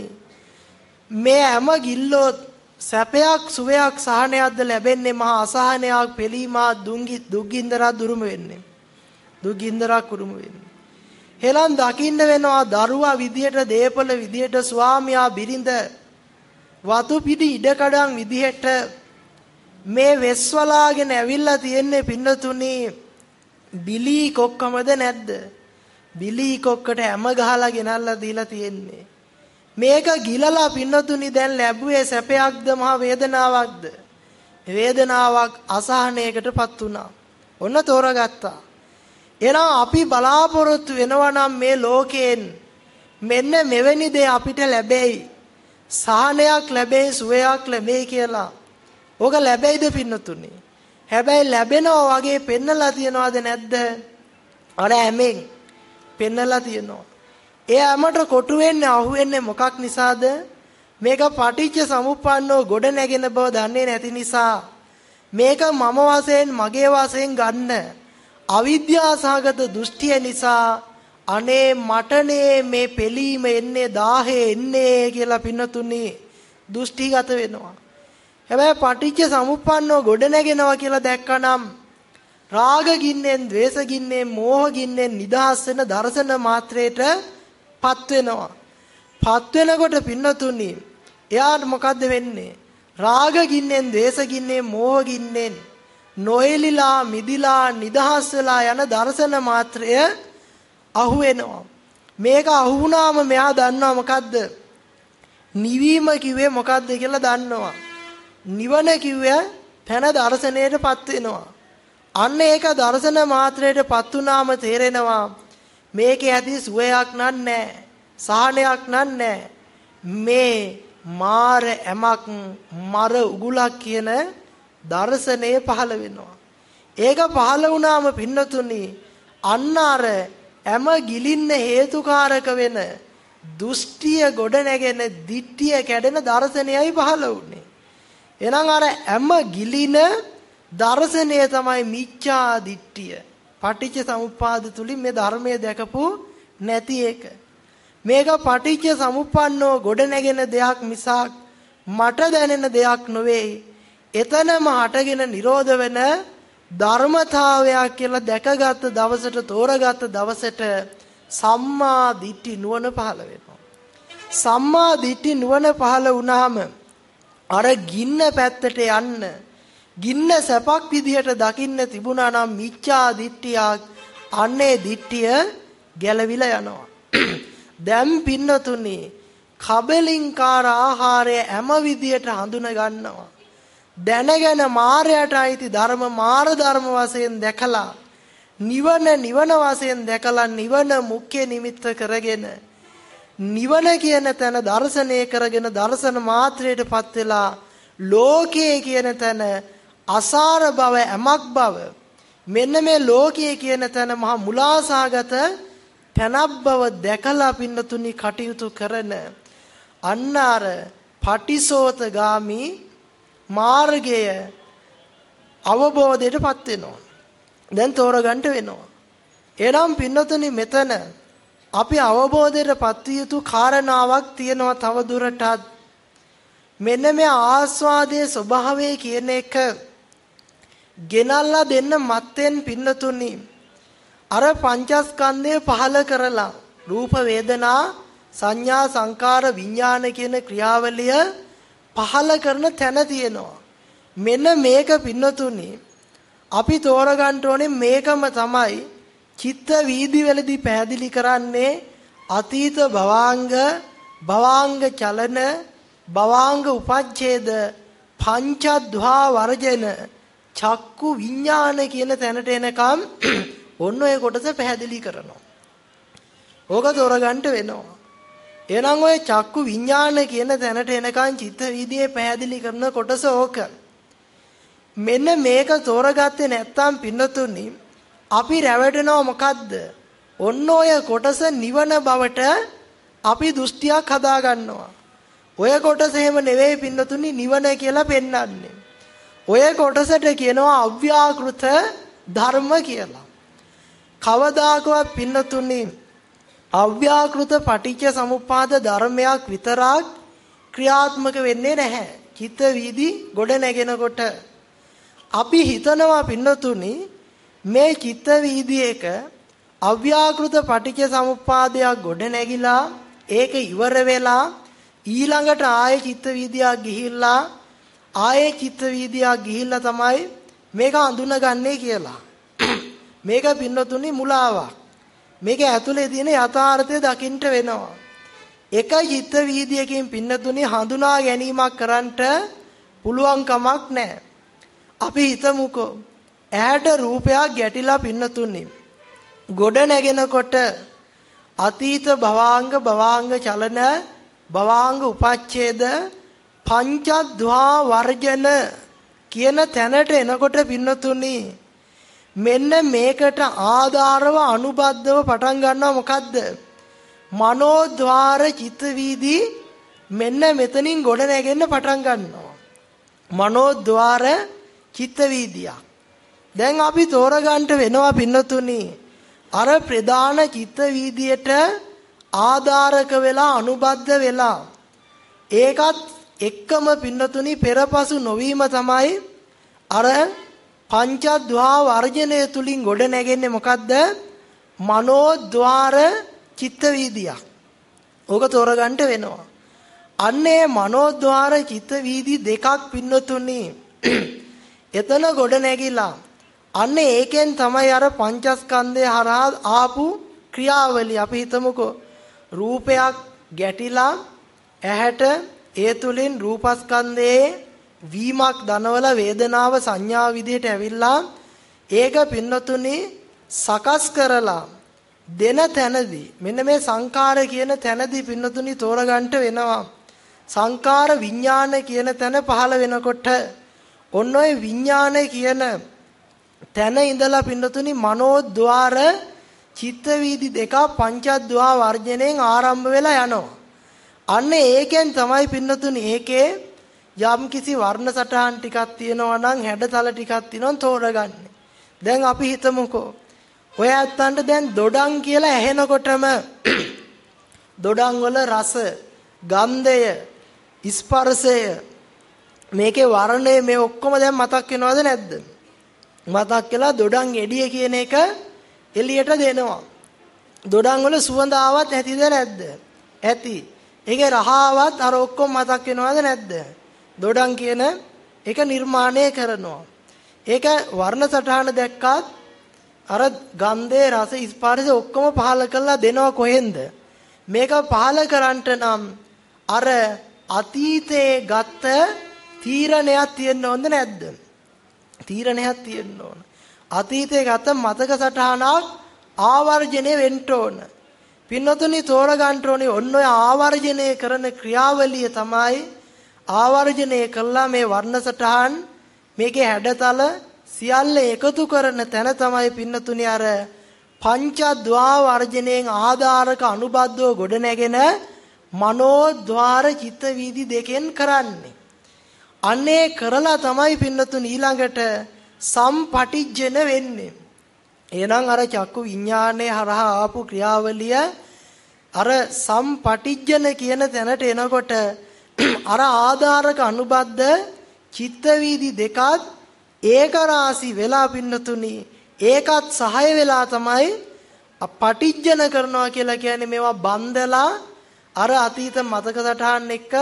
මේ හැම ගිල්ලොත් සැපයක් සුවයක් සහනයක්ද ලැබෙන්නේ මහා අසහනයක් පිළීමා දුංගි දුක්ගින්දරා දුරුම වෙන්නේ දුක්ගින්දරා කුරුම වෙන්නේ හෙලන් දකින්න වෙනවා දරුවා විදියට දීපල විදියට ස්වාමියා බිරිඳ වතු පිටි ඉඩකඩම් විදිහට මේ වෙස්වලාගෙන ඇවිල්ලා තියෙන්නේ පින්නතුනි බිලී කොක්කමද නැද්ද? බිලී කොක්කට හැම ගහලා ගෙනල්ලා දීලා තියෙන්නේ. මේක ගිලලා පින්නතුනි දැන් ලැබුවේ සැපයක්ද මහ වේදනාවක්ද? වේදනාවක් අසහනයකටපත් වුණා. ඔන්න තෝරගත්තා. එහෙනම් අපි බලාපොරොත්තු වෙනවා නම් මේ ලෝකයෙන් මෙන්න මෙවැනි දේ අපිට ලැබෙයි. සහනයක් ලැබෙයි සුවයක් ලැබෙයි කියලා. ඕක ලැබෙයිද පින්නතුනේ? හැබැයි ලැබෙනවා වගේ පෙන්නලා තියනවද නැද්ද? අර හැමෙන් පෙන්නලා තියනවා. ඒ හැමට කොටු වෙන්නේ අහු වෙන්නේ මොකක් නිසාද? මේක පටිච්ච සමුප්පන්නෝ ගොඩ නැගෙන බව දන්නේ නැති නිසා මේක මම වශයෙන් මගේ වශයෙන් ගන්න අවිද්‍යාසහගත දෘෂ්ටිය නිසා අනේ මටනේ මේ පෙලීම එන්නේ දාහේ එන්නේ කියලා පින්නතුනි දෘෂ්ටිගත වෙනවා. හැබැයි පටිච්ච සමුප්පන්නෝ ගොඩ නැගෙනවා කියලා දැක්කනම් රාග ගින්නෙන්, ద్వේස ගින්නෙන්, මෝහ ගින්නෙන් නිදහස් වෙන දර්ශන මාත්‍රයට පත් වෙනවා. පත් වෙනකොට පින්නතුනි එයාට මොකද්ද වෙන්නේ? රාග ගින්නෙන්, ద్వේස ගින්නෙන්, මෝහ ගින්නෙන් නොඑලිලා මිදිලා නිදහස් වෙලා යන දර්ශන මාත්‍රය අහු වෙනවා. මේක අහු වුණාම මෙයා දන්නවා මොකද්ද? නිවීම කිව්වේ මොකද්ද කියලා දන්නවා. නිවන කිව්වේ පැන දර්ශනයටපත් වෙනවා. අන්න ඒක දර්ශන මාත්‍රයටපත් වුණාම තේරෙනවා මේකේ ඇති සුවයක් නන්නේ සහනයක් නන්නේ මේ මාර ඇමක් මර උගුලක් කියන දර්ශනය පහළ වෙනවා. ඒක පහළ වුණාම පින්නතුනි අන්න අර හැම ගිලින්න හේතුකාරක වෙන දෘෂ්ටිය ගොඩ නැගෙන දිට්ඨිය කැඩෙන දර්ශනයයි පහළ වුනේ. එහෙනම් අර හැම ගිලින දර්ශනය තමයි මිච්ඡා දිට්ඨිය. පටිච්ච සමුප්පාද තුලින් මේ ධර්මයේ දැකපු නැති එක. මේක පටිච්ච සමුප්පන්නෝ ගොඩ නැගෙන දෙයක් මිසක් මට දැනෙන දෙයක් නොවේ. එතනම හටගෙන නිරෝධ වෙන ධර්මතාවයක් කියලා දැකගත් දවසට තෝරගත් දවසට සම්මා දිට්ඨි නුවණ පහළ වෙනවා. සම්මා දිට්ඨි නුවණ පහළ වුණාම අර ගින්න පැත්තට යන්න ගින්න සැපක් විදිහට දකින්න තිබුණා නම් මිච්ඡා දිට්ඨියක් අන්නේ දිට්ඨිය ගැලවිලා යනවා. දැන් පින්නතුනි කබලින්කාර ආහාරය හැම විදියට හඳුන ගන්නවා. දැනගෙන මායයට අයිති ධර්ම මාර ධර්ම වශයෙන් දැකලා නිවන නිවන වශයෙන් දැකලා නිවන මුඛ්‍ය නිමිත්ත කරගෙන නිවන කියන තැන දර්ශනය කරගෙන දර්ශන මාත්‍රයටපත් වෙලා ලෝකයේ කියන තැන අසාර බව ඇමක් බව මෙන්න මේ ලෝකයේ කියන තැන මහා මුලාසාගත තැනක් බව දැකලා පින්නතුනි කටයුතු කරන අන්න අර පටිසෝතගාමි මාර්ගය අවබෝධයටපත් වෙනවා. දැන් තෝරගන්න වෙනවා. එනම් පින්නතුනි මෙතන අපි අවබෝධයටපත් විය යුතු කාරණාවක් තියෙනවා තව දුරටත්. මෙන්න මේ ආස්වාදයේ ස්වභාවය කියන එක ගෙනල්ලා දෙන්න මත්තෙන් පින්නතුනි. අර පංචස්කන්ධය පහල කරලා රූප වේදනා සංඥා සංකාර විඥාන කියන ක්‍රියාවලිය පහල කරන තැන තියෙනවා. මෙන්න මේක පින්නතුනි. අපි තෝරගන්න ඕනේ මේකම තමයි චිත්ත වීදිවලදී පැහැදිලි කරන්නේ අතීත භවාංග භවාංග චලන භවාංග උපච්ඡේද පංචද්වා වර්ජන. චක්කු විඥාන කියන තැනට එනකම් ඔන්න ඔය කොටස පැහැදිලි කරනවා. ඕක තෝරගන්න වෙනවා. එහෙනම් ඔය චක්කු විඥාන කියන තැනට එනකන් චිත්ත වීදියේ පැහැදිලි කරන කොටස ඕක. මෙන්න මේක තෝරගත්තේ නැත්තම් පින්නතුනි අපි රැවටෙනව මොකද්ද? ඔන්න ඔය කොටස නිවන බවට අපි දෘෂ්ටියක් හදා ගන්නවා. ඔය කොටස එහෙම නෙවෙයි පින්නතුනි නිවන කියලා පෙන්වන්නේ. ඔය කොටසට කියනවා අව්‍යාකෘත ධර්ම කියලා. කවදාකවත් පින්නතුනි අව්‍යාකෘත පටිච්ච සමුප්පාද ධර්මයක් විතරක් ක්‍රියාත්මක වෙන්නේ නැහැ. චිත්ත වීදි ගොඩ නැගෙනකොට අපි හිතනවා පින්නතුනි මේ චිත්ත වීදි එක අව්‍යාකෘත පටිච්ච සමුප්පාදයක් ගොඩ නැගිලා ඒක ඉවර වෙලා ඊළඟට ආයේ චිත්ත වීදියක් ගිහිල්ලා ආයේ චිත්ත වීදියක් ගිහිල්ලා තමයි මේක අඳුනගන්නේ කියලා. මේක පින්නතුනි මුලාවක්. මේක ඇතුලේ තියෙන යථාර්ථය දකින්න වෙනවා. එක චිත්ත වීදියකින් පින්නතුනි හඳුනා ගැනීමක් කරන්නට පුළුවන් කමක් නැහැ. අපි හිතමුකෝ ඇහැට රූපයක් ගැටිලා පින්නතුනි. ගොඩ නැගෙනකොට අතීත භවාංග භවාංග චලන භවාංග උපච්ඡේද පංචද්වා වර්ජන කියන තැනට එනකොට පින්නතුනි මෙන්න මේකට ආධාරව අනුබද්ධව පටන් ගන්නවා මොකද්ද? මනෝද්වාර චිත්ත වීදි මෙන්න මෙතනින් ගොඩ නැගෙන්න පටන් ගන්නවා. මනෝද්වාර චිත්ත වීදියක්. දැන් අපි තෝරගන්න වෙනවා පින්නතුනි. අර ප්‍රධාන චිත්ත වීදියට ආධාරක වෙලා අනුබද්ධ වෙලා ඒකත් එක්කම පින්නතුනි පෙරපසු නොවීම තමයි අර පංචද්වා වර්ජනය තුලින් ගොඩ නැගෙන්නේ මොකද්ද මනෝද්වාර චිත්ත වීදියක්. ඕක තෝරගන්න වෙනවා. අන්නේ මනෝද්වාර චිත්ත වීදි දෙකක් පින්නතුනි. එතන ගොඩ නැගිලා අන්නේ ඒකෙන් තමයි අර පංචස්කන්ධය හරහා ආපු ක්‍රියාවලිය අපි හිතමුකෝ රූපයක් ගැටිලා ඇහැට ඒ තුලින් රූපස්කන්ධයේ වීමක් දනවල වේදනාව සංඥා විදිහට ඇවිල්ලා ඒක පින්නතුනි සකස් කරලා දෙන තැනදී මෙන්න මේ සංකාර කියන තැනදී පින්නතුනි තෝරගන්න වෙනවා සංකාර විඥාන කියන තැන පහළ වෙනකොට ඔන්න ඔය විඥාන කියන තැන ඉඳලා පින්නතුනි මනෝද්වාර චිත්ත වීදි දෙක පංචද්වා වර්ජණයෙන් ආරම්භ වෙලා යනවා. අන්න ඒකෙන් තමයි පින්නතුනි ඒකේ යම් කිසි වර්ණ සටහන් ටිකක් තියෙනවා නම් හැඩතල ටිකක් තියෙනවා තෝරගන්නේ. දැන් අපි හිතමුකෝ. ඔය ඇත්තන්ට දැන් දොඩම් කියලා ඇහෙනකොටම දොඩම් වල රස, ගන්ධය, ස්පර්ශය මේකේ වර්ණය මේ ඔක්කොම දැන් මතක් වෙනවද නැද්ද? මතක් කළා දොඩම් එඩිය කියන එක එළියට දෙනවා. දොඩම් වල සුවඳ ආවත් ඇතිද නැද්ද? ඇති. ඒකේ රහාවත් අර ඔක්කොම මතක් වෙනවද නැද්ද? දොඩම් කියන එක නිර්මාණය කරනවා. ඒක වර්ණ සටහන දැක්කත් අර ගන්ධේ රස ස්පර්ශ ඔක්කොම පහල කරලා දෙනවා කොහෙන්ද? මේක පහල කරන්නට නම් අර අතීතයේ ගත්ත තීරණයක් තියෙන්න ඕනද නැද්ද? තීරණයක් තියෙන්න ඕන. අතීතයේ ගත මතක සටහනක් ආවර්ජණය වෙන්න ඕන. පින්නතුනි තෝරගන්න ඕනේ ඔන්න ඔය ආවර්ජණය කරන ක්‍රියාවලිය තමයි ආවර්ජණය කළා මේ වර්ණ සටහන් මේකේ හැඩතල සියල්ල එකතු කරන තැන තමයි පින්නතුනි අර පංචද්වා වර්ජණයෙන් ආධාරක අනුබද්ධව ගොඩ නැගෙන මනෝද්වාර චිත්ත වීදි දෙකෙන් කරන්නේ. අන්නේ කරලා තමයි පින්නතුනි ඊළඟට සම්පටිජ්ජන වෙන්නේ. එහෙනම් අර චක්කු විඥානයේ හරහා ආපු ක්‍රියාවලිය අර සම්පටිජ්ජන කියන තැනට එනකොට අර ආධාරක අනුබද්ධ චිත්ත වීදි දෙකත් ඒක රාසි වෙලා පින්නතුනි ඒකත් සහය වෙලා තමයි පටිජ්ජන කරනවා කියලා කියන්නේ මේවා බන්දලා අර අතීත මතක සටහන් එක්ක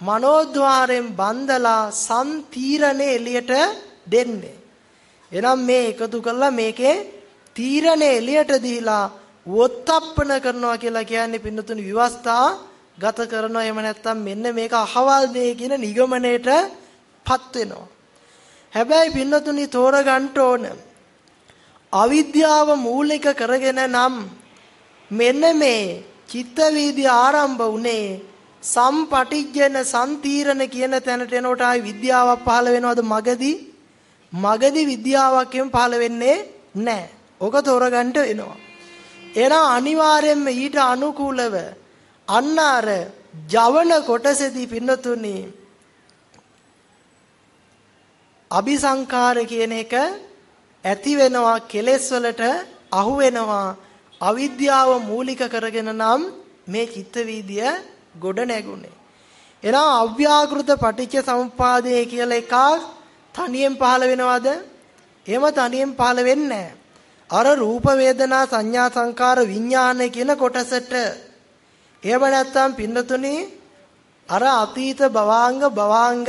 මනෝද්වාරයෙන් බන්දලා සම්තීරණේ එළියට දෙන්නේ. එනම් මේ එකතු කළා මේකේ තීරණේ එළියට දීලා වොත්තප්පන කරනවා කියලා කියන්නේ පින්නතුනි විවස්ථා ගත කරනවා එහෙම නැත්නම් මෙන්න මේක අහවල් දෙය කියන නිගමනයටපත් වෙනවා. හැබැයි පින්නතුනි තෝරගන්න ඕන අවිද්‍යාව මූලික කරගෙන නම් මෙන්න මේ චිත්ත වීදි ආරම්භ වුණේ සම්පටිජ්ජන සම්තීරණ කියන තැනට එනකොට ආයි විද්‍යාවක් පහළ වෙනවද මගදී මගදී විද්‍යාවක් එම් පහළ වෙන්නේ නැහැ. ඕක තෝරගන්න වෙනවා. එහෙනම් අනිවාර්යයෙන්ම ඊට අනුකූලව අන්න අර ජවන කොටසේදී පින්නතුනි අபிසංකාර කියන එක ඇති වෙනවා කෙලෙස් වලට අහු වෙනවා අවිද්‍යාව මූලික කරගෙන නම් මේ චිත්ත වීදිය ගොඩ නැගුණේ එනම් අව්‍යාකෘත පටිච්ච සමුප්පාදය කියලා එකක් තනියෙන් පහළ වෙනවද? එහෙම තනියෙන් පහළ වෙන්නේ අර රූප වේදනා සංඥා සංකාර විඥාන කියන කොටසට එහෙම නැත්නම් පින්නතුනි අර අතීත භවාංග භවාංග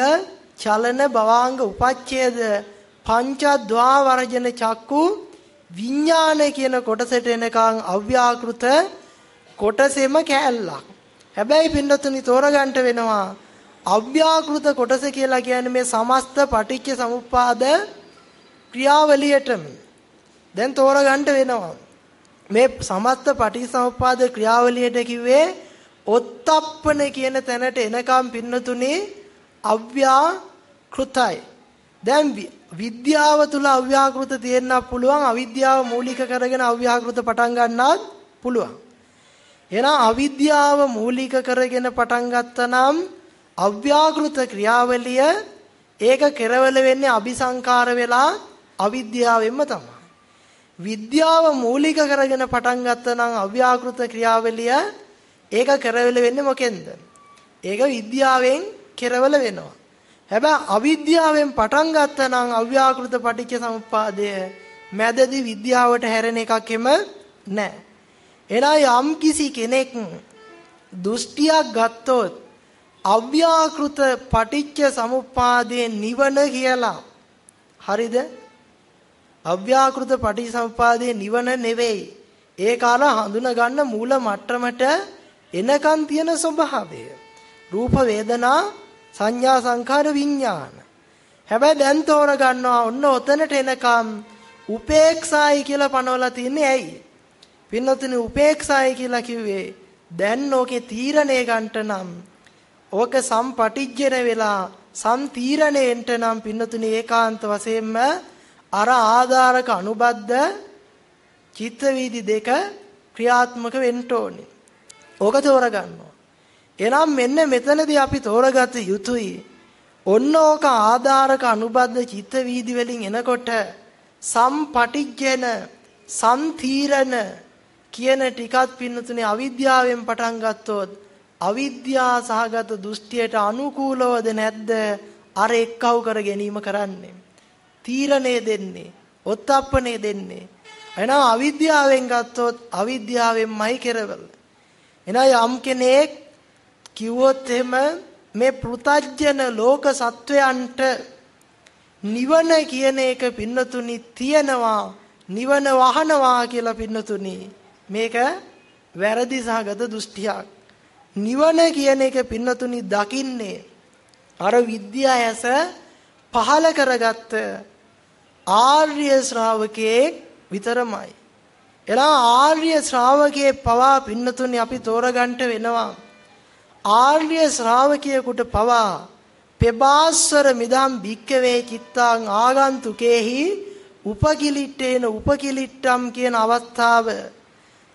චලන භවාංග උපච්ඡේද පංචද්වා වර්ජන චක්කු විඥාන කියන කොටසට එනකන් අව්‍යාකෘත කොටසෙම කෑල්ලක්. හැබැයි පින්නතුනි තෝරගන්න වෙනවා අව්‍යාකෘත කොටස කියලා කියන්නේ මේ සමස්ත පටිච්ච සමුප්පාද ක්‍රියාවලියටම දැන් තෝරගන්න වෙනවා. මේ සමස්ත පටිච්චසමුප්පාද ක්‍රියාවලියට කිව්වේ ඔත්තප්පන කියන තැනට එනකම් පින්නතුනේ අව්‍යාකෘතයි. දැන් විද්‍යාව තුල අව්‍යාකෘත තියෙන්න පුළුවන් අවිද්‍යාව මූලික කරගෙන අව්‍යාකෘත පටන් ගන්නත් පුළුවන්. එහෙනම් අවිද්‍යාව මූලික කරගෙන පටන් ගත්තනම් අව්‍යාකෘත ක්‍රියාවලිය ඒක කෙරවල වෙන්නේ අபிසංකාර වෙලා අවිද්‍යාවෙන්ම තමයි. විද්‍යාව මූලික කරගෙන පටන් ගත්තනම් අව්‍යාකෘත ක්‍රියාවලිය ඒක කෙරවල වෙන්නේ මොකෙන්ද? ඒක විද්‍යාවෙන් කෙරවල වෙනවා. හැබැයි අවිද්‍යාවෙන් පටන් ගත්තනම් අව්‍යාකෘත පටිච්ච සමුප්පාදය මැදදී විද්‍යාවට හැරෙන එකක්ෙම නැහැ. එහෙනම් යම් කිසි කෙනෙක් දෘෂ්ටියක් ගත්තොත් අව්‍යාකෘත පටිච්ච සමුප්පාදයේ නිවන කියලා හරිද? අව්‍යාකෘත පටිච්චසමුපාදයේ නිවන නෙවෙයි. ඒක අර හඳුනා ගන්න මූල මට්ටමට එනකන් තියෙන ස්වභාවය. රූප වේදනා සංඥා සංඛාර විඥාන. හැබැයි දැන් තෝර ගන්නවා ඔන්න ඔතනට එනකම් උපේක්ෂායි කියලා පනවලා තින්නේ ඇයි? පින්නතුනි උපේක්ෂායි කියලා කිව්වේ දැන් ඕකේ තීරණය ගන්නට නම් ඕක සම්පටිජ්ජන වෙලා සම්තීරණයෙන්ට නම් පින්නතුනි ඒකාන්ත වශයෙන්ම අර ආධාරක අනුබද්ධ චිත්ත වීදි දෙක ක්‍රියාත්මක වෙන්න ඕනේ. ඕක තෝරගන්නවා. එනම් මෙන්න මෙතනදී අපි තෝරගත යුතුයි. ඔන්න ඕක ආධාරක අනුබද්ධ චිත්ත වීදි වලින් එනකොට සම්පටිජ්ජන සම්තීරණ කියන ටිකත් පින්නතුනේ අවිද්‍යාවෙන් පටන් ගත්තොත් අවිද්‍යා සහගත දෘෂ්ටියට අනුකූලවද නැද්ද අර එක්කව කර ගැනීම කරන්නේ තීරණය දෙන්නේ ඔත්තප්පණය දෙන්නේ. එහෙනම් අවිද්‍යාවෙන් ගත්තොත් අවිද්‍යාවෙන්මයි කෙරවල. එහෙනම් යම් කෙනෙක් කිව්වොත් එහෙම මේ පෘතජ්ජන ලෝක සත්වයන්ට නිවන කියන එක පින්නතුනි තියනවා නිවන වහනවා කියලා පින්නතුනි. මේක වැරදි සහගත දෘෂ්ටියක්. නිවන කියන එක පින්නතුනි දකින්නේ අර විද්‍යා ඇස පහල කරගත්ත ආර්ය ශ්‍රාවකයෙක් විතරමයි. එලා ආර්ය ශ්‍රාවකයේ පවා පින්නතුනි අපි තෝරගන්න වෙනවා. ආර්ය ශ්‍රාවකයෙකුට පවා පෙබාස්වර මිදම් භික්කවේ චිත්තාං ආගන්තුකේහි උපකිලිට්ටේන උපකිලිට්ටම් කියන අවස්ථාව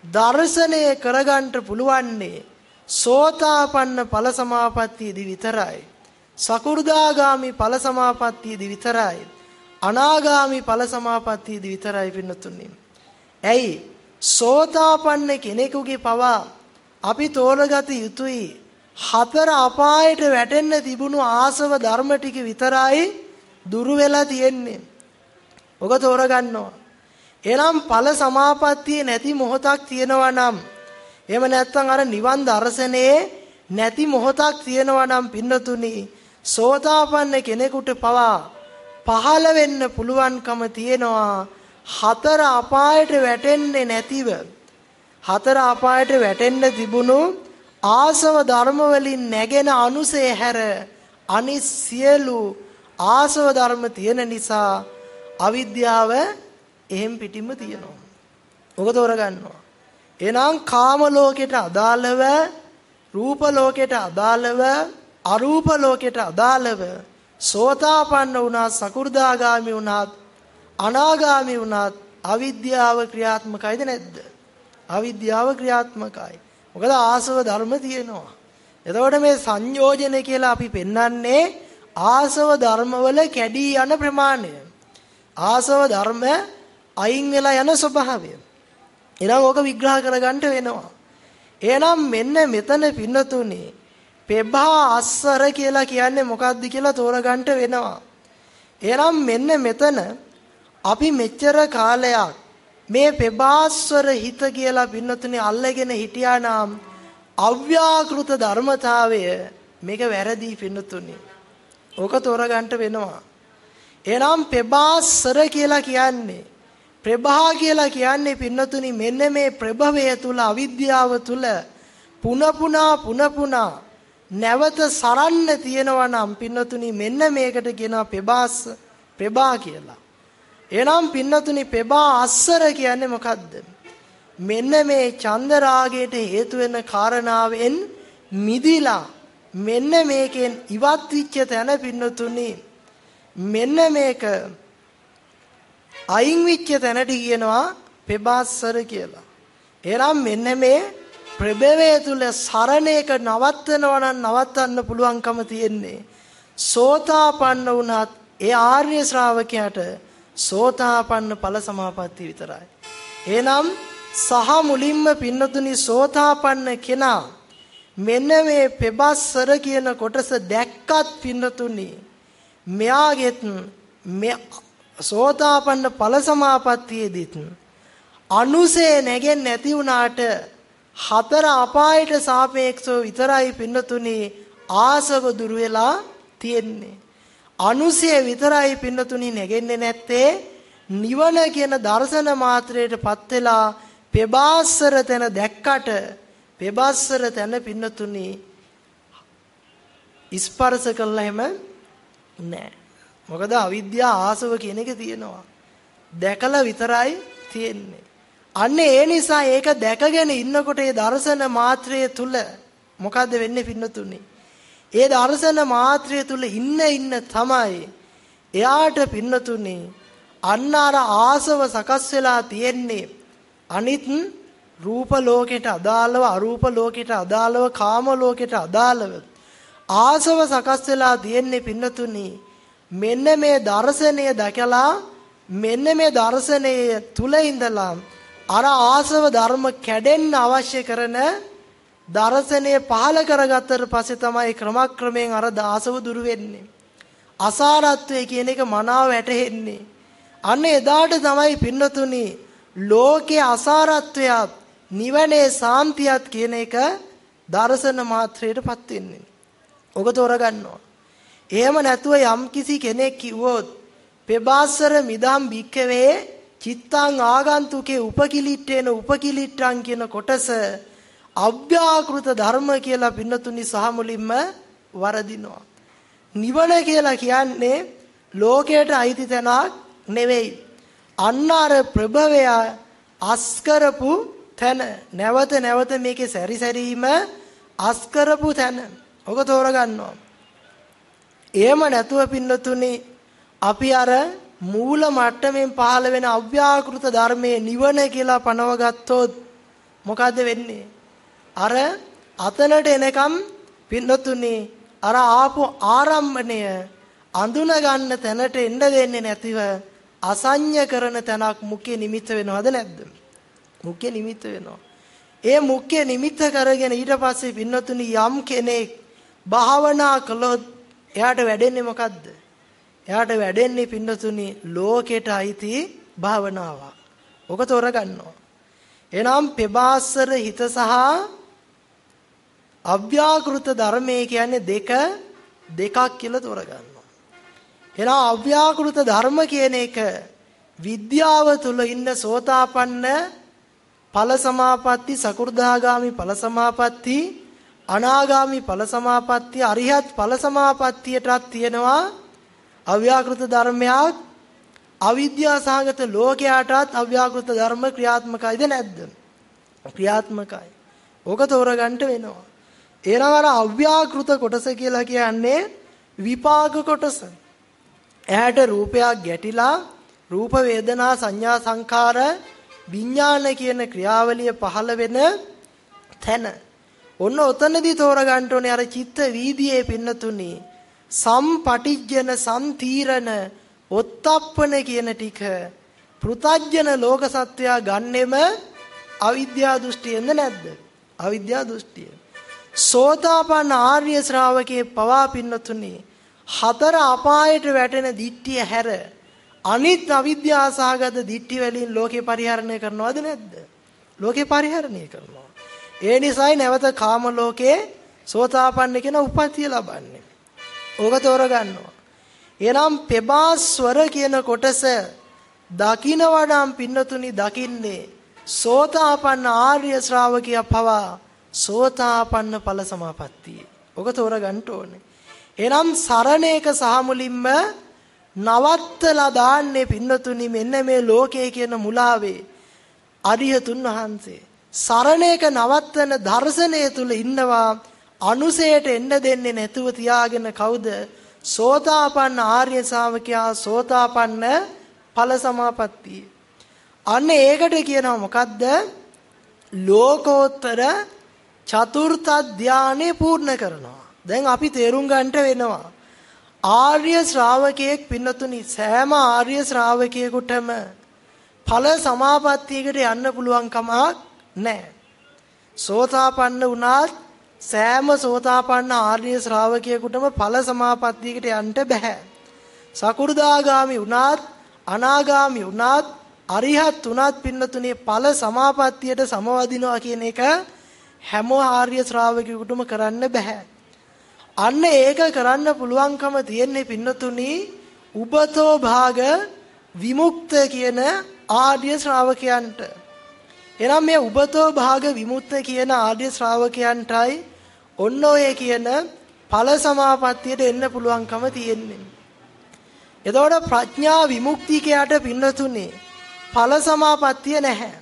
දර්ශනය කරගන්න පුළුවන්නේ සෝතාපන්න ඵල සමාපත්තියේදී විතරයි. සකු르දාගාමි ඵල සමාපත්තියේදී විතරයි. අනාගාමි ඵල සමාපත්තියේදී විතරයි පින්නතුන්නේ. ඇයි? සෝතාපන්න කෙනෙකුගේ පවා අපි තෝරගත යුතුයි. හතර අපායට වැටෙන්න තිබුණු ආසව ධර්ම ටික විතරයි දුරු වෙලා තියෙන්නේ. ඔක තෝරගන්නවා. එනම් ඵල සමාපත්තියේ නැති මොහොතක් තියෙනවා නම් එහෙම නැත්නම් අර නිවන් දර්ශනයේ නැති මොහොතක් තියෙනවා නම් පින්නතුනි සෝතාපන්න කෙනෙකුට පවා පහළ වෙන්න පුළුවන්කම තියෙනවා හතර අපායට වැටෙන්නේ නැතිව හතර අපායට වැටෙන්න තිබුණු ආසව ධර්ම වලින් නැගෙන අනුසය හැර අනිත් සියලු ආසව ධර්ම තියෙන නිසා අවිද්‍යාව එහෙම් පිටින්ම තියෙනවා. ඔක තෝරගන්නවා. එහෙනම් කාම ලෝකයට අදාළව රූප ලෝකයට අදාළව අරූප ලෝකයට අදාළව සෝතාපන්න වුණත් සකු르දාගාමි වුණත් අනාගාමි වුණත් අවිද්‍යාව ක්‍රියාත්මකයිද නැද්ද? අවිද්‍යාව ක්‍රියාත්මකයි. මොකද ආසව ධර්ම තියෙනවා. එතකොට මේ සංයෝජන කියලා අපි පෙන්වන්නේ ආසව ධර්මවල කැඩී යන ප්‍රමාණය. ආසව ධර්ම අයින් වෙලා යන ස්වභාවය. එහෙනම් ඕක විග්‍රහ කරගන්න වෙනවා. එහෙනම් මෙන්න මෙතන පින්නතුනේ පෙබා අස්සර කියලා කියන්නේ මොකක්ද කියලා තෝරගන්න වෙනවා. එහෙනම් මෙන්න මෙතන අපි මෙච්චර කාලයක් මේ පෙබාස්වර හිත කියලා පින්නතුනේ අල්ලගෙන හිටියා නම් අව්‍යාකෘත ධර්මතාවය මේක වැරදි පින්නතුනේ. ඕක තෝරගන්න වෙනවා. එහෙනම් පෙබාස්වර කියලා කියන්නේ ප්‍රභා කියලා කියන්නේ පින්නතුනි මෙන්න මේ ප්‍රභවය තුල අවිද්‍යාව තුල පුන පුනා පුන පුනා නැවත සරන්න තියෙනවා නම් පින්නතුනි මෙන්න මේකට කියනවා පෙබාස් ප්‍රභා කියලා. එනම් පින්නතුනි පෙබා අස්සර කියන්නේ මොකද්ද? මෙන්න මේ චන්දරාගයට හේතු වෙන කාරණාවෙන් මිදිලා මෙන්න මේකෙන් ඉවත් විච්ච තැන පින්නතුනි මෙන්න මේක අයින් වෙච්ච තැනට කියනවා පෙබාස්සර කියලා. එනම් මෙන්න මේ ප්‍රභවය තුල සරණේක නවත්තනවා නම් නවත්තන්න පුළුවන්කම තියෙන්නේ. සෝතාපන්න වුණත් ඒ ආර්ය ශ්‍රාවකයාට සෝතාපන්න ඵල සමාපatti විතරයි. එහෙනම් සහ මුලින්ම පින්නතුනි සෝතාපන්න කෙනා මෙන්න මේ පෙබස්සර කියන කොටස දැක්කත් පින්නතුනි මෙයාගෙත් මේ සෝතාපන්න ඵල සමාපත්තියේදීත් අනුසේ නැගෙන්නේ නැති වුණාට හතර අපායට සාපේක්ෂව විතරයි පින්නතුනි ආසව දුර වෙලා තියෙන්නේ. අනුසය විතරයි පින්නතුනි නැගෙන්නේ නැත්තේ නිවන කියන දර්ශන මාත්‍රයටපත් වෙලා පෙබාස්සර තැන දැක්කට පෙබාස්සර තැන පින්නතුනි ස්පර්ශ කළා හැම නෑ. මොකද අවිද්‍යාව ආසව කියන එක තියෙනවා. දැකලා විතරයි තියෙන්නේ. අන්න ඒ නිසා ඒක දැකගෙන ඉන්නකොට ඒ දර්ශන මාත්‍රය තුල මොකද්ද වෙන්නේ පින්නතුනි? ඒ දර්ශන මාත්‍රය තුල ඉන්න ඉන්න තමයි එයාට පින්නතුනි අන්න අර ආසව සකස් වෙලා තියෙන්නේ අනිත් රූප ලෝකෙට අදාළව අරූප ලෝකෙට අදාළව කාම ලෝකෙට අදාළව ආසව සකස් වෙලා තියෙන්නේ පින්නතුනි මෙන්න මේ දර්ශනය දැකලා මෙන්න මේ දර්ශනය තුල ඉඳලා අර ආසව ධර්ම කැඩෙන්න අවශ්‍ය කරන දර්ශනය පහල කරගත්තට පස්සේ තමයි ක්‍රමක්‍රමයෙන් අර ආසව දුරු වෙන්නේ අසාරත්වය කියන එක මනාව වැටහෙන්නේ අන්න එදාට තමයි පින්නතුනි ලෝකේ අසාරත්වයත් නිවනේ සාන්තියත් කියන එක දර්ශන මාත්‍රයටපත් වෙන්නේ. ඔබ තෝරගන්නවා. එහෙම නැතුව යම්කිසි කෙනෙක් කිව්වොත් පෙබාසර මිදම් භික්කවේ චිත්තං ආගන්තුකේ උපකිලිට්ඨේන උපකිලිට්ඨං කියන කොටස අභ්‍යාකෘත ධර්ම කියලා පින්නතුනි සහ මුලින්ම වරදිනවා. නිවන කියලා කියන්නේ ලෝකයට අයිති තැනක් නෙවෙයි. අන්න අර ප්‍රභවය අස්කරපු තැන නැවත නැවත මේකේ සැරිසැරීම අස්කරපු තැන. ඔක තෝරගන්නවා. එහෙම නැතුව පින්නතුනි අපි අර මූල මට්ටමින් පහළ වෙන අව්‍යාකෘත ධර්මයේ නිවන කියලා පනව ගත්තොත් මොකද්ද වෙන්නේ? අර අතනට එනකම් පින්නතුනි අර ආපු ආරම්භණය අඳුන ගන්න තැනට එන්න දෙන්නේ නැතිව අසඤ්ඤ කරන තැනක් මුඛ්‍ය නිමිත්ත වෙනවද නැද්ද? මුඛ්‍ය නිමිත්ත වෙනවා. ඒ මුඛ්‍ය නිමිත්ත කරගෙන ඊට පස්සේ පින්නතුනි යම් කෙනෙක් භාවනා කළොත් එයාට වැඩෙන්නේ මොකද්ද? එයාට වැඩෙන්නේ පින්නතුනි ලෝකෙට අයිති භාවනාවක්. ඔක තෝරගන්නවා. එනම් පෙබාසර හිත සහ අව්‍යාකෘත ධර්මයේ කියන්නේ දෙක දෙකක් කියලා තෝරගන්නවා. එහෙනම් අව්‍යාකෘත ධර්ම කියන එක විද්‍යාව තුල ඉන්න සෝතාපන්න ඵල සමාපatti සකු르දාගාමි ඵල සමාපatti අනාගාමි ඵල සමාපatti අරිහත් ඵල සමාපත්තියටත් තියෙනවා අව්‍යාකෘත ධර්මයක් අවිද්‍යා සහගත ලෝකයාටත් අව්‍යාකෘත ධර්ම ක්‍රියාත්මකයිද නැද්ද? ක්‍රියාත්මකයි. ඕක තෝරගන්න වෙනවා. එනවා අර අව්‍යාකෘත කොටස කියලා කියන්නේ විපාක කොටස. ඇහැට රූපයක් ගැටිලා රූප වේදනා සංඥා සංකාර විඥාන කියන ක්‍රියාවලිය පහළ වෙන තැන. ඔන්න ඔතනදී තෝරගන්න ඕනේ අර චිත්ත වීදියේ පින්නතුනි සම්පටිජ්ජන සම්තීරණ ඔත්තප්පන කියන ටික පෘතජ්ජන ලෝක සත්වයා ගන්නෙම අවිද්‍යා දෘෂ්ටියෙන්ද නැද්ද අවිද්‍යා දෘෂ්ටිය සෝතාපන්න ආර්ය ශ්‍රාවකේ පවා පින්නතුනි හතර අපායට වැටෙන දිට්ඨිය හැර අනිත් අවිද්‍යාසහගත දිට්ඨි වලින් ලෝකේ පරිහරණය කරනවද නැද්ද? ලෝකේ පරිහරණය කරනවා. ඒ නිසායි නැවත කාම ලෝකේ සෝතාපන්න කියන උපතිය ලබන්නේ. ඕක තෝරගන්නවා. එනම් පෙබාස්වර කියන කොටස දකින්නවනම් පින්නතුනි දකින්නේ සෝතාපන්න ආර්ය ශ්‍රාවකයා පවා සෝතාපන්න ඵල සමාපත්තිය. ඔක තෝරගන්න ඕනේ. එනම් සරණේක සහ මුලින්ම නවත්තලා දාන්නේ පින්නතුනි මෙන්න මේ ලෝකයේ කියන මුලාවේ අරිහතුන් වහන්සේ සරණේක නවත්තන දර්ශනය තුල ඉන්නවා අනුසයට එන්න දෙන්නේ නැතුව තියාගෙන කවුද සෝතාපන්න ආර්ය ශාවකයා සෝතාපන්න ඵල සමාපත්තිය. අන්න ඒකට කියනවා මොකද්ද? ලෝකෝත්තර චතුර්ථ ධානය පූර්ණ කරනවා. දැන් අපි තේරුම් ගන්නට වෙනවා. ආර්ය ශ්‍රාවකයෙක් පින්නතුනි සෑම ආර්ය ශ්‍රාවකයෙකුටම ඵල සමාපත්තියකට යන්න පුළුවන් කමක් නැහැ. සෝතාපන්න වුණත් සෑම සෝතාපන්න ආර්ය ශ්‍රාවකයෙකුටම ඵල සමාපත්තියකට යන්න බෑ. සකු르දාගාමි වුණත් අනාගාමි වුණත් අරිහත් වුණත් පින්නතුනේ ඵල සමාපත්තියට සමවදිනවා කියන එක හැම ආර්ය ශ්‍රාවකයෙකුටම කරන්න බෑ. අන්න ඒක කරන්න පුළුවන්කම තියෙන්නේ පින්නතුනි උබතෝ භාග විමුක්ත කියන ආර්ය ශ්‍රාවකයන්ට. එනම් මේ උබතෝ භාග විමුක්ත කියන ආර්ය ශ්‍රාවකයන්ටයි ඔන්න ඔය කියන ඵල සමාපත්තියට එන්න පුළුවන්කම තියෙන්නේ. එතකොට ප්‍රඥා විමුක්තිකයට පින්නතුනේ ඵල සමාපත්තිය නැහැ.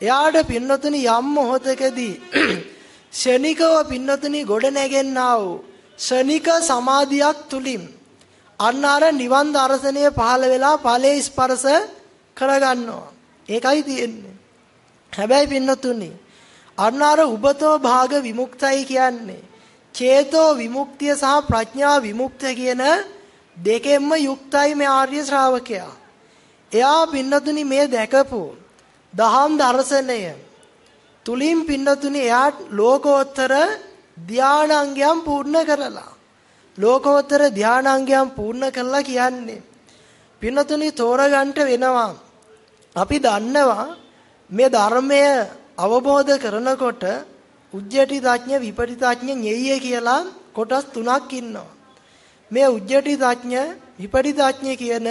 එයාට පින්නතුනි යම් මොහොතකදී ෂණිකව පින්නතුනි ගොඩ නැගෙන්නා වූ ෂණික සමාධියක් තුලින් අන්න අර නිවන් දර්ශනය පහළ වෙලා ඵලයේ ස්පර්ශ කරගන්නවා. ඒකයි තියෙන්නේ. හැබැයි පින්නතුනි අන්න අර උබතෝ භාග විමුක්තයි කියන්නේ. චේතෝ විමුක්තිය සහ ප්‍රඥා විමුක්තිය කියන දෙකෙන්ම යුක්තයි මේ ආර්ය ශ්‍රාවකයා. එයා පින්නතුනි මේ දැකපු දහම් දර්ශනය. තුලින් පින්නතුනි එයා ලෝකෝත්තර ධානාංගයන් පූර්ණ කරලා. ලෝකෝත්තර ධානාංගයන් පූර්ණ කළා කියන්නේ. පින්නතුනි තෝරගන්න වෙනවා. අපි දන්නවා මේ ධර්මය අවබෝධ කරනකොට උජ්ජටිතඥ විපටිතඥ ඤෙය්‍ය කියලා කොටස් තුනක් ඉන්නවා. මේ උජ්ජටිතඥ විපටිතඥ කියන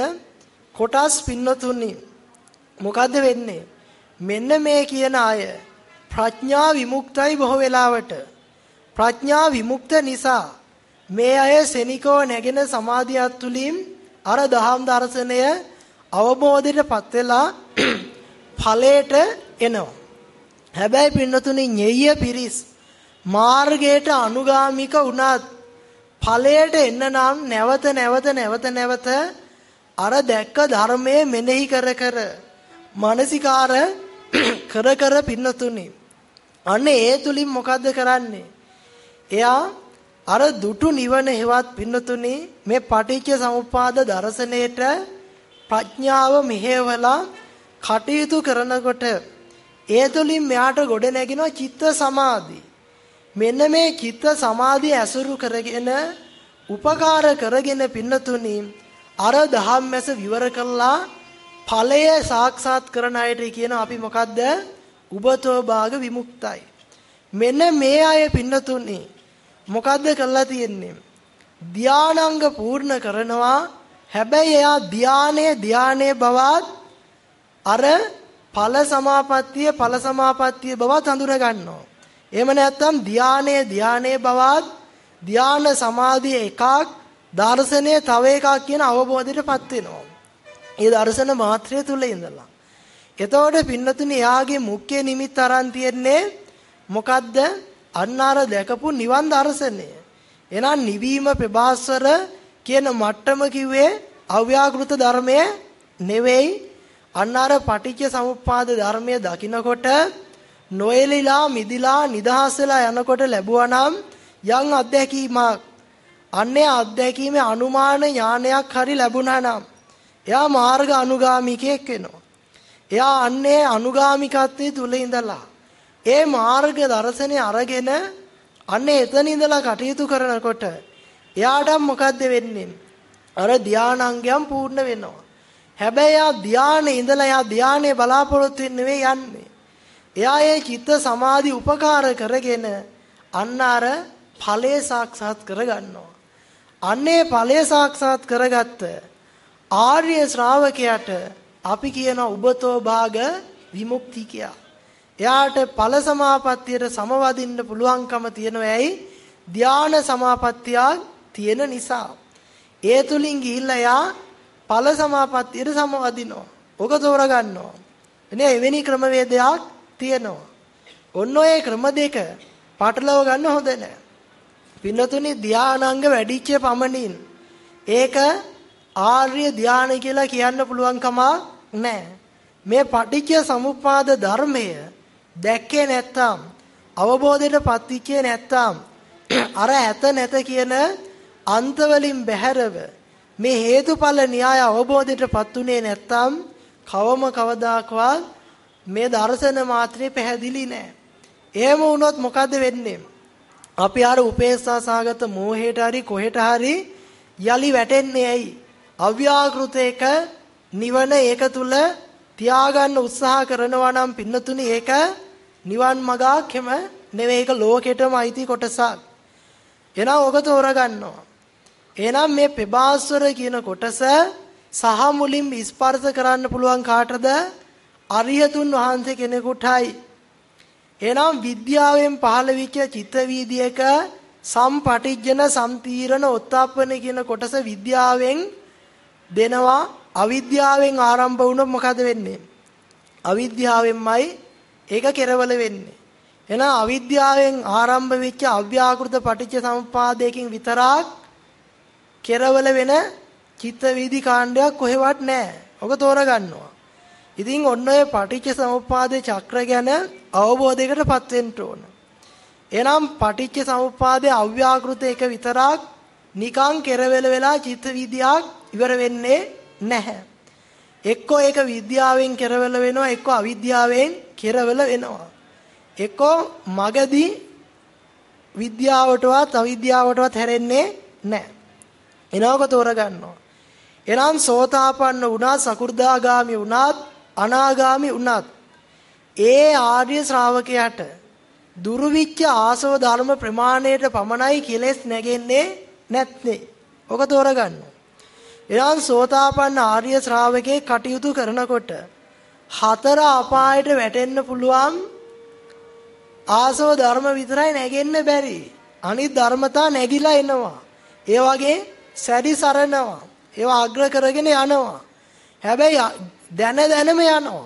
කොටස් පින්නතුනි මොකද්ද වෙන්නේ? මෙන්න මේ කියන අය ප්‍රඥා විමුක්තයි බොහෝ වෙලාවට. ප්‍රඥා විමුක්ත නිසා මේ අය සෙනිකෝ නැගෙන සමාධියත් තුලින් අර දහම් දර්ශනය අවබෝධයටපත් වෙලා ඵලයට එනවා. හැබැයි පින්නතුනි ඤෙය්‍ය පිරිස් මාර්ගයට අනුගාමික වුණත් ඵලයට එන්න නම් නැවත නැවත නැවත නැවත අර දැක්ක ධර්මයේ මෙනෙහි කර කර මානසිකාර කර කර පින්නතුනි. අන්න ඒ තුලින් මොකද්ද කරන්නේ? එයා අර දුටු නිවන හේවත් පින්නතුනි මේ පටිච්ච සමුප්පාද දර්ශනයේට ප්‍රඥාව මෙහෙवला කටයුතු කරනකොට ඒ තුලින් මෙයාට ගොඩ නැගිනවා චිත්ත සමාධි මෙන්න මේ චිත්ත සමාධිය ඇසුරු කරගෙන උපකාර කරගෙන පින්නතුනි අර දහම් මැස විවර කළා ඵලය සාක්ෂාත් කරන අයට කියන අපි මොකද්ද? උබතෝ භාග විමුක්තයි. මෙන්න මේ අය පින්නතුනේ මොකද්ද කරලා තියෙන්නේ? ධානාංග පූර්ණ කරනවා. හැබැයි එයා ධානයේ ධානයේ බවත් අර ඵල සමාපත්තිය ඵල සමාපත්තිය බවත් හඳුන ගන්නවා. එහෙම නැත්නම් ධානයේ ධානයේ බවත් ධාන සමාධිය එකක් දර්ශනය තව එකක් කියන අවබෝධයටපත් වෙනවා. ඒ දර්ශන මාත්‍රය තුල ඉඳලා. එතකොට පින්නතුනි එයාගේ මුඛ්‍ය නිමිත්ත අරන් තියන්නේ මොකද්ද? අන්නාර දැකපු නිවන් දර්ශනය. එහෙනම් නිවීම ප්‍රභාස්වර කියන මට්ටම කිව්වේ අව්‍යාකෘත ධර්මය නෙවෙයි. අන්නාර පටිච්ච සමුප්පාද ධර්මය දකිනකොට නොයලිලා මිදිලා නිදහස් වෙලා යනකොට ලැබුවා නම් යම් අත්දැකීමක් අන්නේ අත්දැකීමේ අනුමාන ඥානයක් හරි ලැබුණා නම් එයා මාර්ග අනුගාමිකයෙක් වෙනවා. එයා අන්නේ අනුගාමිකත්වයේ තුල ඉඳලා ඒ මාර්ග දර්ශනේ අරගෙන අන්නේ එතන ඉඳලා කටයුතු කරනකොට එයාට මොකද්ද වෙන්නේ? අර ධානාංගයන් පූර්ණ වෙනවා. හැබැයි යා ධානයේ ඉඳලා යා ධානයේ බලාපොරොත්තු වෙන්නේ නෙවෙයි යන්නේ. එයා ඒ චිත්ත සමාධි උපකාර කරගෙන අන්න අර ඵලයේ සාක්ෂාත් කරගන්නවා. අන්නේ ඵලය සාක්ෂාත් කරගත්ත ආර්ය ශ්‍රාවකයාට අපි කියන උබතෝ භාග විමුක්තිකයා. එයාට ඵල සමාපත්තියට සමවදින්න පුළුවන්කම තියෙනවා ඇයි? ධාන සමාපත්තියක් තියෙන නිසා. ඒ තුලින් ගිහිල්ලා එයා ඵල සමාපත්තියට සමවදිනවා. ඔක තෝරගන්නවා. එනේ එවැනි ක්‍රමවේදයක් තියෙනවා. ඔන්න ඔය ක්‍රම දෙක පටලව ගන්න හොඳ නැහැ. පින්නතුනි ධානාංග වැඩිච්ච පමණින් ඒක ආර්ය ධානය කියලා කියන්න පුළුවන් කමක් නැහැ. මේ පටිච්ච සමුප්පාද ධර්මය දැක්කේ නැත්තම් අවබෝධයට පත්විච්චේ නැත්තම් අර ඇත නැත කියන අන්ත වලින් බැහැරව මේ හේතුඵල න්‍යාය අවබෝධයට පත්ුනේ නැත්තම් කවම කවදාකවත් මේ දර්ශන මාත්‍රේ පැහැදිලි නෑ. එහෙම වුණොත් මොකද වෙන්නේ? අපි අර උපේක්ෂා සාගත මෝහයට හරි කොහෙට හරි යලි වැටෙන්නේ ඇයි? අව්‍යාකෘතයක නිවන ඒක තුල තියාගන්න උත්සාහ කරනවා නම් පින්නතුනි ඒක නිවන් මගක් හැම නෙවෙයි ඒක ලෝකෙටම අයිති කොටසක්. එහෙනම් ඔක තෝරගන්නවා. එහෙනම් මේ පෙබාස්වර කියන කොටස සහ මුලින් ස්පර්ශ කරන්න පුළුවන් කාටද? අරියතුන් වහන්සේ කෙනෙකුටයි. එහෙනම් විද්‍යාවෙන් පහළ වෙච්ච චිත්ත වීදියේක සම්පටිජන සම්තීරණ ඔත්තාපන කියන කොටස විද්‍යාවෙන් දෙනවා අවිද්‍යාවෙන් ආරම්භ වුණොත් මොකද වෙන්නේ? අවිද්‍යාවෙන්මයි ඒක කෙරවල වෙන්නේ. එහෙනම් අවිද්‍යාවෙන් ආරම්භ වෙච්ච අව්‍යාකෘත පටිච්ච සමුප්පාදයකින් විතරක් කෙරවල වෙන චිත්ත වීදි කාණ්ඩයක් කොහෙවත් නැහැ. ඔක තෝරගන්නවා. ඉතින් ඔන්න ඔය පටිච්ච සමුප්පාදේ චක්‍ර ගැන අවබෝධයකටපත් වෙන්න ඕන. එහෙනම් පටිච්ච සමුප්පාදේ අව්‍යාකෘත එක විතරක් නිකං කෙරවල වෙලා චිත්ත වීදියක් ඉවර වෙන්නේ නැහැ. එක්කෝ ඒක විද්‍යාවෙන් කෙරවල වෙනවා එක්කෝ අවිද්‍යාවෙන් කෙරවල වෙනවා. එක්කෝ මගදී විද්‍යාවටවත් අවිද්‍යාවටවත් හැරෙන්නේ නැහැ. එනවක තෝරගන්නවා. එනම් සෝතාපන්න වුණා සකු르දාගාමි වුණාත් අනාගාමි වුණාත් ඒ ආර්ය ශ්‍රාවකයාට දුරුවිච්ච ආසව ධර්ම ප්‍රමාණයට පමණයි කෙලෙස් නැගෙන්නේ නැත්නේ. ඔක තෝරගන්න. එනම් සෝතාපන්න ආර්ය ශ්‍රාවකේ කටයුතු කරනකොට හතර අපායට වැටෙන්න පුළුවන් ආසව ධර්ම විතරයි නැගෙන්න බැරි. අනිත් ධර්මතා නැగిලා එනවා. ඒ වගේ සැරිසරනවා. ඒවා අග්‍ර කරගෙන යනවා. හැබැයි දැන දැනම යනවා.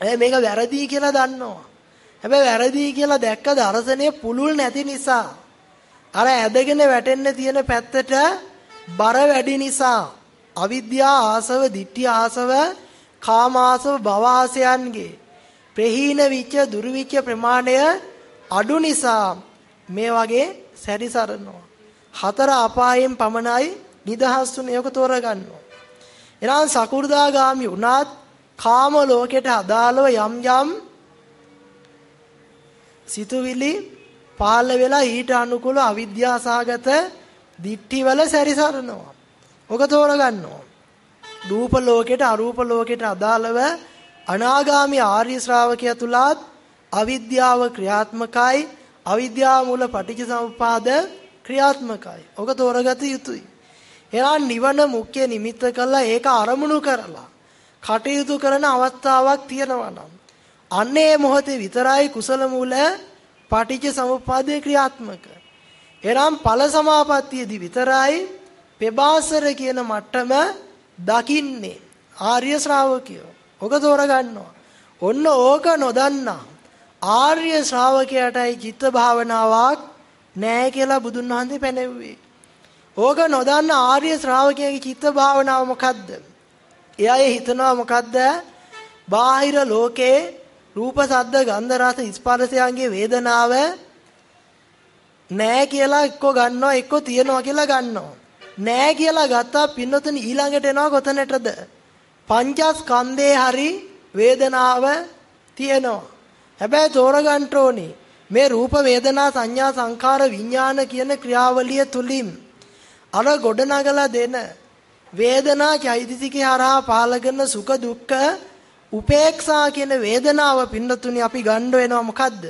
ඒ මේක වැරදි කියලා දන්නවා. හැබැයි වැරදි කියලා දැක්ක දර්ශනය පුළුල් නැති නිසා අර ඇදගෙන වැටෙන්න තියෙන පැත්තට බර වැඩි නිසා අවිද්‍යා ආසව, ditthi ආසව, කාම ආසව, භව ආසයන්ගේ ප්‍රහීන විච්ච දුර්විච්ච ප්‍රමාණය අඩු නිසා මේ වගේ සැරිසරනවා. හතර අපායෙන් පමණයි නිදහස් වුනේ යක තෝරගන්නවා. එනම් සකු르දාගාමි වුණත් කාම ලෝකයට අදාළව යම් යම් සිතුවිලි පාල වෙලා ඊට අනුකූල අවිද්‍යාසගත දික්ටිවල සැරිසරනවා. ඔක තෝරගන්නවා. රූප ලෝකයට අරූප ලෝකයට අදාළව අනාගාමි ආර්ය ශ්‍රාවකයා තුලත් අවිද්‍යාව ක්‍රියාත්මකයි අවිද්‍යාව මූල පටිච්චසමුපාද ක්‍රියාත්මකයි. ඔක තෝරගත යුතුයි. එහෙනම් නිවන මුඛ්‍ය නිමිත්ත කළා ඒක අරමුණු කරලා කටයුතු කරන අවස්ථාවක් තියෙනවා නම් අන්නේ මොහොතේ විතරයි කුසල මූල පටිච්ච සමුප්පාදේ ක්‍රියාත්මක. එනම් ඵල සමාපත්තියේදී විතරයි පෙබාසර කියන මට්ටම දකින්නේ ආර්ය ශ්‍රාවකයෝ. ඔක තෝරගන්නවා. ඔන්න ඕක නොදන්නා ආර්ය ශ්‍රාවකයාටයි චිත්ත භාවනාවක් නෑ කියලා බුදුන් වහන්සේ පැනෙව්වේ. ඕක නොදන්න ආර්ය ශ්‍රාවකයාගේ චිත්ත භාවනාව මොකද්ද? එයා හිතනවා මොකද්ද? බාහිර ලෝකේ රූප ශබ්ද ගන්ධ රස ස්පර්ශයන්ගේ වේදනාව නෑ කියලා එක්ක ගන්නවා එක්ක තියනවා කියලා ගන්නවා. නෑ කියලා ගත්තා පින්නතුන ඊළඟට එනවා කොතනටද? පංචස්කන්ධේ හරි වේදනාව තියෙනවා. හැබැයි තෝරගන්න ඕනේ මේ රූප වේදනා සංඥා සංකාර විඥාන කියන ක්‍රියාවලිය තුලින් අර ගොඩනගලා දෙන වේදනා චෛතසිකේ හරහා පාලගෙන සුඛ දුක්ඛ උපේක්ෂා කියන වේදනාව පින්නතුනි අපි ගන්න වෙනවා මොකද්ද?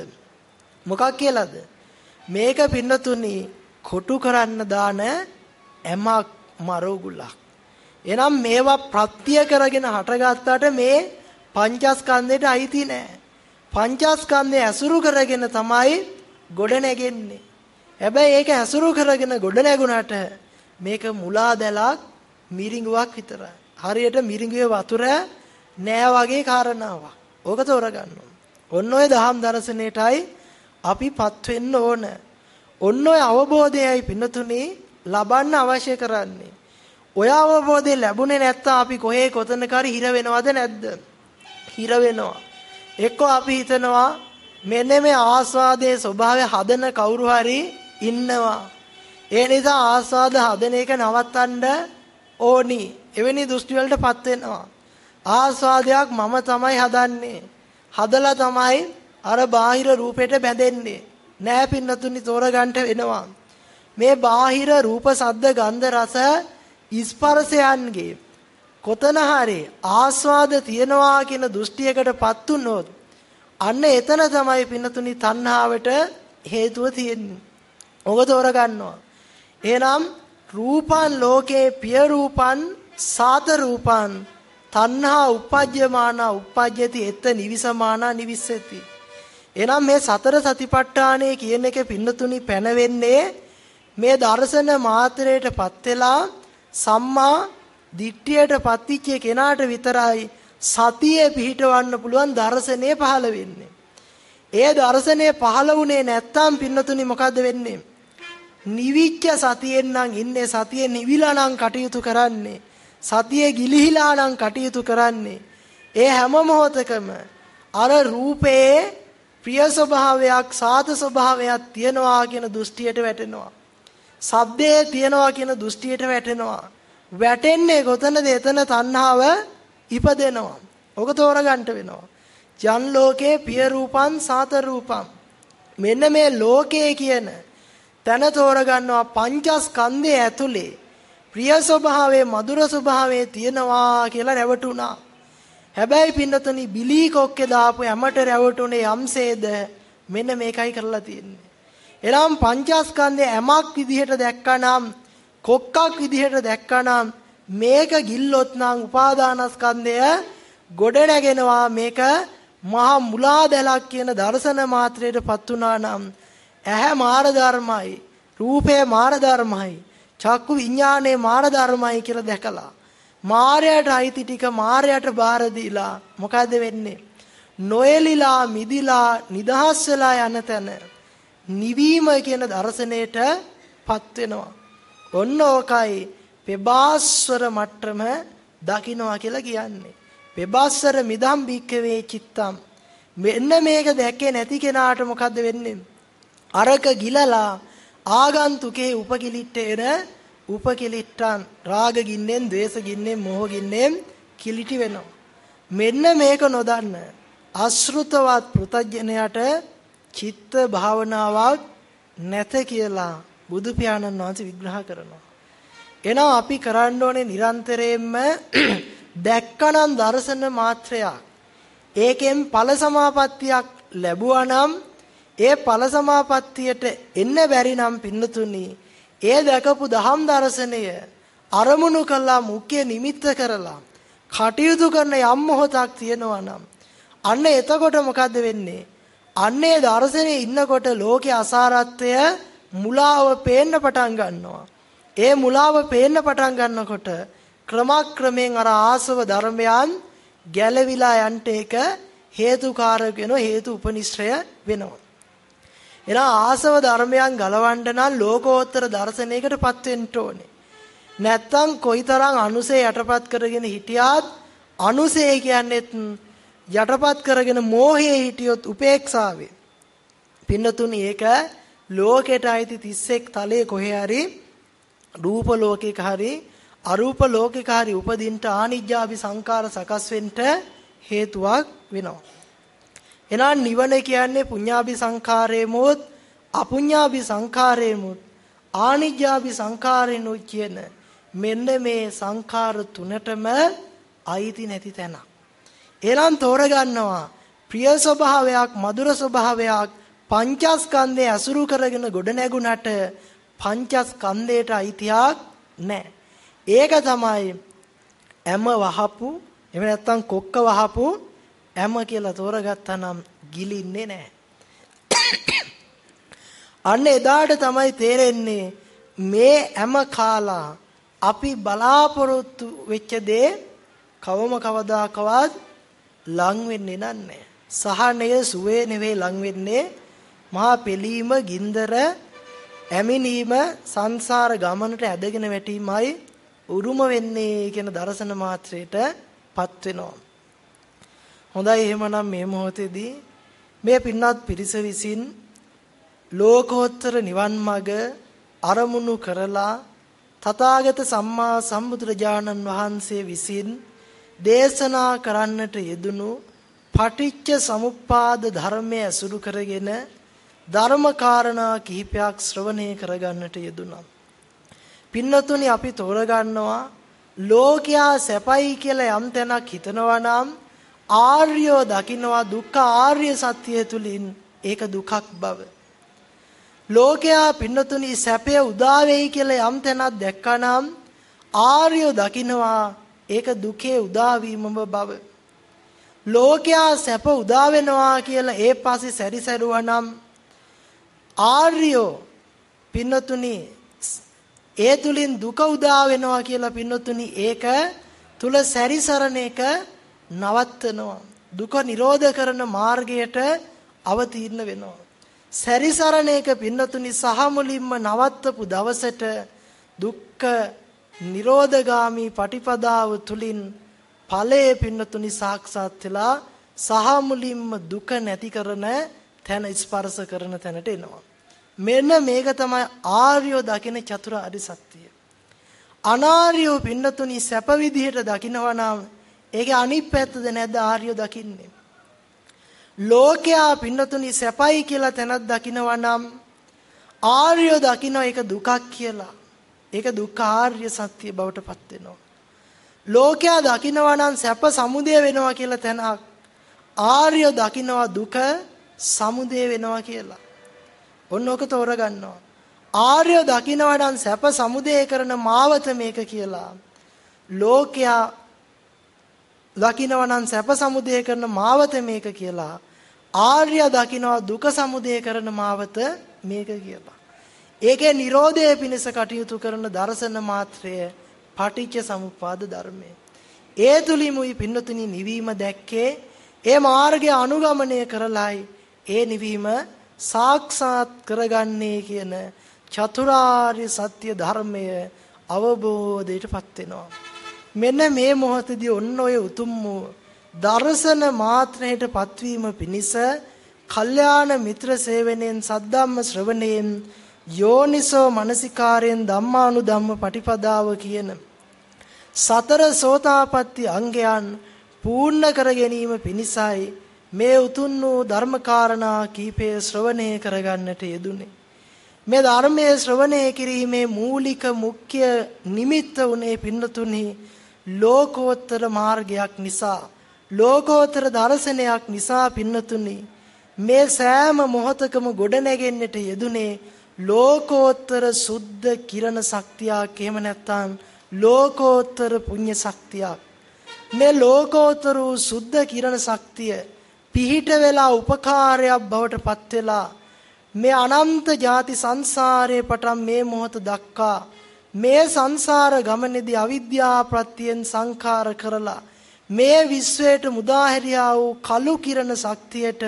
මොකක් කියලාද? මේක පින්නතුනි කොටු කරන්න දාන එමක් මරෝගුලක්. එනම් මේවා ප්‍රත්‍ය කරගෙන හටගත්තාට මේ පංචස්කන්ධයට අයිති නෑ. පංචස්කන්ධය ඇසුරු කරගෙන තමයි ගොඩ නැගෙන්නේ. හැබැයි ඒක ඇසුරු කරගෙන ගොඩ නැගුණාට මේක මුලා දැලක් මිරිඟුවක් විතරයි. හරියට මිරිඟුවේ වතුර නෑ වගේ කාරණාවක්. ඕක තෝරගන්න ඔන්න ඔය දහම් දර්ශනයටයි අපිපත් වෙන්න ඕන. ඔන්න ඔය අවබෝධයයි පින්නතුනේ ලබන්න අවශ්‍ය කරන්නේ. ඔය අවබෝධය ලැබුණේ නැත්තම් අපි කොහේ කොතනකරි හිර වෙනවද නැද්ද? හිර වෙනවා. එක්කෝ අපි හිතනවා මෙන්න මේ ආස්වාදයේ ස්වභාවය හදන කවුරු හරි ඉන්නවා. ඒ නිසා ආස්වාද හදන එක නවත්තන්න ඕනි. එවැනි දෘෂ්ටි වලටපත් වෙනවා. ආස්වාදයක් මම තමයි හදන්නේ. හදලා තමයි අර බාහිර රූපෙට බැඳෙන්නේ. නෑ පින්නතුනි තෝරගන්න වෙනවා. මේ බාහිර රූප සද්ද ගන්ධ රස ස්පර්ශයන්ගේ කොතන හරි ආස්වාද තියනවා කියන දෘෂ්ටියකටපත් වුනොත් අන්න එතන තමයි පින්නතුනි තණ්හාවට හේතුව තියෙන්නේ. ඔබ තෝරගන්නවා. එහෙනම් රූපන් ලෝකේ පිය රූපන් සාත රූපන් තණ්හා උපජ්ජමාන උපජ්ජති එත නිවිසමාන නිවිස්සති. එහෙනම් මේ සතර සතිපට්ඨානය කියන එක පින්නතුනි පැනවෙන්නේ මේ දර්ශන මාත්‍රයටපත් වෙලා සම්මා දිට්ඨියට පත්විච්ච කෙනාට විතරයි සතියේ පිහිටවන්න පුළුවන් දර්ශනය පහළ වෙන්නේ. ඒ දර්ශනය පහළ වුණේ නැත්තම් පින්නතුනි මොකද්ද වෙන්නේ? නිවිච්ච සතියෙන් නම් ඉන්නේ සතියේ නිවිලා නම් කටයුතු කරන්නේ. සතියේ ගිලිහිලා නම් කටයුතු කරන්නේ. ඒ හැම මොහොතකම අර රූපේ ප්‍රිය ස්වභාවයක් සාත ස්වභාවයක් තියනවා කියන දෘෂ්ටියට වැටෙනවා. සබ්දයේ තියනවා කියන දෘෂ්ටියට වැටෙනවා. වැටෙන්නේ කොතනද? එතන තණ්හාව ඉපදෙනවා. ඔක තෝරගන්න වෙනවා. ජන් ලෝකේ පිය රූපං සාත රූපං. මෙන්න මේ ලෝකයේ කියන තන තෝරගන්නවා පංචස්කන්ධය ඇතුලේ ප්‍රිය ස්වභාවයේ මధుර ස්වභාවයේ තියෙනවා කියලා රැවටුණා. හැබැයි පින්නතනි බිලී කොක්කේ දාපු හැමට රැවටුනේ යම්සේද මෙන්න මේකයි කරලා තියෙන්නේ. එනම් පංචස්කන්ධය හැමක් විදිහට දැක්කනම් කොක්කක් විදිහට දැක්කනම් මේක ගිල්ලොත් නම් උපාදානස්කන්ධය ගොඩ නැගෙනවා මේක මහා මුලාදැලක් කියන දර්ශන මාත්‍රයටපත් වුණා නම් ඇහැ මාර ධර්මයි රූපය මාර ධර්මයි චක්කු විඥානේ මාර ධර්මයි කියලා දැකලා මායයට අයිති ටික මායයට බාර දීලා මොකද වෙන්නේ? නොයලිලා මිදිලා නිදහස් වෙලා යන තැන නිවීම කියන දර්ශනයටපත් වෙනවා. ඔන්න ඕකයි පෙබාස්වර මට්ටම දකින්නවා කියලා කියන්නේ. පෙබාස්වර මිදම් බික්කවේ චිත්තම්. මෙන්න මේක දැක්කේ නැති කෙනාට මොකද්ද වෙන්නේ? අරක ගිලලා ආගන්තුකේ උපකිලිට්ටේන උපකිලිට්ටන් රාග ගින්නෙන්, ද්වේෂ ගින්නෙන්, මෝහ ගින්නෙන් කිලිටි වෙනවා. මෙන්න මේක නොදන්න අශෘතවත් පෘතජ්ජනයට චිත්ත භාවනාවක් නැත කියලා බුදු පියාණන් වහන්සේ විග්‍රහ කරනවා. එහෙනම් අපි කරන්න ඕනේ නිරන්තරයෙන්ම දැක්කනම් දර්ශන මාත්‍රයක්. ඒකෙන් ඵල සමාපත්තියක් ලැබුවා නම් ඒ ඵල සමාපත්තියට එන්න බැරි නම් පින්නතුනි ඒ දැකපු දහම් දර්ශනය අරමුණු කළා මුඛ්‍ය නිමිත්ත කරලා කටයුතු කරන යම් මොහොතක් තියෙනවා නම් අන්න එතකොට මොකද්ද වෙන්නේ අන්නේ දර්ශනේ ඉන්නකොට ලෝකේ අසාරත්වය මුලාව පේන්න පටන් ගන්නවා. ඒ මුලාව පේන්න පටන් ගන්නකොට ක්‍රමක්‍රමයෙන් අර ආසව ධර්මයන් ගැලවිලා යන්ට ඒක හේතුකාරක වෙන හේතු උපනිශ්‍රය වෙනවා. එනා ආසව ධර්මයන් ගලවන්න නම් ලෝකෝත්තර දර්ශනයකටපත් වෙන්න ඕනේ. නැත්තම් කොයිතරම් අනුසේ යටපත් කරගෙන හිටියත් අනුසේ කියන්නේත් යටපත් කරගෙන මෝහයේ හිටියොත් උපේක්ෂාවේ. පින්නතුනි ඒක ලෝකෙට අයිති 31 තලයේ කොහේ හරි රූප ලෝකයක හරි අරූප ලෝකයක හරි උපදින්න ආනිජ්ජාභි සංකාර සකස් වෙන්න හේතුවක් වෙනවා. එනවා නිවන කියන්නේ පුඤ්ඤාභි සංඛාරේමොත් අපුඤ්ඤාභි සංඛාරේමොත් ආනිජ්ජාභි සංඛාරේනොත් කියන මෙන්න මේ සංඛාර තුනටම අයිති නැති තැන. එනම් තෝරගන්නවා ප්‍රිය ස්වභාවයක් මధుර ස්වභාවයක් පංචස්කන්ධය අසුරු කරගෙන ගොඩ නැගුණට පංචස්කන්ධයට අයිතියක් නැහැ. ඒක තමයි ඇම වහපු එහෙම නැත්නම් කොක්ක වහපු ඇම කියලා තෝරගත්තා නම් ගිලින්නේ නැහැ. අන්න එදාට තමයි තේරෙන්නේ මේ ඇම කාලා අපි බලාපොරොත්තු වෙච්ච දේ කවම කවදාකවත් ලං වෙන්නේ නැහැ. සහනය සුවේ නෙවෙයි ලං වෙන්නේ මහා පෙලීම ගින්දර ඇමිනීම සංසාර ගමනට ඇදගෙන වැටීමයි උරුම වෙන්නේ කියන දර්ශන මාත්‍රයටපත් වෙනවා. හොඳයි එහෙමනම් මේ මොහොතේදී මේ පින්වත් පිරිස විසින් ලෝකෝත්තර නිවන් මඟ අරමුණු කරලා තථාගත සම්මා සම්බුදුරජාණන් වහන්සේ විසින් දේශනා කරන්නට යෙදුණු පටිච්ච සමුප්පාද ධර්මයේ අසුරු කරගෙන ධර්මකාරණා කිහිපයක් ශ්‍රවණය කරගන්නට යෙදුණා. පින්නතුනි අපි තෝරගන්නවා ලෝකයා සැපයි කියලා යම් තැනක් හිතනවා නම් ආර්යෝ දකින්නවා දුක්ඛ ආර්ය සත්‍යය තුලින් ඒක දුකක් බව. ලෝකයා පින්නතුනි සැපය උදා වෙයි කියලා යම් තැනක් දැක්කනම් ආර්යෝ දකින්නවා ඒක දුකේ උදා වීමම බව. ලෝකයා සැප උදා වෙනවා කියලා ඒ පස්සේ සැරිසරුවා නම් ආර්යෝ පින්නතුනි ඒ තුලින් දුක උදා වෙනවා කියලා පින්නතුනි ඒක තුල සැරිසරන එක නවත්තනවා. දුක නිරෝධ කරන මාර්ගයට අවතීර්ණ වෙනවා. සැරිසරන එක පින්නතුනි සහ මුලින්ම නවත්තපු දවසට දුක්ඛ නිරෝධගාමි පටිපදාව තුලින් ඵලයේ පින්නතුනි සාක්ෂාත් වෙලා සහ මුලින්ම දුක නැති කරන තැන ස්පර්ශ කරන තැනට එනවා මෙන්න මේක තමයි ආර්යෝ දකින චතුරාර්ය සත්‍යය. අනාර්යෝ පින්නතුනි සැප විදිහට දකිනවා නම් ඒකේ අනිත් පැත්තද නැද්ද ආර්යෝ දකින්නේ? ලෝකයා පින්නතුනි සැපයි කියලා තැනක් දකිනවා නම් ආර්යෝ දකින්න ඒක දුකක් කියලා. ඒක දුක්ඛ ආර්ය සත්‍ය බවට පත් වෙනවා. ලෝකයා දකිනවා නම් සැප සමුදය වෙනවා කියලා තැනක් ආර්යෝ දකින්නවා දුක සමුදය වෙනවා කියලා. ඔන්න ඔක තෝරගන්නවා. ආර්ය දකින්නවා නම් සැප සමුදය කරන මාවත මේක කියලා. ලෝකයා දකින්නවා නම් සැප සමුදය කරන මාවත මේක කියලා. ආර්ය දකින්නවා දුක සමුදය කරන මාවත මේක කියලා. ඒකේ Nirodhe පිණිස කටයුතු කරන දර්ශන මාත්‍රය පටිච්ච සමුප්පාද ධර්මය. ඒ තුලිමුයි පින්නතුනි නිවීම දැක්කේ ඒ මාර්ගය අනුගමනය කරලයි ඒ නිවීම සාක්ෂාත් කරගන්නේ කියන චතුරාර්ය සත්‍ය ධර්මය අවබෝධයටපත් වෙනවා. මෙන්න මේ මොහොතදී ඔන්න ඔය උතුම් වූ දර්ශන මාත්‍රයට පත්වීම පිණිස කල්යාණ මිත්‍ර සේවනයෙන් සද්ධම්ම ශ්‍රවණයෙන් යෝනිසෝ මනසිකාරයෙන් ධම්මානුධම්ම පටිපදාව කියන සතර සෝතාපට්ටි අංගයන් පූර්ණ කර ගැනීම පිණිසයි මේ උතුම් වූ ධර්මකාරණා කීපය ශ්‍රවණය කරගන්නට යෙදුනේ. මේ ධර්මයේ ශ්‍රවණය කිරීමේ මූලික මුඛ්‍ය නිමිත්ත උනේ පින්නතුනි ලෝකෝත්තර මාර්ගයක් නිසා ලෝකෝත්තර දර්ශනයක් නිසා පින්නතුනි මේ සෑම මොහොතකම ගොඩනැගෙන්නට යෙදුනේ ලෝකෝත්තර සුද්ධ කිරණ ශක්තියක් එහෙම නැත්නම් ලෝකෝත්තර පුණ්‍ය ශක්තියක් මේ ලෝකෝත්තර සුද්ධ කිරණ ශක්තිය පිහිට වෙලා උපකාරයක් බවට පත් වෙලා මේ අනන්ත ಜಾති සංසාරයේ පටන් මේ මොහොත දක්වා මේ සංසාර ගමනේදී අවිද්‍යාව ප්‍රත්‍යයෙන් සංඛාර කරලා මේ විශ්වයට මුදාහැරියා වූ කළු කිරණ ශක්තියට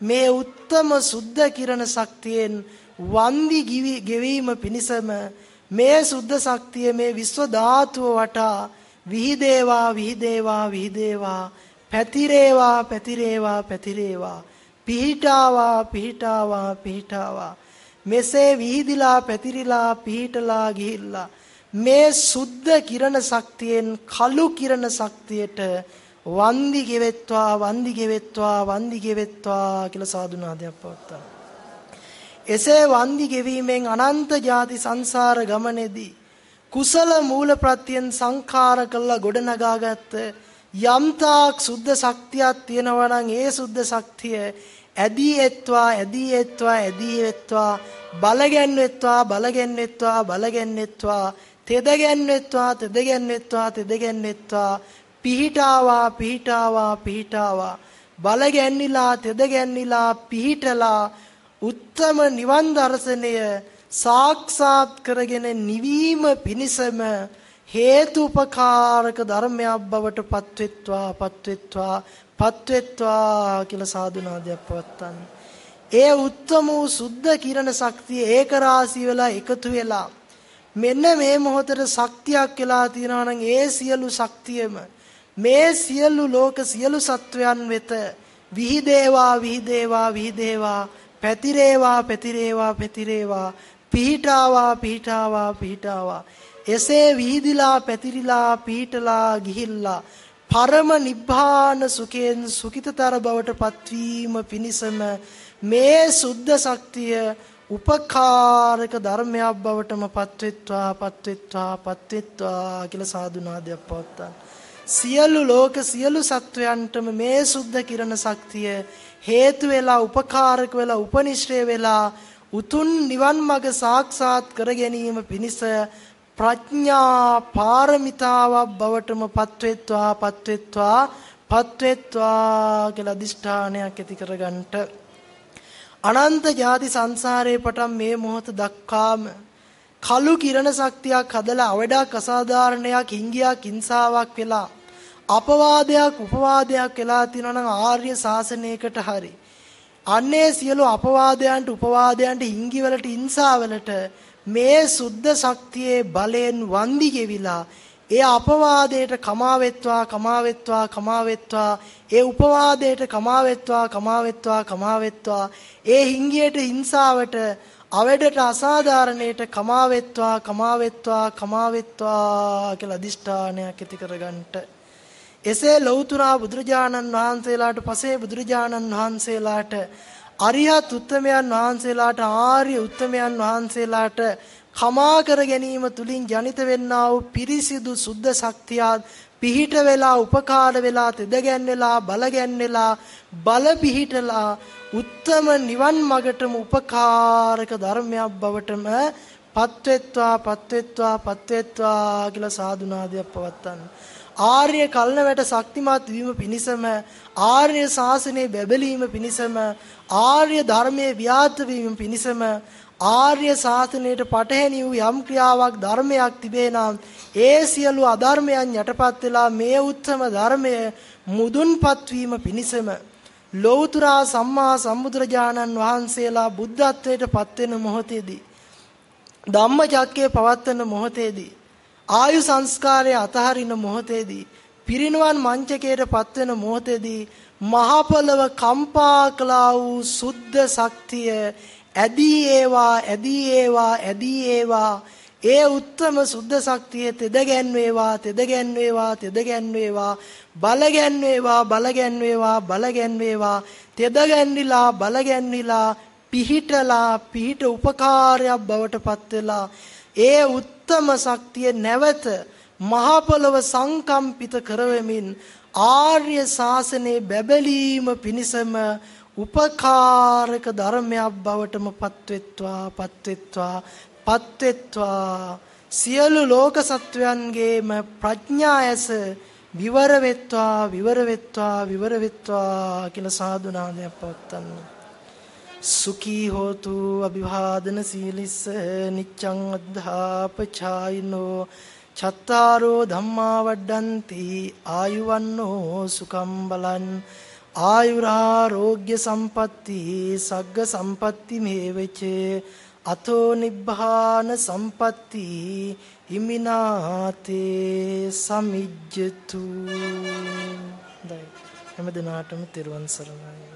මේ උත්තම සුද්ධ කිරණ ශක්තියෙන් වන්දි ගෙවීම පිණිසම මේ සුද්ධ ශක්තිය මේ විශ්ව ධාතුව වටා විහිදේවා විහිදේවා විහිදේවා පැතිරේවා පැතිරේවා පැතිරේවා. පිහිටාවා පිහිටාවා පිහිටාවා. මෙසේ විහිදිලා පැතිරිලා පිහිටලා ගිහිල්ලා. මේ සුද්ධ කිරණ ශක්තියෙන් කළු කිරණ ශක්තියට වන්දි ගෙවෙත්වා වන්දි ගෙවෙත්වා වන්දි ගෙවෙත්වා කියලා සාදුනාදයක් පවත්තා. එසේ වන්දි ගෙවීමෙන් අනන්ත ಜಾති සංසාර ගමනේදී කුසල මූල ප්‍රත්‍යයෙන් සංඛාර කළා ගොඩනගාගත්ත යම්තාක් සුද්ධ ශක්තියක් තියෙනවා නම් ඒ සුද්ධ ශක්තිය ඇදී එත්වා ඇදී එත්වා ඇදී එත්වා බලගැන්වෙත්වා බලගැන්වෙත්වා බලගැන්වෙත්වා තෙදගැන්වෙත්වා තෙදගැන්වෙත්වා තෙදගැන්වෙත්වා පිහිටාවා පිහිටාවා පිහිටාවා. බලගැන්නිලා තෙදගැන්නිලා පිහිටලා උත්තම නිවන් දර්ශනය සාක්ෂාත් කරගෙන නිවීම පිණිසම හේතුපකාරක ධර්මයක් බවට පත්වෙත්වා පත්වෙත්වා පත්වෙත්වා කියලා සාදුනාදයක් පවත්තන්න. ඒ උත්තම වූ සුද්ධ කිරණ ශක්තිය ඒක රාශී වෙලා එකතු වෙලා මෙන්න මේ මොහොතේ ශක්තියක් කියලා තියනවා නම් ඒ සියලු ශක්තියම මේ සියලු ලෝක සියලු සත්වයන් වෙත විහිදේවා විහිදේවා විහිදේවා පැතිරේවා පැතිරේවා පැතිරේවා පිහිටාවා පිහිටාවා පිහිටාවා එසේ විහිදිලා පැතිරිලා පිහිටලා ගිහිල්ලා පරම නිබ්බාන සුඛයෙන් සුඛිතතර බවට පත්වීම පිණිසම මේ සුද්ධ ශක්තිය උපකාරක ධර්මයක් බවටම පත්වෙත්වා පත්වෙත්වා පත්වෙත්වා කියලා සාදුනාදයක් පවත්තා. සියලු ලෝක සියලු සත්වයන්ටම මේ සුද්ධ කිරණ ශක්තිය හේතු වෙලා උපකාරක වෙලා උපනිශ්‍රේ වෙලා උතුන් නිවන් මඟ සාක්ෂාත් කර ගැනීම පිණිස ප්‍රඥා පාරමිතාවක් බවටම පත්වෙත්වා පත්වෙත්වා පත්වෙත්වා කියලා අදිෂ්ඨානයක් ඇති කරගන්නට. අනන්ත ಜಾති සංසාරේ පටන් මේ මොහොත දක්වාම කලු කිරණ ශක්තියක් හදලා අවඩක් අසාධාරණයක් හිංගියක් හිංසාවක් වෙලා අපවාදයක් උපවාදයක් වෙලා තිනවා නම් ආර්ය ශාසනයකට හරි. අන්නේ සියලු අපවාදයන්ට උපවාදයන්ට හිංගි වලට හිංසාවලට මේ සුද්ධ ශක්තියේ බලයෙන් වන්දි ගෙවිලා ඒ අපවාදයට කමාවෙත්වා කමාවෙත්වා කමාවෙත්වා ඒ උපවාදයට කමාවෙත්වා කමාවෙත්වා කමාවෙත්වා ඒ හිංගියට හිංසාවට අවඩට අසාධාරණයට කමාවෙත්වා කමාවෙත්වා කමාවෙත්වා කියලා අදිෂ්ඨානයක් ඇති කරගන්නට. එසේ ලෞතුරා බුදුරජාණන් වහන්සේලාට පසේ බුදුරජාණන් වහන්සේලාට අරිහත් උත්තමයන් වහන්සේලාට ආර්ය උත්තමයන් වහන්සේලාට කමා කර ගැනීම තුලින් ජනිත වෙන්නා වූ පිරිසිදු සුද්ධ ශක්තිය පිහිට වෙලා උපකාර වෙලා තෙදගැන් වෙලා බලගැන් වෙලා බල පිහිටලා උත්තම නිවන් මගටම උපකාරක ධර්මයක් බවටම පත්වෙත්වා පත්වෙත්වා පත්වෙත්වා කියලා සාදුනාදයක් පවත්තන්න ආර්ය කල්න වැට ශක්තිමත් වීම පිණිසම ආර්ය ශාසනයේ බැබලීම පිණිසම ආර්ය ධර්මයේ ව්‍යාත වීම පිණිසම ආර්ය ශාසනයට පටහැනි වූ යම් ක්‍රියාවක් ධර්මයක් තිබේ නම් ඒ සියලු අධර්මයන් යටපත් වෙලා මේ උත්තම ධර්මය මුදුන්පත් වීම පිණිසම. ලෞතුරා සම්මා සම්බුදුරජාණන් වහන්සේලා බුද්ධත්වයට පත් වෙන මොහොතේදී ධම්මචක්කේ පවත්වන මොහොතේදී ආයු සංස්කාරය අතහරින මොහොතේදී පිරිනුවන් මංචකයට පත්වෙන මොහොතේදී මහ පොළව කම්පා කළා වූ සුද්ධ ශක්තිය ඇදී ඒවා ඇදී ඒවා ඇදී ඒවා. ඒ උත්තම සුද්ධ ශක්තිය තෙදගැන් වේවා තෙදගැන් වේවා තෙදගැන් වේවා බලගැන් වේවා බලගැන් වේවා බලගැන් වේවා තෙදගැන්විලා බලගැන්විලා පිහිටලා පිහිට උපකාරයක් බවට පත් වෙලා ඒ උත්තම ශක්තිය නැවත මහ පොළව සංකම්පිත කරවමින් ආර්ය ශාසනයේ බැබලීම පිණිසම උපකාරක ධර්මයක් බවටම පත්වෙත්වා පත්වෙත්වා පත්වෙත්වා. සියලු ලෝක සත්වයන්ගේම ප්‍රඥා ඇස විවර වෙත්වා විවර වෙත්වා විවර වෙත්වා කියලා සාදුනාදයක් පවත්වන්න. සුඛී හෝතු අභිවාදන සීලිස්ස නිච්ඡං අද්ධාපචායිනෝ චත්තාරෝ ධම්මා වඩ්ඩಂತಿ ආයුවන්නෝ සුකම් බලන් ආයුරාෝග්‍ය සම්පatti සග්ග සම්පatti මේවෙච අතෝ නිබ්බාන සම්පatti ඉමිනාතේ සමිජ්ජතු. හැම දිනාටම තෙරුවන් සරණයි.